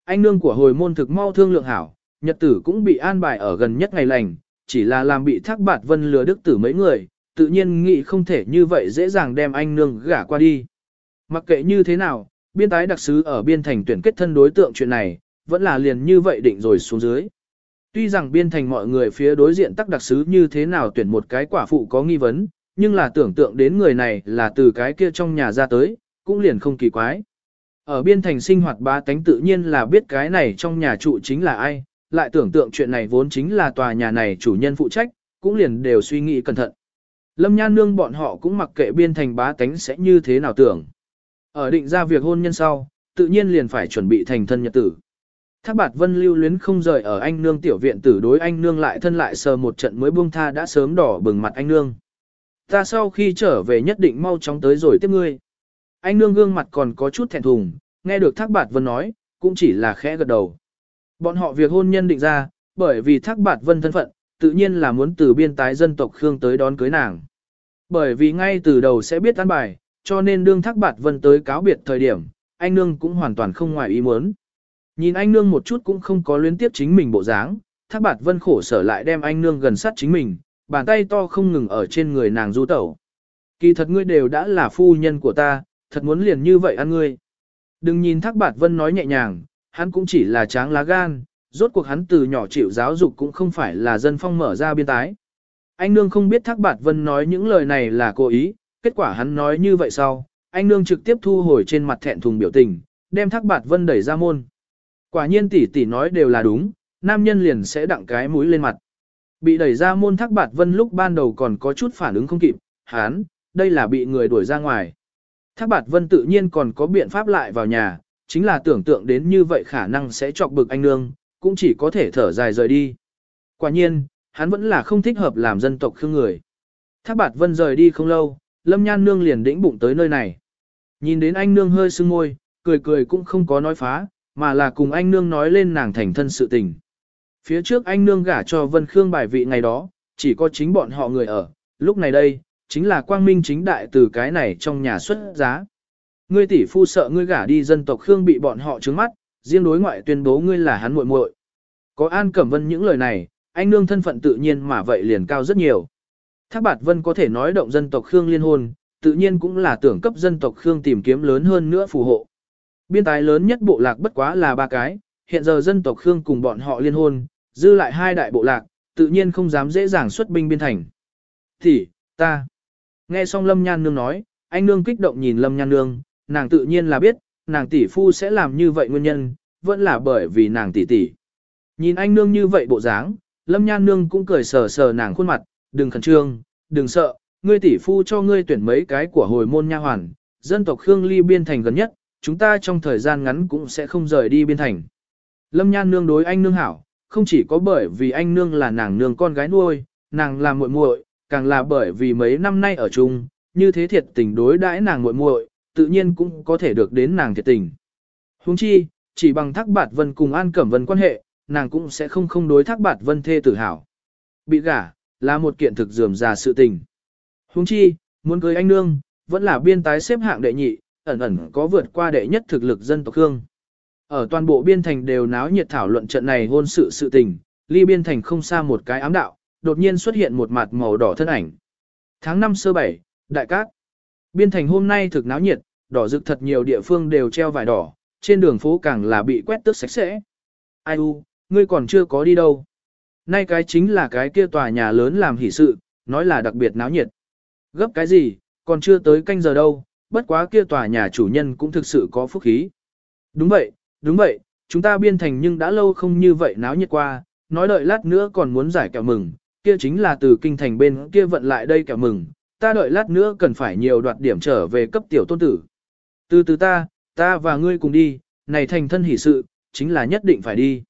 Anh nương của hồi môn thực mau thương lượng hảo, nhật tử cũng bị an bài ở gần nhất ngày lành, chỉ là làm bị Thác Bạt Vân lừa Đức Tử mấy người, tự nhiên nghĩ không thể như vậy dễ dàng đem anh nương gả qua đi. Mặc kệ như thế nào, biên tái đặc sứ ở biên thành tuyển kết thân đối tượng chuyện này, vẫn là liền như vậy định rồi xuống dưới. Tuy rằng biên thành mọi người phía đối diện tắc đặc sứ như thế nào tuyển một cái quả phụ có nghi vấn, nhưng là tưởng tượng đến người này là từ cái kia trong nhà ra tới, cũng liền không kỳ quái. Ở biên thành sinh hoạt ba tánh tự nhiên là biết cái này trong nhà trụ chính là ai, lại tưởng tượng chuyện này vốn chính là tòa nhà này chủ nhân phụ trách, cũng liền đều suy nghĩ cẩn thận. Lâm Nhan Nương bọn họ cũng mặc kệ biên thành bá tánh sẽ như thế nào tưởng. Ở định ra việc hôn nhân sau, tự nhiên liền phải chuẩn bị thành thân nhật tử. Thác bạt vân lưu luyến không rời ở anh nương tiểu viện tử đối anh nương lại thân lại sờ một trận mới buông tha đã sớm đỏ bừng mặt anh nương. Ta sau khi trở về nhất định mau chóng tới rồi tiếp ngươi. Anh nương gương mặt còn có chút thẹn thùng, nghe được thác bạt vân nói, cũng chỉ là khẽ gật đầu. Bọn họ việc hôn nhân định ra, bởi vì thác bạt vân thân phận, tự nhiên là muốn từ biên tái dân tộc Khương tới đón cưới nàng. Bởi vì ngay từ đầu sẽ biết ăn bài, cho nên đương thác bạt vân tới cáo biệt thời điểm, anh nương cũng hoàn toàn không ngoài ý muốn. Nhìn anh nương một chút cũng không có luyến tiếp chính mình bộ dáng, thác bạt vân khổ sở lại đem anh nương gần sát chính mình, bàn tay to không ngừng ở trên người nàng du tẩu. Kỳ thật ngươi đều đã là phu nhân của ta, thật muốn liền như vậy ăn ngươi. Đừng nhìn thác bạt vân nói nhẹ nhàng, hắn cũng chỉ là tráng lá gan, rốt cuộc hắn từ nhỏ chịu giáo dục cũng không phải là dân phong mở ra biên tái. Anh nương không biết thác bạt vân nói những lời này là cố ý, kết quả hắn nói như vậy sau, anh nương trực tiếp thu hồi trên mặt thẹn thùng biểu tình, đem thác bạt vân đẩy ra môn. Quả nhiên tỷ tỷ nói đều là đúng, nam nhân liền sẽ đặng cái mũi lên mặt. Bị đẩy ra môn thác bạt vân lúc ban đầu còn có chút phản ứng không kịp, hán, đây là bị người đuổi ra ngoài. Thác bạt vân tự nhiên còn có biện pháp lại vào nhà, chính là tưởng tượng đến như vậy khả năng sẽ chọc bực anh nương, cũng chỉ có thể thở dài rời đi. Quả nhiên, hắn vẫn là không thích hợp làm dân tộc khương người. Thác bạt vân rời đi không lâu, lâm nhan nương liền đĩnh bụng tới nơi này. Nhìn đến anh nương hơi sưng môi, cười cười cũng không có nói phá, mà là cùng anh nương nói lên nàng thành thân sự tình. Phía trước anh nương gả cho Vân Khương bài vị ngày đó, chỉ có chính bọn họ người ở, lúc này đây, chính là quang minh chính đại từ cái này trong nhà xuất giá. Ngươi tỷ phu sợ ngươi gả đi dân tộc Khương bị bọn họ trướng mắt, riêng đối ngoại tuyên bố ngươi là hắn muội muội. Có An Cẩm Vân những lời này, anh nương thân phận tự nhiên mà vậy liền cao rất nhiều. Thác Bạt Vân có thể nói động dân tộc Khương liên hôn, tự nhiên cũng là tưởng cấp dân tộc Khương tìm kiếm lớn hơn nữa phù hộ. Biên tài lớn nhất bộ lạc bất quá là ba cái, hiện giờ dân tộc Khương cùng bọn họ liên hôn, dư lại hai đại bộ lạc, tự nhiên không dám dễ dàng xuất binh biên thành. Thì, ta. Nghe xong Lâm Nhan Nương nói, anh Nương kích động nhìn Lâm Nhan Nương, nàng tự nhiên là biết, nàng tỷ phu sẽ làm như vậy nguyên nhân, vẫn là bởi vì nàng tỷ tỷ. Nhìn anh Nương như vậy bộ dáng, Lâm Nhan Nương cũng cười sờ sờ nàng khuôn mặt, đừng khẩn trương, đừng sợ, ngươi tỷ phu cho ngươi tuyển mấy cái của hồi môn nha hoàn, dân tộc Khương ly biên thành gần nhất, chúng ta trong thời gian ngắn cũng sẽ không rời đi biên thành. Lâm Nhan Nương đối anh Nương hảo, không chỉ có bởi vì anh Nương là nàng nương con gái nuôi, nàng là muội muội, càng là bởi vì mấy năm nay ở chung, như thế thiệt tình đối đãi nàng muội muội, tự nhiên cũng có thể được đến nàng thiệt tình. Huống chi, chỉ bằng Thác Bạt Vân cùng An Cẩm Vân quan hệ, nàng cũng sẽ không không đối Thác Bạt Vân thê tử hảo. Bị gả, là một kiện thực dườm già sự tình. Huống chi, muốn cưới anh nương, vẫn là biên tái xếp hạng đệ nhị, ẩn ẩn có vượt qua đệ nhất thực lực dân tộc Hương. Ở toàn bộ biên thành đều náo nhiệt thảo luận trận này hôn sự sự tình, ly biên thành không xa một cái ám đạo, đột nhiên xuất hiện một mặt màu đỏ thân ảnh. Tháng 5 sơ bảy, đại cát. Biên thành hôm nay thực náo nhiệt, đỏ rực thật nhiều địa phương đều treo vải đỏ, trên đường phố càng là bị quét tước sạch sẽ. Ai u, ngươi còn chưa có đi đâu. Nay cái chính là cái kia tòa nhà lớn làm hỷ sự, nói là đặc biệt náo nhiệt. Gấp cái gì, còn chưa tới canh giờ đâu, bất quá kia tòa nhà chủ nhân cũng thực sự có phúc khí. Đúng vậy, đúng vậy, chúng ta biên thành nhưng đã lâu không như vậy náo nhiệt qua, nói đợi lát nữa còn muốn giải kẹo mừng, kia chính là từ kinh thành bên kia vận lại đây kẹo mừng, ta đợi lát nữa cần phải nhiều đoạt điểm trở về cấp tiểu tôn tử. Từ từ ta, ta và ngươi cùng đi, này thành thân hỷ sự, chính là nhất định phải đi.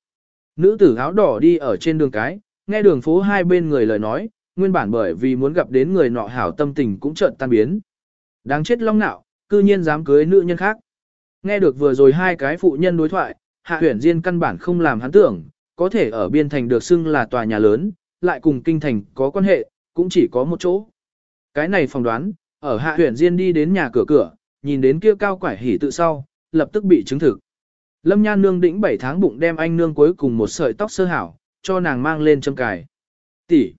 Nữ tử áo đỏ đi ở trên đường cái, nghe đường phố hai bên người lời nói, nguyên bản bởi vì muốn gặp đến người nọ hảo tâm tình cũng chợt tan biến. Đáng chết long nạo, cư nhiên dám cưới nữ nhân khác. Nghe được vừa rồi hai cái phụ nhân đối thoại, hạ huyển diên căn bản không làm hắn tưởng, có thể ở biên thành được xưng là tòa nhà lớn, lại cùng kinh thành có quan hệ, cũng chỉ có một chỗ. Cái này phỏng đoán, ở hạ huyện diên đi đến nhà cửa cửa, nhìn đến kia cao quải hỉ tự sau, lập tức bị chứng thực. Lâm Nhan nương đĩnh 7 tháng bụng đem anh nương cuối cùng một sợi tóc sơ hảo, cho nàng mang lên châm cài. Tỷ,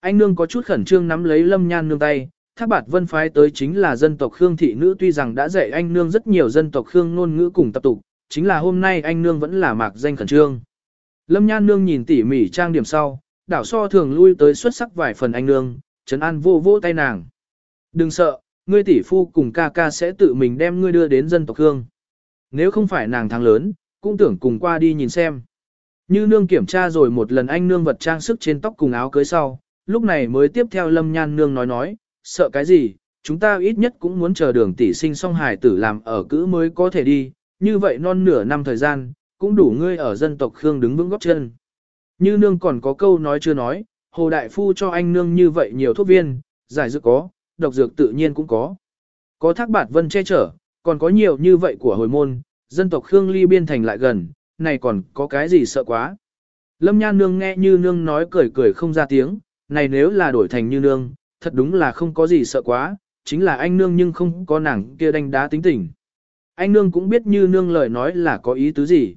Anh nương có chút khẩn trương nắm lấy Lâm Nhan nương tay, Thác Bạt Vân phái tới chính là dân tộc Khương thị nữ tuy rằng đã dạy anh nương rất nhiều dân tộc Khương ngôn ngữ cùng tập tục, chính là hôm nay anh nương vẫn là mạc danh khẩn trương. Lâm Nhan nương nhìn tỉ mỉ trang điểm sau, đảo so thường lui tới xuất sắc vài phần anh nương, trấn an vô vô tay nàng. Đừng sợ, ngươi tỷ phu cùng ca ca sẽ tự mình đem ngươi đưa đến dân tộc Hương. Nếu không phải nàng thắng lớn, cũng tưởng cùng qua đi nhìn xem. Như nương kiểm tra rồi một lần anh nương vật trang sức trên tóc cùng áo cưới sau, lúc này mới tiếp theo lâm nhan nương nói nói, sợ cái gì, chúng ta ít nhất cũng muốn chờ đường tỷ sinh song hài tử làm ở cữ mới có thể đi, như vậy non nửa năm thời gian, cũng đủ ngươi ở dân tộc Khương đứng vững góc chân. Như nương còn có câu nói chưa nói, hồ đại phu cho anh nương như vậy nhiều thuốc viên, giải dược có, độc dược tự nhiên cũng có. Có thác bạt vân che chở, còn có nhiều như vậy của hồi môn, dân tộc Khương ly biên thành lại gần, này còn có cái gì sợ quá. Lâm Nhan Nương nghe như nương nói cười cười không ra tiếng, này nếu là đổi thành như nương, thật đúng là không có gì sợ quá, chính là anh nương nhưng không có nàng kia đánh đá tính tình. Anh nương cũng biết như nương lời nói là có ý tứ gì.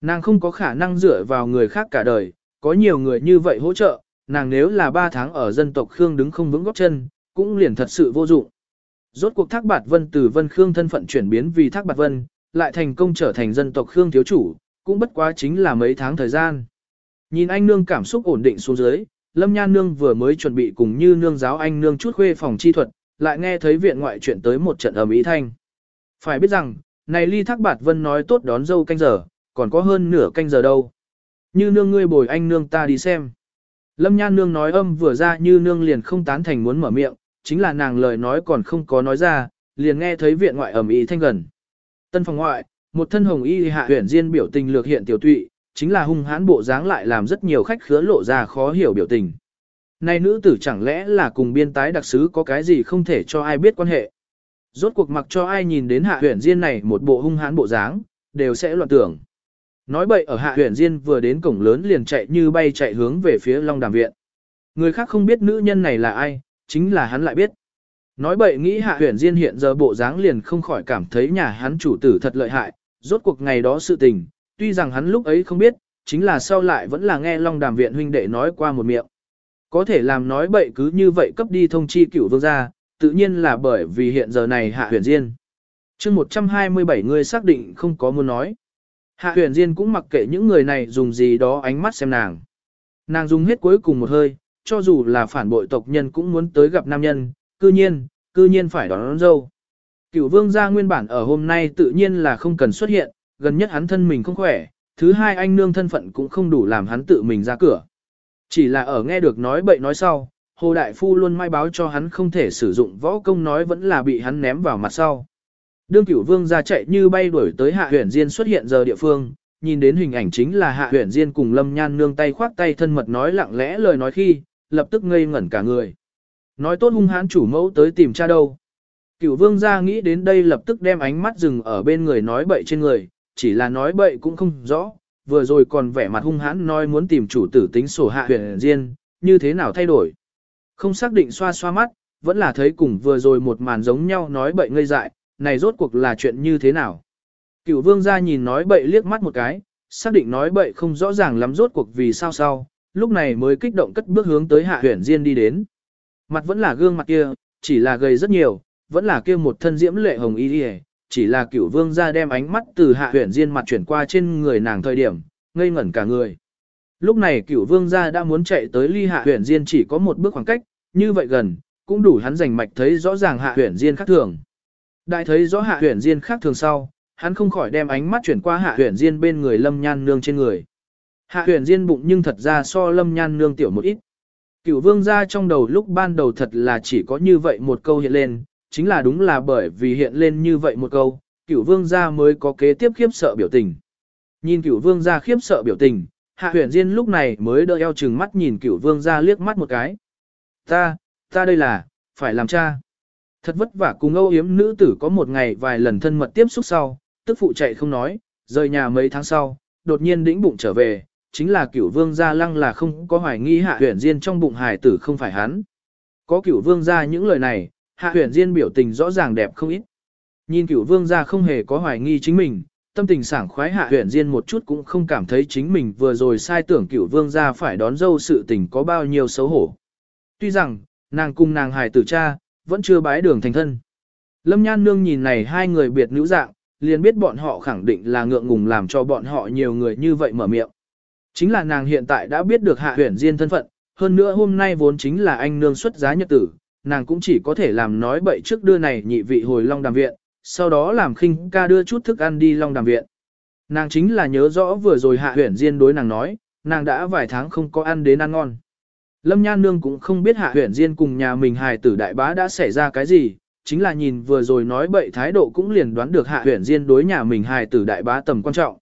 Nàng không có khả năng dựa vào người khác cả đời, có nhiều người như vậy hỗ trợ, nàng nếu là 3 tháng ở dân tộc Khương đứng không vững góp chân, cũng liền thật sự vô dụng. Rốt cuộc Thác Bạt Vân từ Vân Khương thân phận chuyển biến vì Thác Bạt Vân, lại thành công trở thành dân tộc Khương thiếu chủ, cũng bất quá chính là mấy tháng thời gian. Nhìn anh nương cảm xúc ổn định xuống dưới, Lâm Nhan nương vừa mới chuẩn bị cùng như nương giáo anh nương chút khuê phòng chi thuật, lại nghe thấy viện ngoại chuyện tới một trận ầm ý thanh. Phải biết rằng, này ly Thác Bạt Vân nói tốt đón dâu canh giờ, còn có hơn nửa canh giờ đâu. Như nương ngươi bồi anh nương ta đi xem. Lâm Nhan Nương nói âm vừa ra như Nương liền không tán thành muốn mở miệng, chính là nàng lời nói còn không có nói ra, liền nghe thấy viện ngoại ẩm ý thanh gần. Tân phòng ngoại, một thân hồng y hạ huyển diên biểu tình lược hiện tiểu tụy, chính là hung hãn bộ dáng lại làm rất nhiều khách khứa lộ ra khó hiểu biểu tình. Này nữ tử chẳng lẽ là cùng biên tái đặc sứ có cái gì không thể cho ai biết quan hệ. Rốt cuộc mặc cho ai nhìn đến hạ huyển diên này một bộ hung hãn bộ dáng, đều sẽ loạn tưởng. Nói bậy ở hạ huyện Diên vừa đến cổng lớn liền chạy như bay chạy hướng về phía Long Đàm Viện. Người khác không biết nữ nhân này là ai, chính là hắn lại biết. Nói bậy nghĩ hạ huyện Diên hiện giờ bộ dáng liền không khỏi cảm thấy nhà hắn chủ tử thật lợi hại, rốt cuộc ngày đó sự tình, tuy rằng hắn lúc ấy không biết, chính là sau lại vẫn là nghe Long Đàm Viện huynh đệ nói qua một miệng. Có thể làm nói bậy cứ như vậy cấp đi thông chi cửu vương gia, tự nhiên là bởi vì hiện giờ này hạ huyện diên. chương 127 người xác định không có muốn nói. Hạ huyền Diên cũng mặc kệ những người này dùng gì đó ánh mắt xem nàng. Nàng dùng hết cuối cùng một hơi, cho dù là phản bội tộc nhân cũng muốn tới gặp nam nhân, cư nhiên, cư nhiên phải đón, đón dâu. Cửu vương gia nguyên bản ở hôm nay tự nhiên là không cần xuất hiện, gần nhất hắn thân mình không khỏe, thứ hai anh nương thân phận cũng không đủ làm hắn tự mình ra cửa. Chỉ là ở nghe được nói bậy nói sau, Hồ Đại Phu luôn mai báo cho hắn không thể sử dụng võ công nói vẫn là bị hắn ném vào mặt sau. Đương cửu vương ra chạy như bay đuổi tới hạ huyền Diên xuất hiện giờ địa phương, nhìn đến hình ảnh chính là hạ huyền Diên cùng lâm nhan nương tay khoác tay thân mật nói lặng lẽ lời nói khi, lập tức ngây ngẩn cả người. Nói tốt hung hãn chủ mẫu tới tìm cha đâu. Cửu vương ra nghĩ đến đây lập tức đem ánh mắt dừng ở bên người nói bậy trên người, chỉ là nói bậy cũng không rõ, vừa rồi còn vẻ mặt hung hãn nói muốn tìm chủ tử tính sổ hạ huyền Diên, như thế nào thay đổi. Không xác định xoa xoa mắt, vẫn là thấy cùng vừa rồi một màn giống nhau nói bậy ngây dại, này rốt cuộc là chuyện như thế nào? Cửu vương gia nhìn nói bậy liếc mắt một cái, xác định nói bậy không rõ ràng lắm rốt cuộc vì sao sao, lúc này mới kích động cất bước hướng tới hạ huyển diên đi đến. Mặt vẫn là gương mặt kia, chỉ là gầy rất nhiều, vẫn là kia một thân diễm lệ hồng y đi chỉ là cửu vương gia đem ánh mắt từ hạ huyển diên mặt chuyển qua trên người nàng thời điểm, ngây ngẩn cả người. Lúc này cửu vương gia đã muốn chạy tới ly hạ huyển diên chỉ có một bước khoảng cách, như vậy gần, cũng đủ hắn rành mạch thấy rõ ràng hạ huyển diên khác thường. Đại thấy rõ hạ huyển diên khác thường sau, hắn không khỏi đem ánh mắt chuyển qua hạ huyển diên bên người lâm nhan nương trên người. Hạ huyển diên bụng nhưng thật ra so lâm nhan nương tiểu một ít. Cửu vương ra trong đầu lúc ban đầu thật là chỉ có như vậy một câu hiện lên, chính là đúng là bởi vì hiện lên như vậy một câu, cửu vương ra mới có kế tiếp khiếp sợ biểu tình. Nhìn cửu vương ra khiếp sợ biểu tình, hạ huyển diên lúc này mới đỡ eo chừng mắt nhìn cửu vương ra liếc mắt một cái. Ta, ta đây là, phải làm cha. Thật vất vả cùng âu yếm nữ tử có một ngày vài lần thân mật tiếp xúc sau, tức phụ chạy không nói, rời nhà mấy tháng sau, đột nhiên đĩnh bụng trở về, chính là cửu vương gia lăng là không có hoài nghi hạ huyền diên trong bụng hài tử không phải hắn. Có cửu vương gia những lời này, hạ huyền diên biểu tình rõ ràng đẹp không ít. Nhìn cửu vương gia không hề có hoài nghi chính mình, tâm tình sảng khoái hạ huyền diên một chút cũng không cảm thấy chính mình vừa rồi sai tưởng cửu vương gia phải đón dâu sự tình có bao nhiêu xấu hổ. Tuy rằng, nàng cùng nàng hài tử cha, vẫn chưa bái đường thành thân. Lâm Nhan Nương nhìn này hai người biệt nữ dạng, liền biết bọn họ khẳng định là ngượng ngùng làm cho bọn họ nhiều người như vậy mở miệng. Chính là nàng hiện tại đã biết được hạ huyển diên thân phận, hơn nữa hôm nay vốn chính là anh nương xuất giá nhật tử, nàng cũng chỉ có thể làm nói bậy trước đưa này nhị vị hồi long đàm viện, sau đó làm khinh ca đưa chút thức ăn đi long đàm viện. Nàng chính là nhớ rõ vừa rồi hạ huyển diên đối nàng nói, nàng đã vài tháng không có ăn đến ăn ngon. Lâm Nhan Nương cũng không biết hạ Huyền Diên cùng nhà mình hài tử đại bá đã xảy ra cái gì, chính là nhìn vừa rồi nói bậy thái độ cũng liền đoán được hạ Huyền Diên đối nhà mình hài tử đại bá tầm quan trọng.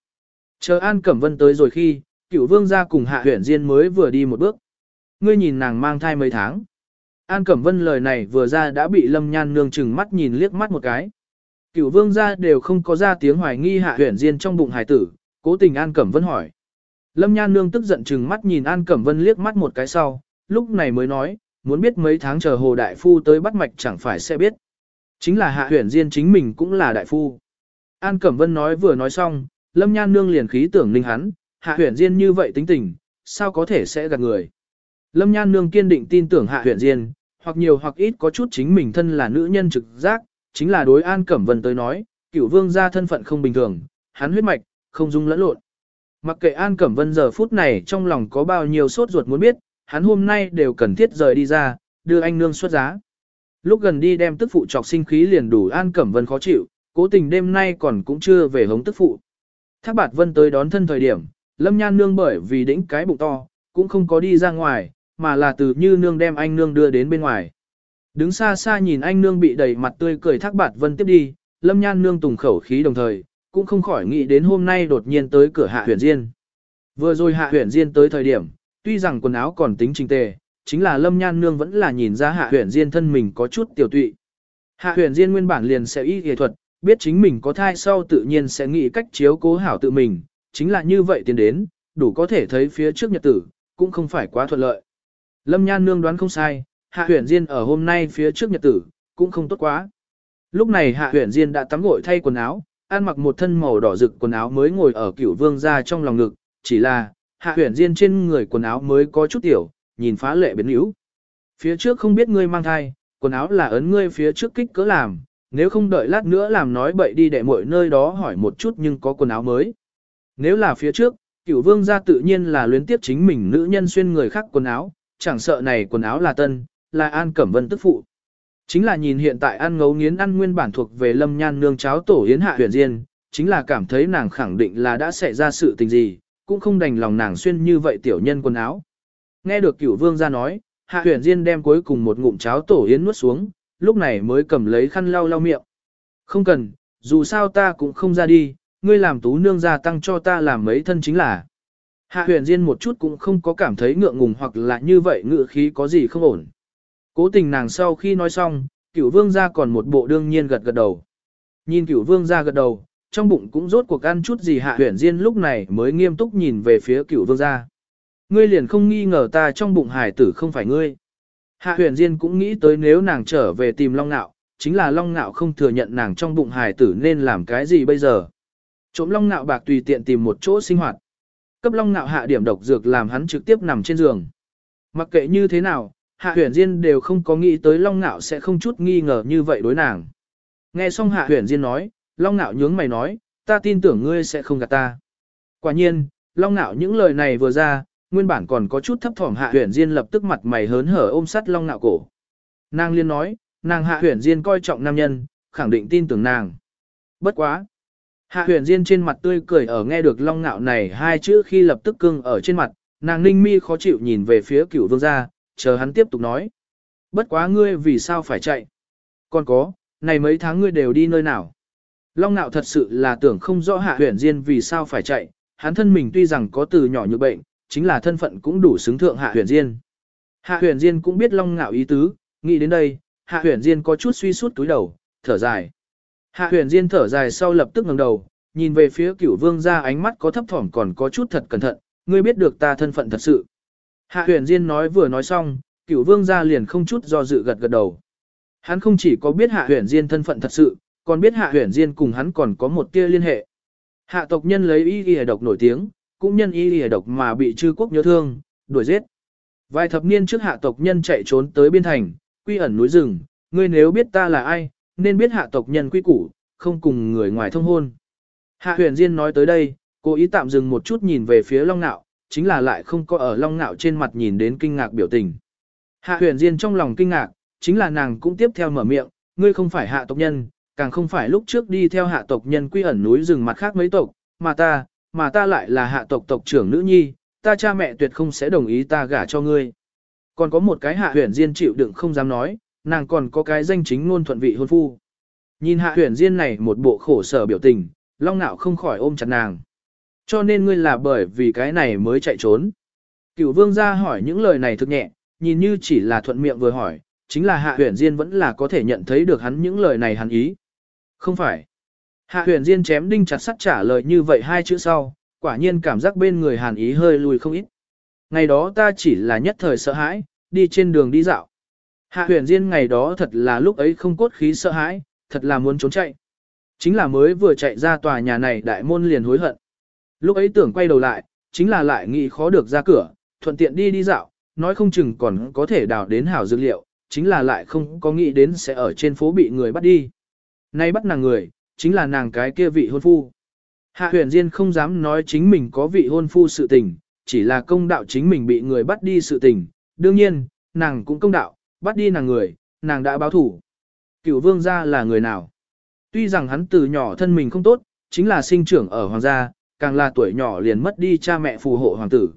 Chờ An Cẩm Vân tới rồi khi, cửu vương ra cùng hạ Huyền Diên mới vừa đi một bước. Ngươi nhìn nàng mang thai mấy tháng. An Cẩm Vân lời này vừa ra đã bị Lâm Nhan Nương chừng mắt nhìn liếc mắt một cái. Cửu vương ra đều không có ra tiếng hoài nghi hạ Huyền Diên trong bụng hài tử, cố tình An Cẩm Vân hỏi. Lâm Nhan Nương tức giận chừng mắt nhìn An Cẩm Vân liếc mắt một cái sau, lúc này mới nói, muốn biết mấy tháng chờ Hồ Đại Phu tới bắt mạch chẳng phải sẽ biết. Chính là Hạ Huyền Diên chính mình cũng là Đại Phu. An Cẩm Vân nói vừa nói xong, Lâm Nhan Nương liền khí tưởng ninh hắn, Hạ Huyền Diên như vậy tính tình, sao có thể sẽ gạt người. Lâm Nhan Nương kiên định tin tưởng Hạ Huyền Diên, hoặc nhiều hoặc ít có chút chính mình thân là nữ nhân trực giác, chính là đối An Cẩm Vân tới nói, cửu vương gia thân phận không bình thường, hắn huyết mạch, không dung lẫn lộn. Mặc kệ An Cẩm Vân giờ phút này trong lòng có bao nhiêu sốt ruột muốn biết, hắn hôm nay đều cần thiết rời đi ra, đưa anh nương xuất giá. Lúc gần đi đem tức phụ chọc sinh khí liền đủ An Cẩm Vân khó chịu, cố tình đêm nay còn cũng chưa về hống tức phụ. Thác Bạt Vân tới đón thân thời điểm, Lâm Nhan nương bởi vì đĩnh cái bụng to, cũng không có đi ra ngoài, mà là từ như nương đem anh nương đưa đến bên ngoài. Đứng xa xa nhìn anh nương bị đầy mặt tươi cười thác bạt vân tiếp đi, lâm nhan nương tùng khẩu khí đồng thời, cũng không khỏi nghĩ đến hôm nay đột nhiên tới cửa hạ huyền diên. Vừa rồi hạ huyền diên tới thời điểm, tuy rằng quần áo còn tính trình tề, chính là lâm nhan nương vẫn là nhìn ra hạ huyền diên thân mình có chút tiểu tụy. Hạ huyền diên nguyên bản liền sẽ y y thuật, biết chính mình có thai sau tự nhiên sẽ nghĩ cách chiếu cố hảo tự mình, chính là như vậy tiến đến, đủ có thể thấy phía trước nhật tử, cũng không phải quá thuận lợi. Lâm nhan nương đoán không sai, hạ huyền diên ở hôm nay phía trước nhật tử, cũng không tốt quá. Lúc này hạ huyền diên đã tắm gội thay quần áo, ăn mặc một thân màu đỏ rực quần áo mới ngồi ở cửu vương ra trong lòng ngực, chỉ là, hạ huyền diên trên người quần áo mới có chút tiểu, nhìn phá lệ biến yếu. Phía trước không biết ngươi mang thai, quần áo là ấn ngươi phía trước kích cỡ làm, nếu không đợi lát nữa làm nói bậy đi để mọi nơi đó hỏi một chút nhưng có quần áo mới. Nếu là phía trước, cửu vương gia tự nhiên là luyến tiếp chính mình nữ nhân xuyên người khác quần áo, chẳng sợ này quần áo là tân, là an cẩm vân tức phụ. Chính là nhìn hiện tại ăn ngấu nghiến ăn nguyên bản thuộc về lâm nhan nương cháo tổ yến hạ huyền diên, chính là cảm thấy nàng khẳng định là đã xảy ra sự tình gì, cũng không đành lòng nàng xuyên như vậy tiểu nhân quần áo. Nghe được cửu vương ra nói, hạ huyền diên đem cuối cùng một ngụm cháo tổ yến nuốt xuống, lúc này mới cầm lấy khăn lau lau miệng. Không cần, dù sao ta cũng không ra đi, ngươi làm tú nương gia tăng cho ta làm mấy thân chính là. Hạ huyền diên một chút cũng không có cảm thấy ngượng ngùng hoặc là như vậy ngựa khí có gì không ổn. Cố tình nàng sau khi nói xong, cửu vương gia còn một bộ đương nhiên gật gật đầu. Nhìn cửu vương gia gật đầu, trong bụng cũng rốt cuộc ăn chút gì hạ huyền diên lúc này mới nghiêm túc nhìn về phía cửu vương gia. Ngươi liền không nghi ngờ ta trong bụng hải tử không phải ngươi. Hạ huyền diên cũng nghĩ tới nếu nàng trở về tìm long nạo, chính là long nạo không thừa nhận nàng trong bụng hải tử nên làm cái gì bây giờ. Trộm long nạo bạc tùy tiện tìm một chỗ sinh hoạt. Cấp long nạo hạ điểm độc dược làm hắn trực tiếp nằm trên giường. Mặc kệ như thế nào, hạ huyền diên đều không có nghĩ tới long nạo sẽ không chút nghi ngờ như vậy đối nàng. Nghe xong hạ huyền diên nói, long nạo nhướng mày nói, ta tin tưởng ngươi sẽ không gạt ta. Quả nhiên, long nạo những lời này vừa ra, nguyên bản còn có chút thấp thỏm hạ huyền diên lập tức mặt mày hớn hở ôm sát long nạo cổ. Nàng liên nói, nàng hạ huyền diên coi trọng nam nhân, khẳng định tin tưởng nàng. Bất quá. Hạ huyền diên trên mặt tươi cười ở nghe được long nạo này hai chữ khi lập tức cưng ở trên mặt, nàng ninh mi khó chịu nhìn về phía cửu vương gia, chờ hắn tiếp tục nói. Bất quá ngươi vì sao phải chạy? Còn có, này mấy tháng ngươi đều đi nơi nào? Long nạo thật sự là tưởng không rõ hạ huyền diên vì sao phải chạy, hắn thân mình tuy rằng có từ nhỏ như bệnh, chính là thân phận cũng đủ xứng thượng hạ huyền diên. Hạ huyền diên cũng biết long ngạo ý tứ, nghĩ đến đây, hạ huyền diên có chút suy sút túi đầu, thở dài. Hạ huyền diên thở dài sau lập tức ngẩng đầu, nhìn về phía cửu vương gia ánh mắt có thấp thỏm còn có chút thật cẩn thận, ngươi biết được ta thân phận thật sự. Hạ huyền diên nói vừa nói xong, cửu vương gia liền không chút do dự gật gật đầu. Hắn không chỉ có biết hạ huyền diên thân phận thật sự, còn biết hạ huyền diên cùng hắn còn có một tia liên hệ. Hạ tộc nhân lấy y y độc nổi tiếng, cũng nhân y y độc mà bị chư quốc nhớ thương, đuổi giết. Vài thập niên trước hạ tộc nhân chạy trốn tới biên thành, quy ẩn núi rừng, ngươi nếu biết ta là ai, nên biết hạ tộc nhân quy củ, không cùng người ngoài thông hôn. Hạ huyền Diên nói tới đây, cố ý tạm dừng một chút nhìn về phía Long Nạo, chính là lại không có ở Long Nạo trên mặt nhìn đến kinh ngạc biểu tình. Hạ huyền Diên trong lòng kinh ngạc, chính là nàng cũng tiếp theo mở miệng, ngươi không phải hạ tộc nhân, càng không phải lúc trước đi theo hạ tộc nhân quy ẩn núi rừng mặt khác mấy tộc, mà ta, mà ta lại là hạ tộc tộc trưởng nữ nhi, ta cha mẹ tuyệt không sẽ đồng ý ta gả cho ngươi. Còn có một cái hạ huyền Diên chịu đựng không dám nói, nàng còn có cái danh chính ngôn thuận vị hôn phu. Nhìn hạ huyền Diên này một bộ khổ sở biểu tình, long nạo không khỏi ôm chặt nàng. Cho nên ngươi là bởi vì cái này mới chạy trốn. Cửu vương ra hỏi những lời này thực nhẹ, nhìn như chỉ là thuận miệng vừa hỏi, chính là hạ huyền Diên vẫn là có thể nhận thấy được hắn những lời này hắn ý. Không phải. Hạ huyền Diên chém đinh chặt sắt trả lời như vậy hai chữ sau, quả nhiên cảm giác bên người hàn ý hơi lùi không ít. Ngày đó ta chỉ là nhất thời sợ hãi, đi trên đường đi dạo. Hạ huyền Diên ngày đó thật là lúc ấy không cốt khí sợ hãi, thật là muốn trốn chạy. Chính là mới vừa chạy ra tòa nhà này đại môn liền hối hận. Lúc ấy tưởng quay đầu lại, chính là lại nghĩ khó được ra cửa, thuận tiện đi đi dạo, nói không chừng còn có thể đào đến hảo dược liệu, chính là lại không có nghĩ đến sẽ ở trên phố bị người bắt đi. Nay bắt nàng người, chính là nàng cái kia vị hôn phu. Hạ huyền Diên không dám nói chính mình có vị hôn phu sự tình, chỉ là công đạo chính mình bị người bắt đi sự tình. Đương nhiên, nàng cũng công đạo, bắt đi nàng người, nàng đã báo thủ. Cựu vương gia là người nào? Tuy rằng hắn từ nhỏ thân mình không tốt, chính là sinh trưởng ở hoàng gia, càng là tuổi nhỏ liền mất đi cha mẹ phù hộ hoàng tử.